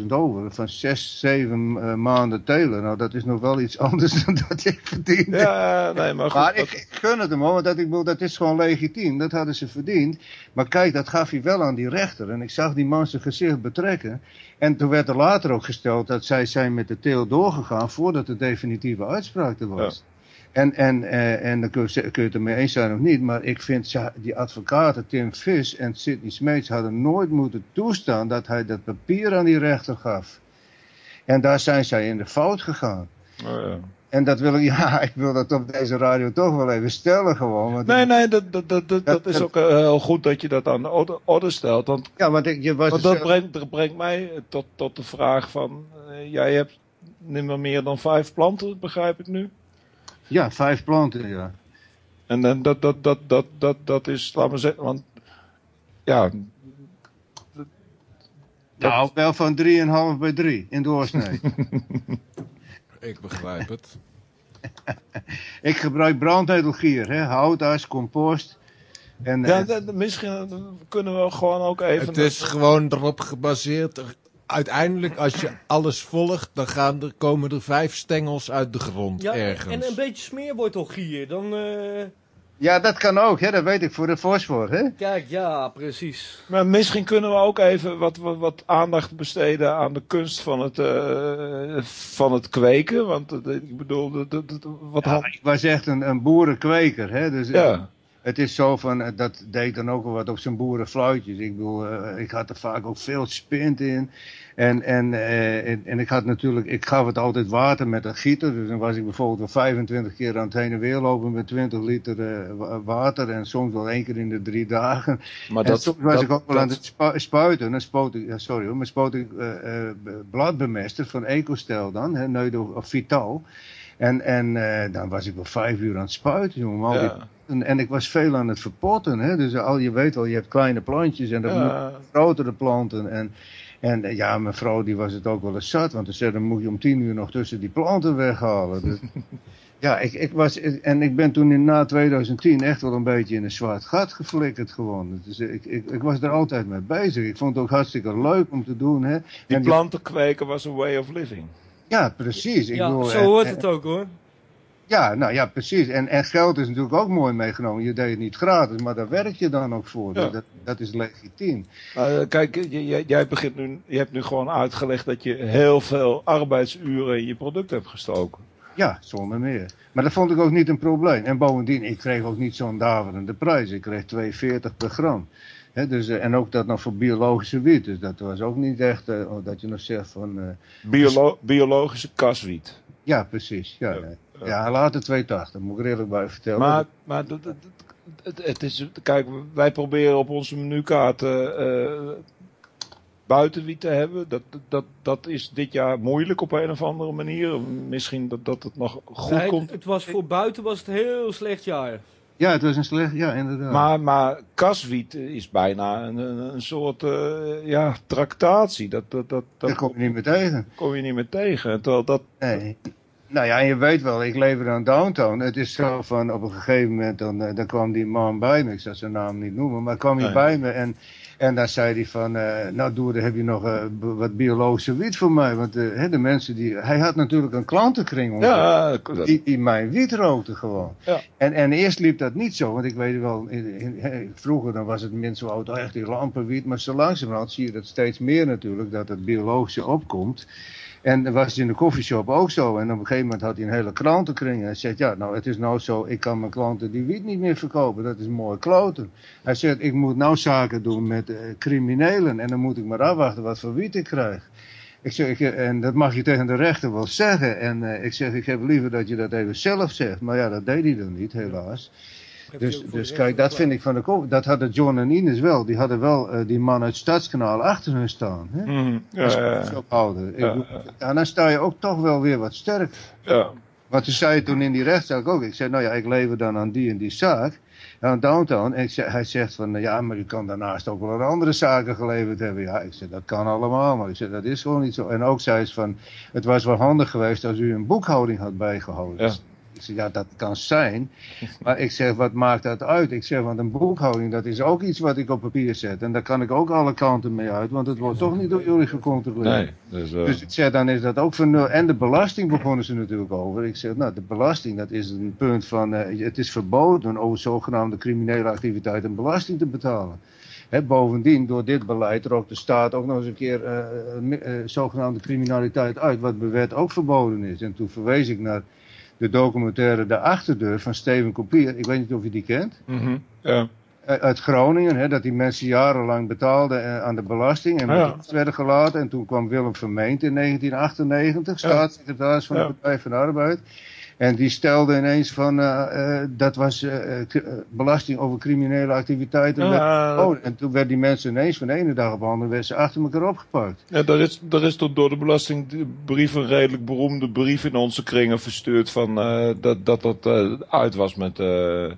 240.000 over. Van 6, 7 maanden telen. Nou, dat is nog wel iets anders dan dat ik verdiende. ja, nee, maar goed. Maar dat- ik, ik gun het hem hoor, want dat, ik bedoel, dat is gewoon legitiem. Dat hadden ze verdiend. Maar kijk, dat gaf hij wel aan die rechter. En ik zag die man zijn gezicht betrekken. En toen werd er later ook gesteld dat zij zijn met de teel doorgegaan voordat de definitieve uitspraak er was. En, en, eh, en dan kun je, kun je het ermee eens zijn of niet. Maar ik vind die advocaten Tim Vis en Sidney Smeets hadden nooit moeten toestaan dat hij dat papier aan die rechter gaf. En daar zijn zij in de fout gegaan. oh, ja. En dat wil ik, ja, ik wil dat op deze radio toch wel even stellen gewoon. Want Nee, nee, dat, dat, dat, dat, dat is ook eh, heel goed dat je dat aan de orde, orde stelt. Want, Ja, want ik, je was want dus dat, zelf- brengt, dat brengt mij tot, tot de vraag van... eh, jij hebt niet meer meer dan vijf planten, begrijp ik nu? Ja, vijf planten, ja. En dan dat, dat, dat, dat, dat, dat is, laat maar zeggen, want... Ja, Nou, wel van 3,5 bij 3 in doorsnee. Ik begrijp het. ik gebruik brandnetelgier, hè, houtas, compost. En, ja eh, dat- misschien kunnen we gewoon ook even... Het is gewoon erop gebaseerd. er- Uiteindelijk, als je alles volgt, dan gaan er, komen er vijf stengels uit de grond Ja, ergens. en een beetje smeerwortelgier. Dan, eh, ja, dat kan ook, hè, dat weet ik voor de fosfor. Hè. kijk, ja, precies. Maar misschien kunnen we ook even wat, wat, wat aandacht besteden aan de kunst van het, eh, van het kweken. Want eh, ik bedoel, dat, dat, dat- wat Ja, hand- ik was echt een, een boerenkweker. Hè, dus, eh, Ja, Het is zo van, dat deed dan ook wel wat op zijn boerenfluitjes. Ik bedoel, ik had er vaak ook veel spint in. En, en, eh, en, en ik had natuurlijk, ik gaf het altijd water met een gieter. Dus dan was ik bijvoorbeeld wel 25 keer aan het heen en weer lopen met 20 liter eh, wa- water. En soms wel één keer in de drie dagen. maar en dat, soms was dat- ik ook wel dat- aan het spu- spuiten. Dan spoot ik, sorry hoor, maar spoot ik eh, bladbemester van Ecostel dan, hè, Neudo, of Vital. En, en dan was ik wel vijf uur aan het spuiten, jongen. al die en, en ik was veel aan het verpotten. Hè? Dus al, je weet wel, je hebt kleine plantjes en dan ja, grotere planten. En, en eh, ja, mijn vrouw die was het ook wel eens zat. Want ze zei, dan moet je om tien uur nog tussen die planten weghalen. Dus, ja, ik, ik was, en ik ben toen in, na 2010 echt wel een beetje in een zwart gat geflikkerd gewoon. Dus ik, ik, ik was er altijd mee bezig. Ik vond het ook hartstikke leuk om te doen. Hè? die En planten kweken was een way of living. ja, precies. Ik Ja, bedoel, zo en- hoort en- het ook hoor. Ja, nou ja, precies. En, en geld is natuurlijk ook mooi meegenomen. Je deed het niet gratis, maar daar werk je dan ook voor. Ja. Dat, dat is legitiem. Eh, kijk, jij begint nu, je hebt nu gewoon uitgelegd dat je heel veel arbeidsuren in je product hebt gestoken. Ja, zonder meer. Maar dat vond ik ook niet een probleem. En bovendien, ik kreeg ook niet zo'n daverende prijs. Ik kreeg 2,40 per gram. Dus, eh, en ook dat nog voor biologische wiet. Dus dat was ook niet echt eh, oh, dat je nog zegt van... Biolo- biologische kaswiet. ja, precies. Ja, Ja, ja. ja later 2,80. Moet ik er eerlijk bij vertellen. Maar, maar dat- dat- dat- het, het is, kijk, wij proberen op onze menukaart eh, eh, buitenwiet te hebben. Dat, dat, dat is dit jaar moeilijk op een of andere manier. Misschien dat, dat het nog goed Nee, komt. het, het was voor buiten was het een heel slecht jaar. Ja, het was een slecht... Ja, inderdaad. Maar, maar kaswiet is bijna een, een, een soort eh, ja, tractatie. Dat, dat, dat, dat Daar kom je niet meer tegen. kom je niet meer tegen. Terwijl dat, Nee. Nou ja, je weet wel, ik leefde aan Downtown. Het is zo van, op een gegeven moment, dan, eh, dan kwam die man bij me. Ik zal zijn naam niet noemen, maar kwam hij bij me. En, en dan zei hij van, eh, nou Doer, dan heb je nog eh, wat biologische wiet voor mij. Want hè, de mensen die, hij had natuurlijk een klantenkring. om ja, die, die mijn wiet rookte gewoon. Ja. En, en eerst liep dat niet zo, want ik weet wel, in, vroeger dan was het mensen zo oud, echt die lampenwiet. Maar zo langzamerhand zie je dat steeds meer natuurlijk, dat het biologische opkomt. En dat was in de koffieshop ook zo. En op een gegeven moment had hij een hele klantenkring. En hij zegt, ja, nou, het is nou zo, ik kan mijn klanten die wiet niet meer verkopen. Dat is mooi kloten. Hij zegt, ik moet nou zaken doen met eh, criminelen. En dan moet ik maar afwachten wat voor wiet ik krijg. Ik zeg, ik, en dat mag je tegen de rechter wel zeggen. En eh, ik zeg, ik heb liever dat je dat even zelf zegt. Maar ja, dat deed hij dan niet, helaas. Dus, dus kijk, dat vind ik van de kop. Dat hadden John en Ines wel. Die hadden wel eh, die man uit Stadskanaal achter hun staan. Hè? Mhm. ja, ja, dan sta je ook toch wel weer wat sterk. Ja. Want toen zei je toen in die rechtszaak ook. Ik zei, nou ja, ik lever dan aan die en die zaak. Aan Downtown. En ik zei, hij zegt van, ja, maar u kan daarnaast ook wel aan andere zaken geleverd hebben. Ja, ik zei, dat kan allemaal. Maar ik zei, dat is gewoon niet zo. En ook zei ze van, het was wel handig geweest als u een boekhouding had bijgehouden. Ja. Ik zeg, ja, dat kan zijn. Maar ik zeg, wat maakt dat uit? Ik zeg, want een boekhouding, dat is ook iets wat ik op papier zet. En daar kan ik ook alle kanten mee uit. Want het wordt toch niet door jullie gecontroleerd. Nee, dus, eh, Dus ik zeg, dan is dat ook van nul. En de belasting begonnen ze natuurlijk over. Ik zeg, nou, de belasting, dat is een punt van... eh, het is verboden over zogenaamde criminele activiteiten belasting te betalen. Bovendien, door dit beleid trok de staat ook nog eens een keer eh, zogenaamde criminaliteit uit, wat bij wet ook verboden is. En toen verwees ik naar de documentaire De Achterdeur van Steven Kopier. Ik weet niet of je die kent. mhm, ja. Eh, Uit Groningen, hè, dat die mensen jarenlang betaalden eh, aan de belasting en Ah, ja. werden gelaten. En toen kwam Willem Vermeent in 1998, staatssecretaris van de Partij van de Arbeid. En die stelde ineens van, eh, eh, dat was eh, belasting over criminele activiteiten. verboden. en toen werden die mensen ineens van de ene dag op de andere werden ze achter elkaar opgepakt. Ja, daar is, daar is tot door de belastingbrief een redelijk beroemde brief in onze kringen verstuurd van dat dat, dat uit was met... de-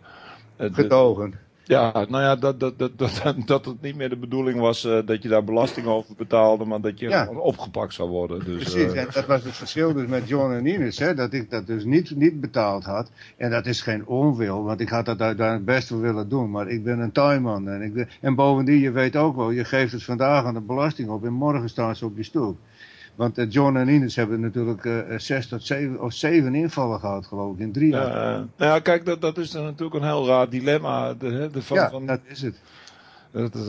Gedogen. Ja, nou ja, dat, dat, dat, dat, dat het niet meer de bedoeling was eh, dat je daar belasting over betaalde, maar dat je Ja. opgepakt zou worden. Dus, Precies, eh, en dat was het verschil dus met John en Ines, hè, dat ik dat dus niet, niet betaald had. En dat is geen onwil, want ik had dat uiteindelijk best wel willen doen, maar ik ben een tuinman. En, ik, ben- en bovendien, je weet ook wel, je geeft het vandaag aan de belasting op en morgen staan ze op je stoel. Want eh, John en Ines hebben natuurlijk eh, eh, zes tot zeven, of zeven invallen gehad, geloof ik, in drie jaar. ja, eh, nou ja, kijk, dat, dat is natuurlijk een heel raar dilemma. De, hè, de, van, ja, van, dat is het. dat is,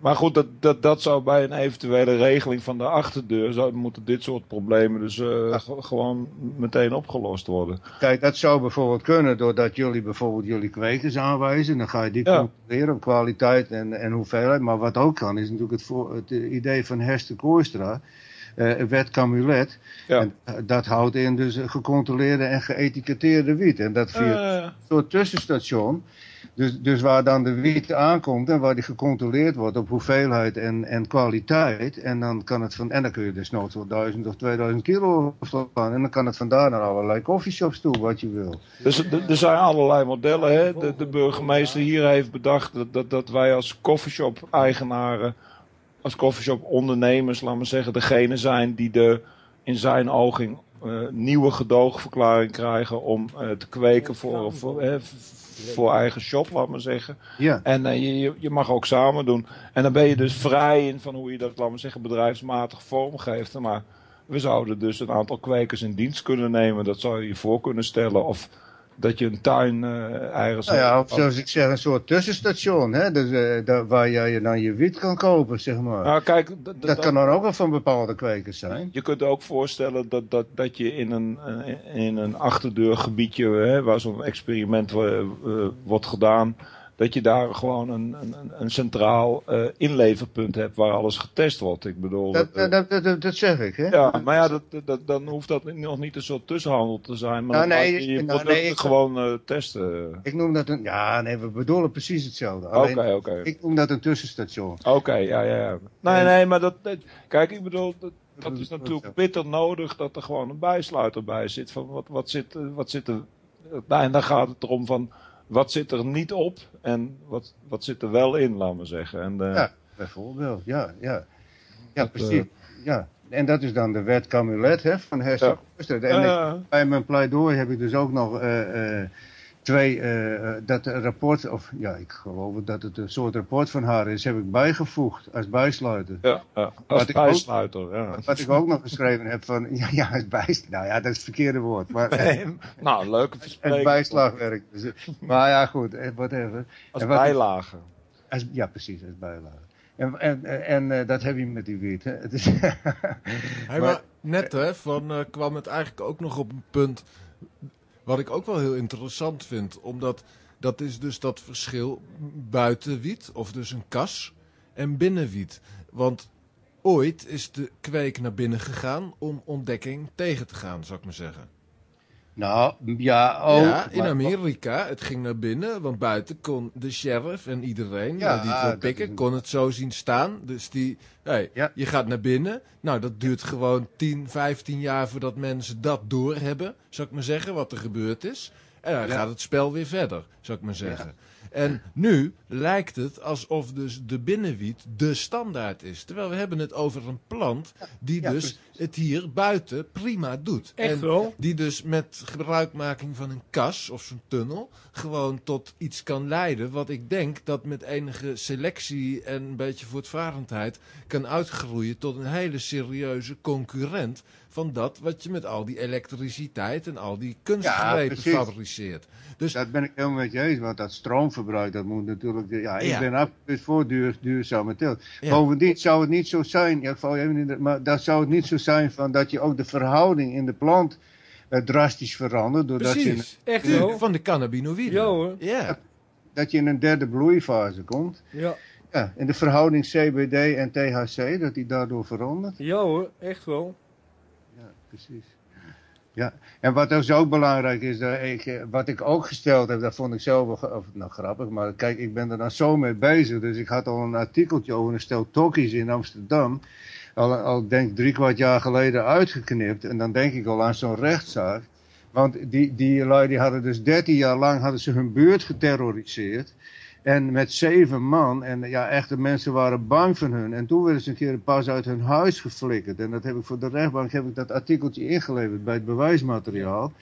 maar goed, dat, dat, dat zou bij een eventuele regeling van de achterdeur, zou, moeten dit soort problemen dus ge- gewoon meteen opgelost worden. Kijk, dat zou bijvoorbeeld kunnen doordat jullie bijvoorbeeld jullie kwekers aanwijzen. Dan ga je die Ja. controleren op kwaliteit en, en hoeveelheid. Maar wat ook kan, is natuurlijk het, voor, het idee van Hester Kooistra. Eh wet Camulet. Ja. En, eh, dat houdt in dus gecontroleerde en geëtiketteerde wiet. En dat via Eh, een soort tussenstation. Dus, dus waar dan de wiet aankomt en waar die gecontroleerd wordt op hoeveelheid en, en kwaliteit. En dan kan het van, en dan kun je dus nooit wel 1000 of 2000 kilo slaan. En dan kan het vandaar naar allerlei coffeeshops toe, wat je wil. Dus er, er zijn allerlei modellen. Hè? De, de burgemeester hier heeft bedacht dat, dat, dat wij als coffeeshop-eigenaren, als coffeeshop-ondernemers, laat maar zeggen, degene zijn die de in zijn oging eh, nieuwe gedoogverklaring krijgen om eh, te kweken voor, voor, hè, voor eigen shop, laat maar zeggen. Ja. En eh, je- je, je mag ook samen doen. En dan ben je dus vrij in van hoe je dat, laat maar zeggen, bedrijfsmatig vormgeeft. Maar we zouden dus een aantal kwekers in dienst kunnen nemen. Dat zou je je voor kunnen stellen. Of dat je een tuin ergens... Nou ja, of zoals ik zeg, een soort tussenstation. Hè? Dus, eh, daar, waar jij dan je wiet kan kopen, zeg maar. Nou, kijk, dat kan dan ook wel van bepaalde kwekers zijn. Je kunt ook voorstellen dat, dat, dat je in een, eh, in een achterdeurgebiedje, hè, waar zo'n experiment wordt gedaan, dat je daar gewoon een, een, een centraal eh, inleverpunt hebt waar alles getest wordt. Ik bedoel, Dat, eh, dat, dat, dat, dat zeg ik, hè? ja, maar ja, dat, dat, dan hoeft dat nog niet een soort tussenhandel te zijn, maar Nou, nee, je je nou, nee, ik- gewoon eh, testen. Ik noem dat een... Ja, nee, we bedoelen precies hetzelfde. Oké, oké. ik noem dat een tussenstation. Oké, ja, ja, ja. Nee, nee, maar dat, kijk, ik bedoel, dat, is natuurlijk bitter nodig dat er gewoon een bijsluiter bij zit. Van wat, wat zit, wat zit er, en dan gaat het erom van, wat zit er niet op en wat, wat zit er wel in, laat maar zeggen. En, eh, Ja, bijvoorbeeld. Ja, ja. Ja, Dat, precies. Ja. En dat is dan de wet Camulet, hè, van Hester Ja. En ik- eh, bij mijn pleidooi heb ik dus ook nog eh, eh, twee, eh, eh, dat rapport, of ja, ik geloof dat het een soort rapport van haar is, heb ik bijgevoegd als bijsluiter. ja, ja, als Wat ik ook- bijsluiter, ja. Wat ik ook nog geschreven heb van, ja, ja, als bijst, nou ja, dat is het verkeerde woord, maar Nee, nou, leuke als verspreking. bijslagwerk. Dus, eh, maar ja, goed, eh, whatever. Als En wat ik- bijlage. Als, ja, precies, als bijlage. En, en, en eh, dat heb je met die wiet. Hè. Het is, Hey, maar net hè, van, eh, kwam het eigenlijk ook nog op een punt wat ik ook wel heel interessant vind. Omdat dat is dus dat verschil buiten wiet, of dus een kas, en binnen wiet. Want ooit is de kweek naar binnen gegaan om ontdekking tegen te gaan, zou ik maar zeggen. Nou, ja, ook. ja, in Amerika, het ging naar binnen, want buiten kon de sheriff en iedereen Ja, eh, die het wil pikken, een- kon het zo zien staan. Dus die, hey, Ja. je gaat naar binnen. Nou, dat duurt gewoon 10, 15 jaar voordat mensen dat doorhebben, zou ik maar zeggen, wat er gebeurd is. En dan gaat het spel weer verder, zou ik maar zeggen. En nu lijkt het alsof dus de binnenwiet de standaard is. Terwijl we hebben het over een plant die Ja, dus precies. het hier buiten prima doet. Echt en wel? die dus met gebruikmaking van een kas of zo'n tunnel gewoon tot iets kan leiden. Wat ik denk dat met enige selectie en een beetje voortvarendheid kan uitgroeien tot een hele serieuze concurrent van dat wat je met al die elektriciteit en al die kunstgrepen precies. fabriceert. Dus Dat ben ik helemaal met je eens, want dat stroomverbruik, dat moet natuurlijk... Ja, ik Ja. ben absoluut voor duur, duurzame teelt. Ja. Bovendien zou het niet zo zijn, ja, ik val je even in de- maar dat zou het niet zo zijn van dat je ook de verhouding in de plant eh, drastisch verandert. Doordat je, precies. Echt Ja, wel? Van de cannabinoïden. Ja hoor. Ja. dat je in een derde bloeifase komt. Ja. Ja, in de verhouding CBD en THC, dat die daardoor verandert. ja hoor, echt wel. Precies. Ja, en wat dus ook belangrijk is, dat ik, eh, wat ik ook gesteld heb, dat vond ik zelf wel nou, grappig, maar kijk, ik ben er dan zo mee bezig. Dus ik had al een artikeltje over een stel tokkies in Amsterdam, al, al denk drie kwart jaar geleden uitgeknipt. En dan denk ik al aan zo'n rechtszaak. Want die, die lui die hadden dus 13 jaar lang hadden ze hun buurt geterroriseerd. En met zeven man. En ja, echt, de mensen waren bang van hun. En toen werden ze een keer pas uit hun huis geflikkerd. En dat heb ik voor de rechtbank heb ik dat artikeltje ingeleverd bij het bewijsmateriaal.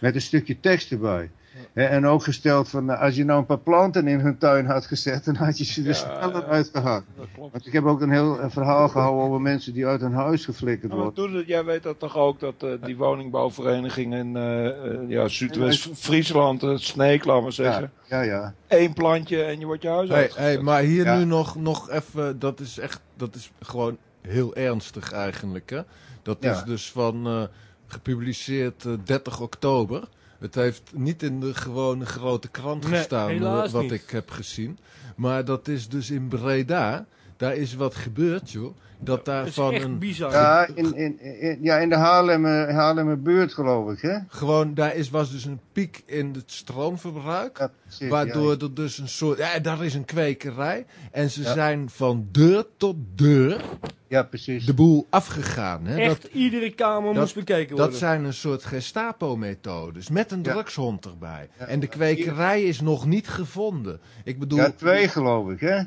Met een stukje tekst erbij. En ook gesteld van, nou, als je nou een paar planten in hun tuin had gezet, dan had je ze er Ja, sneller ja. uitgehakt. Want ik heb ook een heel verhaal gehouden over mensen die uit hun huis geflikkerd maar worden. doe dat- jij weet dat toch ook, dat eh, die woningbouwvereniging in eh, eh, ja, Zuidwest-Friesland, uh, Sneek, laten we zeggen. Ja, ja. Eén plantje en je wordt je huis Hey, uitgezet. hey, maar hier Ja. nu nog, nog even, dat is echt, dat is gewoon heel ernstig eigenlijk. Hè? Dat Ja. is dus van eh, gepubliceerd eh, 30 oktober. Het heeft niet in de gewone grote krant Nee, gestaan, eh, wat niet. ik heb gezien. Maar dat is dus in Breda. Daar is wat gebeurd, joh. Dat daar Dat is van echt een. bizar. Ja, in, in, in, ja, in de Haarlemmer buurt geloof ik, hè? Gewoon, daar is, was dus een piek in het stroomverbruik. Ja, precies. Waardoor ja. er dus een soort. Ja, daar is een kwekerij. En ze Ja. zijn van deur tot deur Ja, precies. de boel afgegaan. Hè? Echt, Dat, iedere kamer dat- moest bekeken worden. dat zijn een soort Gestapo-methodes. Met een Ja. drugshond erbij. Ja. En de kwekerij is nog niet gevonden. Ik bedoel. Ja, twee geloof ik, hè?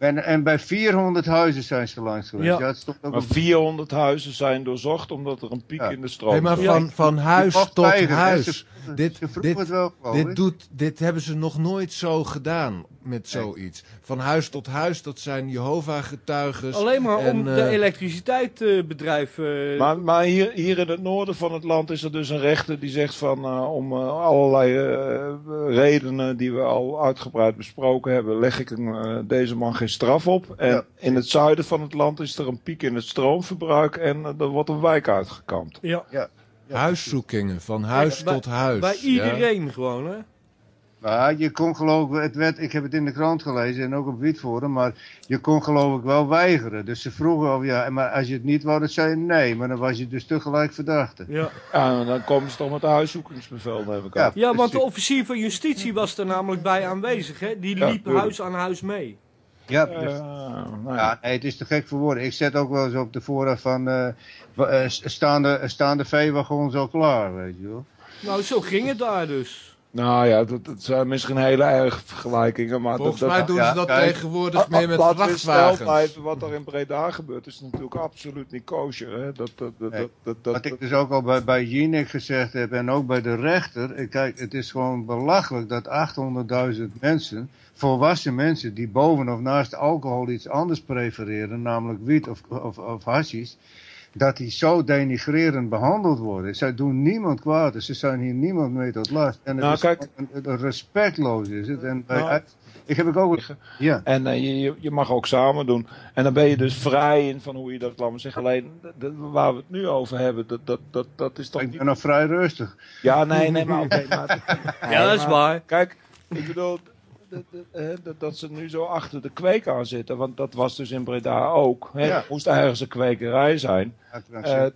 En, en bij 400 huizen zijn ze langs geweest. Ja. Ja, het stond ook Maar op 400 huizen zijn doorzocht omdat er een piek Ja. in de stroom Nee, maar zat. van, van huis tot huis. Dit, dit, het wel, dit, doet, dit hebben ze nog nooit zo gedaan met Nee. zoiets. Van huis tot huis, dat zijn Jehovah-getuigen. Alleen maar En, om de eh, elektriciteitsbedrijf... eh, Maar, maar hier, hier in het noorden van het land is er dus een rechter die zegt van eh, om allerlei eh, redenen die we al uitgebreid besproken hebben, leg ik eh, deze man geen straf op. En Ja. in het zuiden van het land is er een piek in het stroomverbruik en er wordt een wijk uitgekampt. ja, Ja, Huiszoekingen, van huis bij- tot huis. bij ja. iedereen gewoon, hè. Maar je kon geloof ik, het werd, ik heb het in de krant gelezen en ook op Wietvoren, maar je kon geloof ik wel weigeren. Dus ze vroegen of ja, maar als je het niet wou, dan zei je nee, maar dan was je dus tegelijk verdachte. Ja. Ja, en dan komen ze toch met een huiszoekingsbevel, neem ik Ja. ja, want de officier van justitie was er namelijk bij aanwezig, hè. Die Ja, liep huis aan huis mee. Ja, Eh, dus- nou ja. ja, nee, het is te gek voor woorden. Ik zet ook wel eens op de voorraad van eh, eh, staande, staande veewagons al klaar, weet je wel. Nou, zo ging het daar dus. Nou ja, dat, dat zijn misschien hele erge vergelijkingen, maar Volgens dat, mij dat, doen ja, ze dat kijk. tegenwoordig meer met vrachtwagens. Wat er in Breda gebeurt is natuurlijk absoluut niet kosher. Hè? Dat, dat, dat, Nee. dat, dat, dat, Wat ik dus ook al bij, bij Jinek gezegd heb en ook bij de rechter. eh, Kijk, het is gewoon belachelijk dat 800.000 mensen, volwassen mensen, die boven of naast alcohol iets anders prefereren, namelijk wiet of, of, of hashish, dat die zo denigrerend behandeld worden. Zij doen niemand kwaad, dus ze zijn hier niemand mee tot last. En het Nou, is kijk. een- respectloos is het. En bij, Nou. ik heb ik ook... Ja, En eh, je, je- je mag ook samen doen. En dan ben je dus vrij in van hoe je dat, laat maar zeggen. Alleen de- de- waar we het nu over hebben, dat, dat, dat, dat is toch ik niet... ben nog vrij rustig. Ja, nee, nee, maar oké. Ja, dat is waar. Kijk, ik bedoel, dat- ze nu zo achter de kweek aan zitten. Want dat was dus in Breda ook. Hè? Ja. Moest ergens een kwekerij zijn. Eh,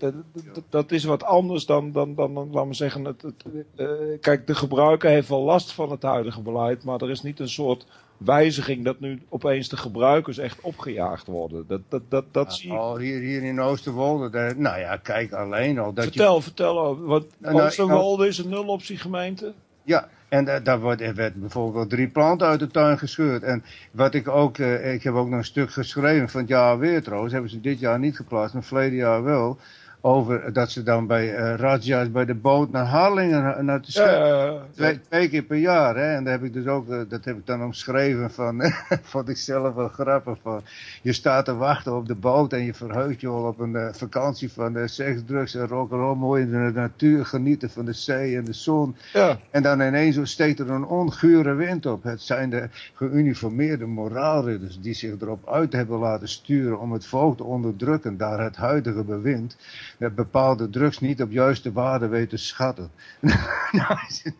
dat, is wat anders dan, dan, dan, dan laten we zeggen, het, het, eh, kijk, de gebruiker heeft wel last van het huidige beleid, maar er is niet een soort wijziging dat nu opeens de gebruikers echt opgejaagd worden. Dat, dat, dat, dat zie ik. Al hier, hier in Oosterwolde, daar, nou ja, kijk alleen al dat je... Vertel, vertel over. Want Nou, nou, Oosterwolde is een nuloptiegemeente. Ja, en da- daar wordt, er werd bijvoorbeeld drie planten uit de tuin gescheurd. En wat ik ook, eh, ik heb ook nog een stuk geschreven van het jaar weer trouwens, hebben ze dit jaar niet geplaatst, maar verleden jaar wel. Over dat ze dan bij Raja's bij de boot naar Harlingen na- naar de ja, ja. Twee, twee keer per jaar, hè? En daar heb ik dus ook, eh, dat heb ik dan omschreven van, vond ik zelf wel grappig van. Je staat te wachten op de boot en je verheugt je al op een eh, vakantie van eh, seks, drugs en rock'n'roll, mooi in de natuur, genieten van de zee en de zon. ja. En dan ineens steekt er een ongure wind op. Het zijn de geuniformeerde moraalridders die zich erop uit hebben laten sturen om het volk te onderdrukken, daar het huidige bewind bepaalde drugs niet op juiste waarde weet te schatten. Nou,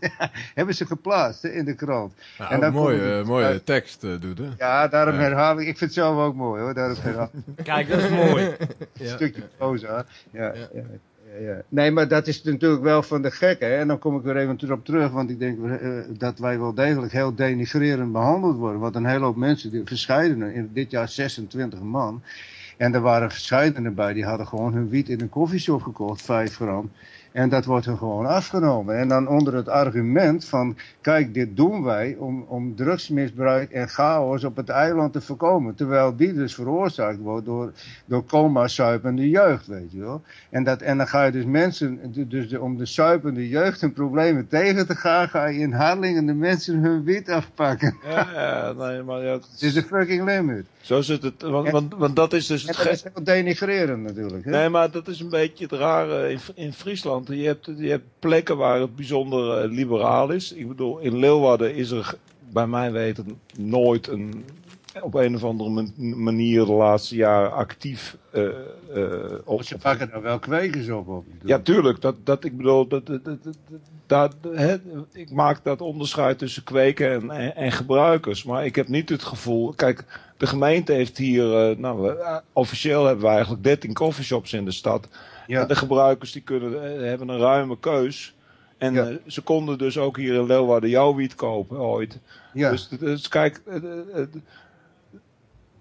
hebben ze geplaatst hè, in de krant. Nou, En dan mooie, het eh, mooie uit. tekst, eh, Doede. Ja, daarom Ja. herhaal ik. Ik vind het zelf ook mooi hoor. Daarom herhaal Kijk, dat is mooi. een stukje proza. Ja, ja. Ja, ja. Nee, maar dat is natuurlijk wel van de gekke. Hè? En dan kom ik weer even erop terug, want ik denk eh, dat wij wel degelijk heel denigrerend behandeld worden. Want een hele hoop mensen, die, verscheidene, in dit jaar 26 man. En er waren verscheidene bij, die hadden gewoon hun wiet in een koffieshop gekocht, 5 gram. En dat wordt hun gewoon afgenomen. En dan onder het argument van, kijk, dit doen wij om, om drugsmisbruik en chaos op het eiland te voorkomen. Terwijl die dus veroorzaakt wordt door, door coma-suipende jeugd, weet je wel. En, dat, en dan ga je dus mensen, dus de, om de suipende jeugd hun problemen tegen te gaan, ga je in Harlingen de mensen hun wiet afpakken. Ja, ja, nee, maar ja, Het is de fucking limit. zo zit het. Want, want, want dat is dus het dat is heel denigrerend natuurlijk. Hè? Nee, maar dat is een beetje het rare in, in Friesland. Je hebt, je hebt plekken waar het bijzonder eh, liberaal is. Ik bedoel, in Leeuwarden is er bij mijn weten nooit een, op een of andere man- manier de laatste jaren actief eh eh, op. Ze pakken daar wel kwekers op. op Ja, tuurlijk. Dat, dat, ik bedoel, dat, dat, dat, dat- ik maak dat onderscheid tussen kweken en, en, en gebruikers. Maar ik heb niet het gevoel. Kijk, de gemeente heeft hier. eh, nou, eh, officieel hebben we eigenlijk 13 coffeeshops in de stad. Ja. De gebruikers die kunnen, eh, hebben een ruime keus. En Ja. eh, ze konden dus ook hier in Leeuwarden jouw wiet kopen ooit. Ja. Dus, dus kijk, eh,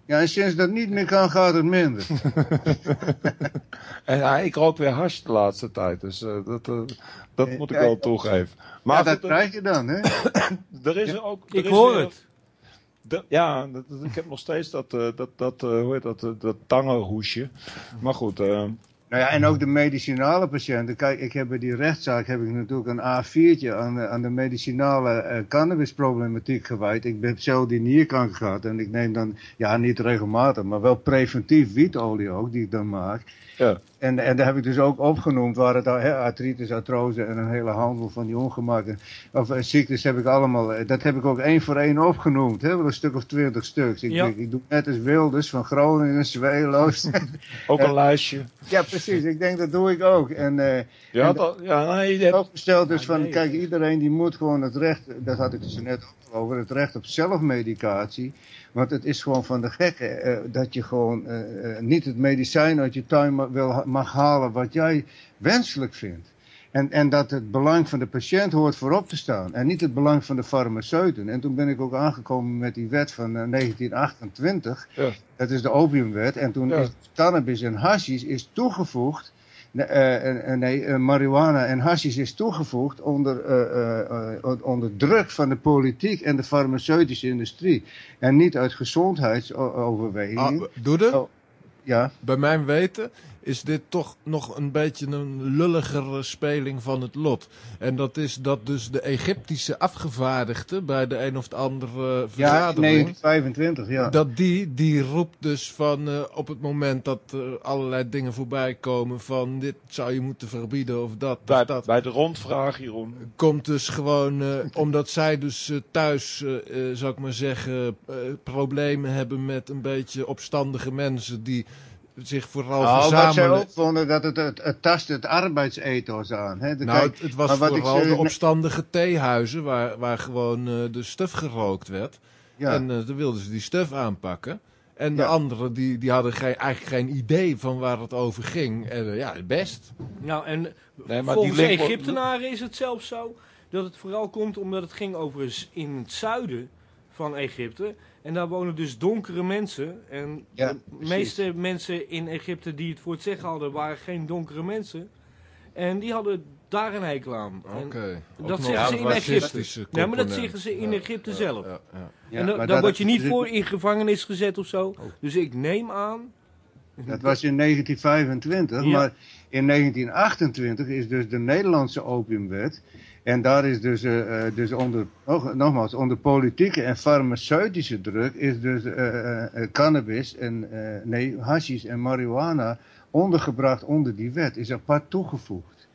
ja, en sinds dat niet meer kan, gaat het minder. en, ja, ik rook weer hash de laatste tijd. Dus dat, dat moet ik ja, wel toegeven. Maar Maar dat goed, krijg je dan, hè? er is er ook. er Ik is hoor weer- het. De- ja, dat, ik heb nog steeds dat, eh, dat, dat, eh, hoe heet dat, dat tangenhoesje. Maar goed, eh, Nou ja, en ook de medicinale patiënten. Kijk, ik heb bij die rechtszaak heb ik natuurlijk een A4'tje aan, aan de medicinale eh, cannabisproblematiek gewijd. Ik heb zelf die nierkanker gehad en ik neem dan, ja niet regelmatig, maar wel preventief wietolie ook, die ik dan maak. Ja. En, en daar heb ik dus ook opgenoemd, waar het hè, artritis, artrose en een hele handel van die ongemakken, of eh, ziektes heb ik allemaal, eh, dat heb ik ook één voor één opgenoemd, hè, wel een stuk of twintig stuks. Ik, Ja. ik, ik doe net als Wilders van Groningen, Zweeloos. ook een lijstje. ja, precies, ik denk dat doe ik ook. En eh Je had al, ja, nee, je hebt, gesteld dus Ah, van, nee. kijk, iedereen die moet gewoon het recht, dat had ik dus net ook over, het recht op zelfmedicatie. Want het is gewoon van de gekke eh, dat je gewoon eh, eh, niet het medicijn uit je tuin ma- wil, mag halen wat jij wenselijk vindt. En, en dat het belang van de patiënt hoort voorop te staan. En niet het belang van de farmaceuten. En toen ben ik ook aangekomen met die wet van eh, 1928. Ja. Dat is de opiumwet. En toen Ja. is cannabis en hashish is toegevoegd. Nee, eh, eh, nee eh, marihuana en hashish is toegevoegd onder, onder druk van de politiek en de farmaceutische industrie. En niet uit gezondheidsoverwegingen. Ah, Doede, Oh. Ja, bij mijn weten is dit toch nog een beetje een lulligere speling van het lot. En dat is dat dus de Egyptische afgevaardigde bij de een of de andere ja vergadering... 1925, ja. Dat die, die roept dus van eh, op het moment dat er allerlei dingen voorbij komen van dit zou je moeten verbieden of dat of bij, dat. bij de rondvraag, Jeroen. Komt dus gewoon, eh, omdat zij dus eh, thuis, zou ik maar zeggen, problemen hebben met een beetje opstandige mensen die zich vooral Nou, wat zij verzamelen. ook vonden, dat het, het, het tast het arbeidsethos aan. Hè. Nou, kijk, het, het was maar wat ik vooral de opstandige theehuizen waar, waar gewoon eh, de stuf gerookt werd. ja. En eh dan wilden ze die stuf aanpakken. En de Ja. anderen die, die hadden geen, eigenlijk geen idee van waar het over ging. En eh, ja, best. Nou, en Nee, maar volgens Egyptenaren is het zelfs zo dat het vooral komt omdat het ging over in het zuiden van Egypte. En daar wonen dus donkere mensen. En Ja, de precies. meeste mensen in Egypte die het voor het zeggen hadden, waren geen donkere mensen. En die hadden daar een hekel aan. Oké. Dat zeggen ze in Egypte. Ja, maar dat zeggen ze in Ja, Egypte ja, zelf. ja, ja. En da- maar daar dat- word je niet dat- voor in gevangenis gezet of zo. Dus ik neem aan... Dat was in 1925, Ja. maar in 1928 is dus de Nederlandse opiumwet. En daar is dus, eh, dus onder, nog, nogmaals, onder politieke en farmaceutische druk is dus eh, cannabis en, nee, hashish en marihuana ondergebracht onder die wet, is apart toegevoegd.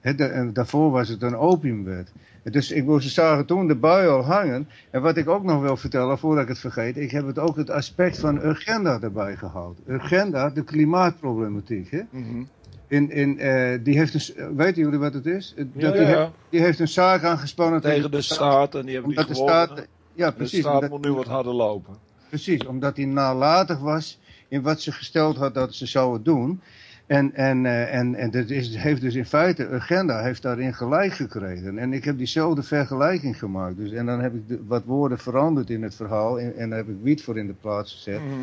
Hè, de- en daarvoor was het een opiumwet. Dus ik ze zagen toen de bui al hangen. En wat ik ook nog wil vertellen, voordat ik het vergeet, ik heb het ook het aspect van Urgenda erbij gehaald. Urgenda, de klimaatproblematiek. Hè? Mhm. In, in, eh, die heeft een, weten jullie wat het is? Eh, Ja, Dat die, ja. heeft, die heeft een zaak aangespannen Tegen de staat en die hebben die Omdat de gewonnen. staat, ja, de precies. staat moet nu wat harder lopen. precies, omdat hij nalatig was in wat ze gesteld had dat ze zouden doen. En, en, eh, en, en dat is, heeft dus in feite, Urgenda heeft daarin gelijk gekregen. En ik heb diezelfde vergelijking gemaakt. Dus, en dan heb ik de- wat woorden veranderd in het verhaal. En, en daar heb ik wiet voor in de plaats gezet. Mhm.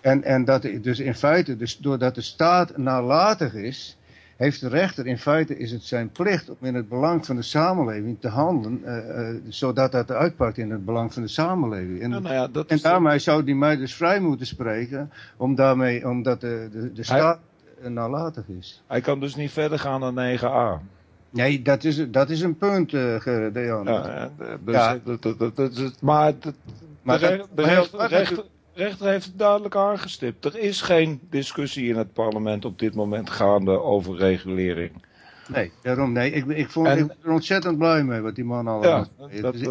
En, en dat dus in feite, dus doordat de staat nalatig is, heeft de rechter in feite is het zijn plicht om in het belang van de samenleving te handelen, eh, eh, zodat dat uitpakt in het belang van de samenleving. En, nou ja, dat en daarmee zou die mij dus vrij moeten spreken, om daarmee, omdat de, de, de staat eh, nalatig is. Hij kan dus niet verder gaan dan 9a. Nee, dat is, dat is een punt, eh Gerrit, Dejan. Ja, ja, dus Ja. Dat, dat, dat, dat, is- maar de, Maar de, de dat- rechter, heeft het duidelijk aangestipt. Er is geen discussie in het parlement op dit moment gaande over regulering. Nee, daarom nee. Ik, ik, vond, En- ik ben er ontzettend blij mee wat die man allemaal Ja, zei. dat, Dus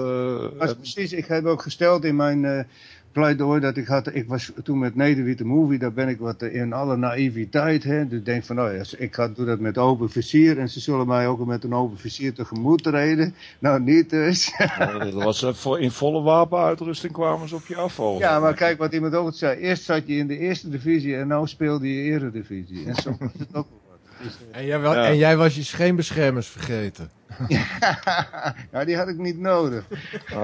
ik- precies, ik heb ook gesteld in mijn eh pleidooi dat ik had, ik was toen met Nederwitte Movie, daar ben ik wat in alle naïviteit, hè, dus denk van, nou ja, ik ga, doe dat met open vizier en ze zullen mij ook met een open vizier tegemoet treden. Nou, niet dus. dat was, eh, voor, in volle wapenuitrusting kwamen ze op je af. ja, maar kijk wat iemand ook zei, eerst zat je in de eerste divisie en nou speelde je eredivisie. En zo is het ook eh, En, jij, wa- Ja. en jij was je scheenbeschermers vergeten. nou, die had ik niet nodig.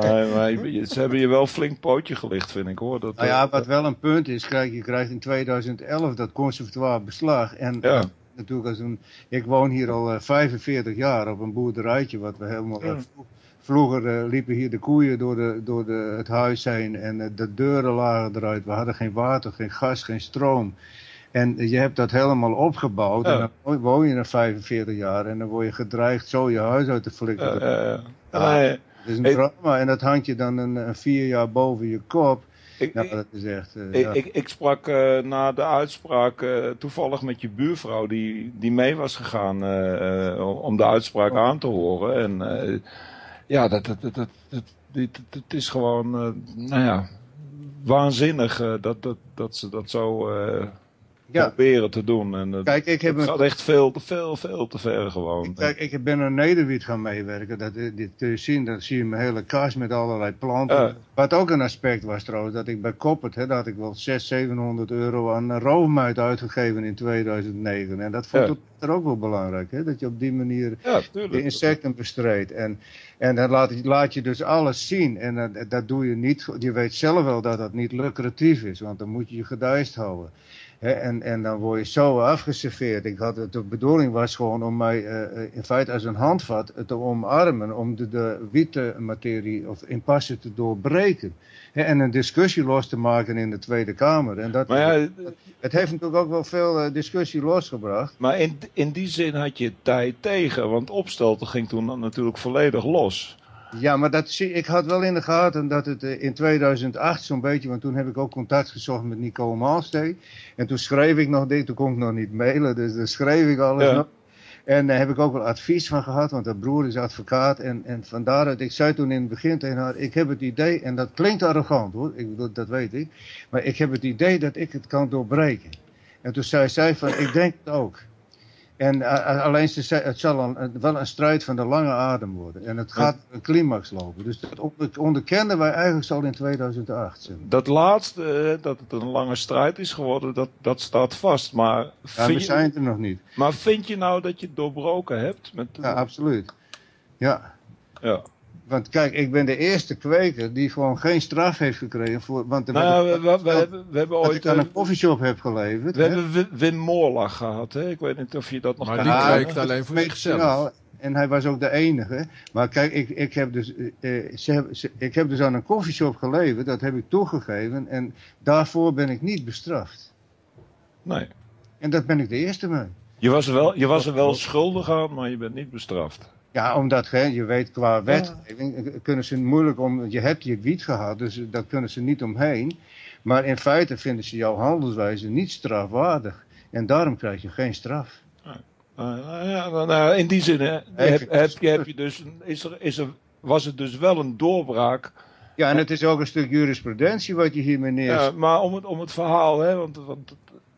Nee, maar je- ze hebben je wel flink pootje gelicht, vind ik hoor. Dat, Nou ja, eh, wat wel een punt is, kijk, je krijgt in 2011 dat conservatoire beslag. En Ja. natuurlijk als een, ik woon hier al eh, 45 jaar op een boerderijtje, wat we helemaal, eh, Ja. vro- vroeger eh, liepen hier de koeien door, de, door de, het huis heen en eh, de deuren lagen eruit. We hadden geen water, geen gas, geen stroom. En je hebt dat helemaal opgebouwd Ja. en dan woon- je er 45 jaar en dan word je gedreigd zo je huis uit te flikkeren. eh, Ja. nee, Het is een drama en dat hangt je dan een, een vier jaar boven je kop. ik, Nou, dat is echt... eh, ik, ja. ik, ik sprak eh, na de uitspraak eh, toevallig met je buurvrouw die, die mee was gegaan om de uitspraak Oh. aan te horen. En ja, dat, dat, dat, dat, dat, het is gewoon, nou ja, waanzinnig dat, dat, dat ze dat zo Ja. proberen te doen. En, eh, Kijk, ik heb het een gaat echt veel te veel, veel te ver gewoon. Kijk, ik ben naar Nederwiet gaan meewerken. Dat, eh, dit kun je zien, dan zie je mijn hele kast met allerlei planten. Wat ook een aspect was trouwens, dat ik bij Koppert, hè, daar had ik wel 600, 700 euro aan eh, roofmuit uitgegeven in 2009. En dat vond Ja. ik er ook wel belangrijk, hè, dat je op die manier Ja, de insecten bestreedt. En, en dan laat, je- laat je dus alles zien. En dat, dat doe je niet. Je weet zelf wel dat dat niet lucratief is, want dan moet je je gedijst houden. En, en dan word je zo afgeserveerd. Ik had de bedoeling was gewoon om mij eh, eh, in feite als een handvat te omarmen. Om de, de witte materie of impasse te doorbreken. En een discussie los te maken in de Tweede Kamer. En dat, Maar ja, het heeft natuurlijk ook wel veel eh, discussie losgebracht. Maar in, in die zin had je tijd tegen, want Opstelten ging toen dan natuurlijk volledig los. Ja, maar dat zie, ik had wel in de gaten dat het eh, in 2008 zo'n beetje, want toen heb ik ook contact gezocht met Nicole Malstee. En toen schreef ik nog dit, toen kon ik nog niet mailen, dus dan schreef ik alles Ja. nog. En daar heb ik ook wel advies van gehad, want haar broer is advocaat. En, en vandaar dat ik zei toen in het begin tegen haar, ik heb het idee, en dat klinkt arrogant hoor, ik dat weet ik. Maar ik heb het idee dat ik het kan doorbreken. En toen zei zij van, ik denk het ook. En uh, alleen ze het zal een, wel een strijd van de lange adem worden. En het gaat een climax lopen. Dus dat onderkenden wij eigenlijk al in 2008. Zeg. Dat laatste, dat het een lange strijd is geworden, dat, dat staat vast. Maar ja, we zijn er nog niet. Maar vind je nou dat je het doorbroken hebt? Met Ja, absoluut. Ja. Ja. Want kijk, ik ben de eerste kweker die gewoon geen straf heeft gekregen. Voor, want nou, we, we, we, hebben, we hebben ooit... Dat ik aan een koffieshop heb geleverd. We hè? hebben Wim Moorlag gehad, hè? Ik weet niet of je dat nog maar kan die herinneren. kweekt alleen voor zichzelf. En hij was ook de enige. Maar kijk, ik, ik, heb dus, ze heb, ze, ik heb dus aan een koffieshop geleverd. Dat heb ik toegegeven. En daarvoor ben ik niet bestraft. Nee. En dat ben ik de eerste mee. Je was er wel, je was er wel schuldig aan, maar je bent niet bestraft. Ja, omdat hè, je weet qua wetgeving kunnen ze moeilijk om. Je hebt je wiet gehad, dus daar kunnen ze niet omheen. Maar in feite vinden ze jouw handelswijze niet strafwaardig. En daarom krijg je geen straf. Uh, ja, nou, in die zin hè, heb, heb, heb, je dus, is er, is er, was het dus wel een doorbraak. Ja, en het is ook een stuk jurisprudentie wat je hiermee neerzet. Ja, maar om het, om het verhaal, hè, want, want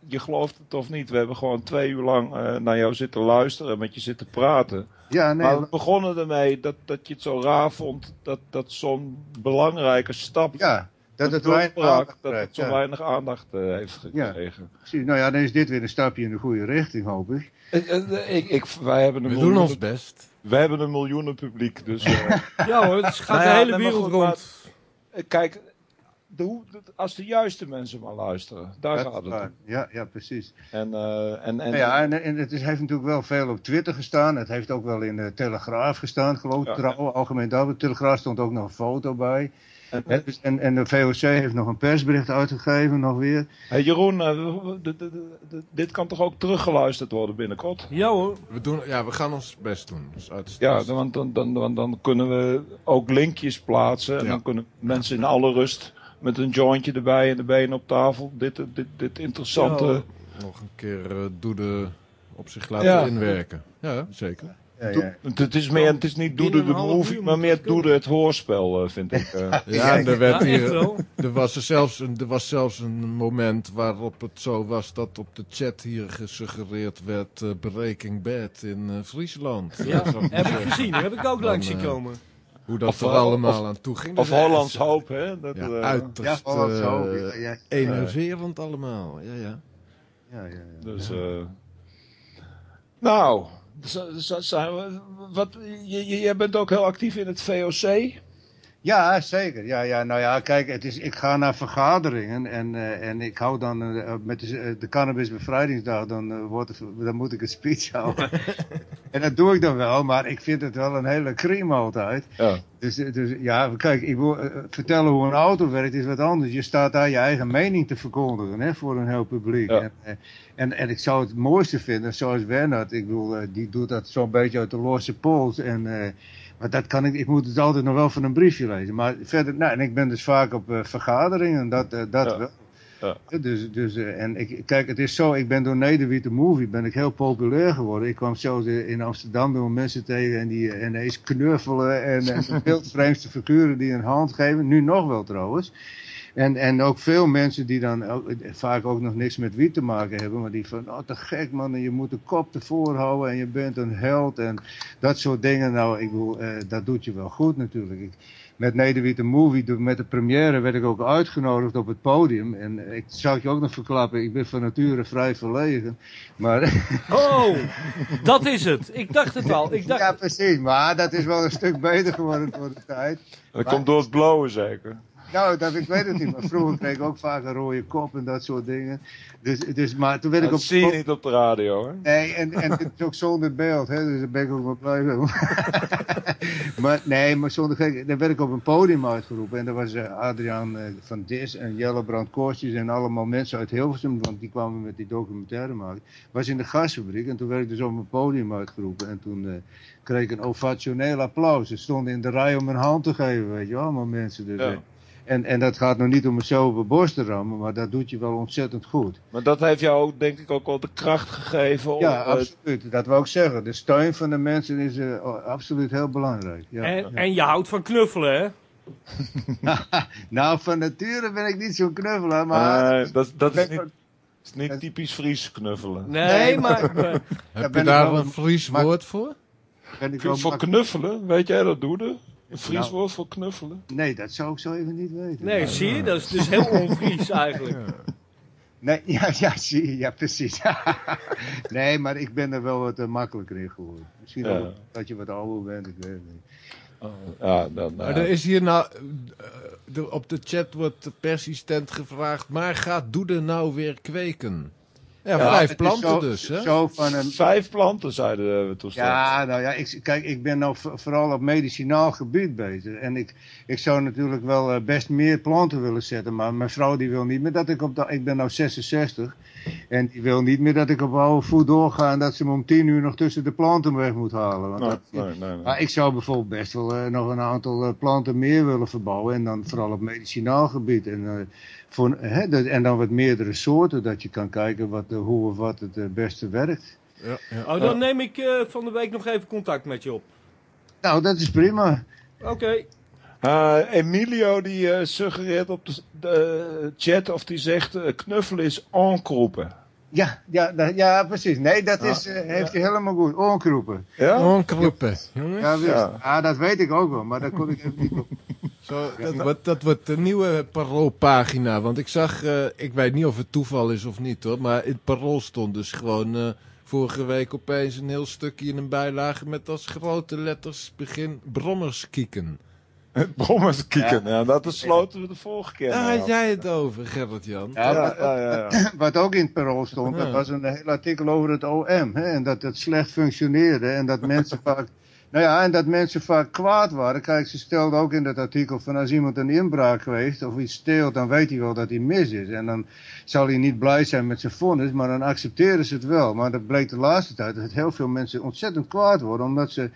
je gelooft het of niet, we hebben gewoon twee uur lang uh, naar jou zitten luisteren en met je zitten praten. Ja, nee, maar we begonnen ermee dat, dat je het zo raar vond dat, dat zo'n belangrijke stap. Ja, dat het weinig aandacht, dat het zo ja. weinig aandacht uh, heeft gekregen. Ja. Nou ja, dan is dit weer een stapje in de goede richting, hoop ik. Ik, ik, ik wij hebben een We miljoenen, doen ons best. wij hebben een miljoenen publiek, dus. Uh, Ja hoor, het gaat Nou de hele wereld rond. kijk, de, als de juiste mensen maar luisteren, daar Dat gaat het waar. om. Ja, ja, precies. En, uh, en, en, ja, en, en het is, heeft natuurlijk wel veel op Twitter gestaan. Het heeft ook wel in de Telegraaf gestaan, geloof ik. Ja. Trouw, Algemeen Telegraaf stond ook nog een foto bij. en- Hè, dus- En, en de VOC heeft nog een persbericht uitgegeven, nog weer. Hey, Jeroen, uh, de- dit kan toch ook teruggeluisterd worden binnenkort? Ja hoor. We, doen, ja, we gaan ons best doen. Dus uit- Ja, dan, want dan, dan, dan, dan kunnen we ook linkjes plaatsen. En Ja. dan kunnen mensen in alle rust met een jointje erbij en de benen op tafel dit, dit, dit interessante... Ja. nog een keer uh, Doede op zich laten Ja. inwerken. Ja, zeker. Ja. Het is, meer, het is niet Doede de movie, uur maar meer. Doede het hoorspel, eh, vind ik. eh. Ja, en er, werd hier, er, was er, zelfs een, er was zelfs een moment waarop het zo was dat op de chat hier gesuggereerd werd uh, Breaking Bad in uh, Friesland. Ja, heb ik gezien. Heb ik ook langs zien eh, komen. Hoe dat Of, er allemaal of- aan toe ging. Of is Hollands Hoop, hè? Dat, Ja, eh, Ja, uiterst Hollands eh, Hoop, ja, ja. enerverend allemaal. Ja, ja. Ja, ja, ja. Dus, eh nou, zijn we, wat, je, je- jij bent ook heel actief in het VOC. Ja, zeker. Ja, ja, nou ja, kijk, het is, ik ga naar vergaderingen en, eh, en ik hou dan eh, met de, eh, de cannabisbevrijdingsdag, dan, wordt het, dan moet ik een speech houden. en dat doe ik dan wel, maar ik vind het wel een hele crime altijd. Ja. Dus, dus ja, kijk, ik wil vertellen hoe een auto werkt is wat anders. Je staat daar je eigen mening te verkondigen hè, voor een heel publiek. Ja. En, en, en ik zou het mooiste vinden, zoals Bernard, ik bedoel, die doet dat zo'n beetje uit de losse pols. En, eh, maar dat kan ik, ik moet het altijd nog wel van een briefje lezen. Maar verder, nou, en ik ben dus vaak op eh, vergaderingen, dat, eh, dat Ja. wel. Ja. Dus, dus, eh, en ik, kijk, het is zo, ik ben door Nederwiet de Movie ben ik heel populair geworden. Ik kwam zelfs eh, in Amsterdam door mensen tegen en die ineens knuffelen en, en de wildvreemdste figuren die een hand geven. Nu nog wel trouwens. En, en ook veel mensen die dan ook, vaak ook nog niks met wiet te maken hebben, maar die van, oh te gek man, en je moet de kop ervoor houden en je bent een held en dat soort dingen. Nou, ik bedoel, eh, dat doet je wel goed natuurlijk. Ik, met Nederwiet de Movie, door- met de première werd ik ook uitgenodigd op het podium. En ik zou je ook nog verklappen, ik ben van nature vrij verlegen. Maar, Oh, dat is het. Ik dacht het al. Ik dacht, ja precies, maar dat is wel een stuk beter geworden voor de tijd. Dat komt door het blowen zeker. Nou, dat, ik weet het niet, maar vroeger kreeg ik ook vaak een rode kop en dat soort dingen. Dus, dus, maar toen werd ik Dat op... zie je niet op de radio hoor. Nee, en, en het is ook zonder beeld, hè, dus daar ben ik ook wel blij mee. maar nee, maar zonder gek, dan werd ik op een podium uitgeroepen. En daar was eh, Adriaan eh, van Dis en Jelle Brand Koortjes en allemaal mensen uit Hilversum, want die kwamen met die documentaire maken. Was in de gasfabriek en toen werd ik dus op een podium uitgeroepen. En toen eh, kreeg ik een ovationeel applaus. Ze stonden in de rij om een hand te geven, weet je wel, allemaal mensen. Dus, Ja. En, en dat gaat nog niet om mezelf op de borst te rammen, maar dat doet je wel ontzettend goed. Maar dat heeft jou ook, denk ik ook wel de kracht gegeven om... Ja, absoluut. Dat wil ik zeggen. De steun van de mensen is eh, absoluut heel belangrijk. Ja. en, en je houdt van knuffelen, hè? nou, van nature ben ik niet zo'n knuffelaar, maar... dat, dat is niet... is niet typisch Fries knuffelen. Nee, Nee, maar... maar- Heb je daar wel een een- Fries woord voor? Ben ik Voor knuffelen, weet jij dat, Doede? Een Fries Nou. woord voor knuffelen? Nee, dat zou ik zo even niet weten. nee, zie je? Dat is dus heel onfries eigenlijk. Nee, ja, ja, zie je, ja, precies. nee, maar ik ben er wel wat eh, makkelijker in geworden. Misschien Ja. ook dat je wat ouder bent, ik weet het niet. Ja, dan, Maar er is hier nou, eh, de- op de chat wordt persistent gevraagd, maar gaat Doede nou weer kweken? Ja, Ja, vijf planten zo- dus, hè? Zo van een, Vijf planten, zeiden we toen straks. Ja, nou ja, ik, kijk, ik ben nou vo- vooral op medicinaal gebied bezig. En ik, ik zou natuurlijk wel eh, best meer planten willen zetten. Maar mijn vrouw die wil niet meer dat ik op. Ik ben nou 66. En die wil niet meer dat ik op oude voet doorga. En dat ze me om 10 uur nog tussen de planten weg moet halen. Want Nee, dat, nee, nee, nee. maar ik zou bijvoorbeeld best wel eh, nog een aantal eh, planten meer willen verbouwen. En dan vooral op medicinaal gebied. En, eh, voor, hè, dat- en dan wat meerdere soorten. Dat je kan kijken wat, hoe of wat het beste werkt. Ja, ja. Oh, dan neem ik eh, van de week nog even contact met je op. Nou, dat is prima. Oké. Eh, Emilio die eh, suggereert op de, de chat of die zegt eh, knuffelen is onkroepen. Ja, ja, dat- ja precies. Nee, dat is, eh, heeft hij helemaal goed. Onkroepen. Ja? Onkroepen, jongens. Ja. Ja. Dat weet ik ook wel, maar daar kon ik even niet op. Zo, dat, wordt, dat wordt de nieuwe paroolpagina. Want ik zag, eh, ik weet niet of het toeval is of niet hoor, maar in het parool stond dus gewoon eh, vorige week opeens een heel stukje in een bijlage met als grote letters begin brommers kieken. Brommers kieken. Ja. dat besloten we de vorige keer. Daar mee had jij het over, Gerrit-Jan. Ja, Ja, wat, ja, ja, ja. wat ook in het parool stond, Ja. dat was een heel artikel over het OM. Hè, en dat het slecht functioneerde en dat mensen vaak... Nou ja, en dat mensen vaak kwaad waren. Kijk, ze stelden ook in dat artikel van als iemand een inbraak geweest of iets steelt, dan weet hij wel dat hij mis is. En dan zal hij niet blij zijn met zijn vonnis, maar dan accepteren ze het wel. Maar dat bleek de laatste tijd dat heel veel mensen ontzettend kwaad worden, omdat ze...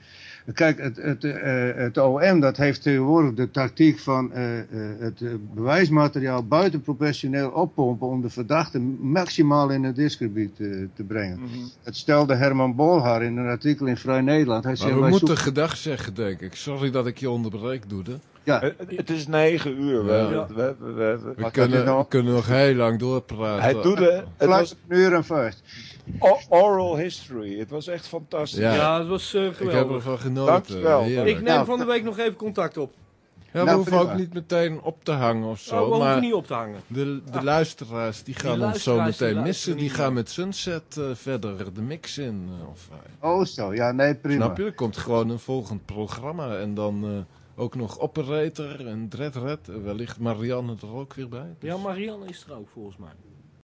Kijk, het, het, eh, het OM dat heeft tegenwoordig de tactiek van eh, eh, het bewijsmateriaal buitenprofessioneel oppompen om de verdachte maximaal in het discreet te, te brengen. Mhm. Het stelde Herman Bolhar in een artikel in Vrij Nederland. Hij Maar we moeten zoeken- gedag zeggen, denk ik. Sorry dat ik je onderbreek, Doede. ja, Het, het is negen uur. We, Ja. we, we, we- we- We Wat kunnen, nou? kunnen nog heel lang doorpraten. hij doet het was een uur en vijf. O- oral history. Het was echt fantastisch. Ja. Ja, dat was eh, ik heb geweldig. ervan genoten. Dankjewel. Heerlijk. Ik neem Nou, van de week nog even contact op. Ja, we Nou, hoeven prima. ook niet meteen op te hangen of zo. Oh, we hoeven maar niet op te hangen. de, de luisteraars die gaan ons zo meteen missen. Die gaan met Sunset eh, verder de mix in. eh, of, Oh zo, ja nee prima. snap je? Er komt gewoon een volgend programma. En dan eh, ook nog Operator en Dread Red. Wellicht Marianne er ook weer bij. Dus- Ja, Marianne is er ook volgens mij.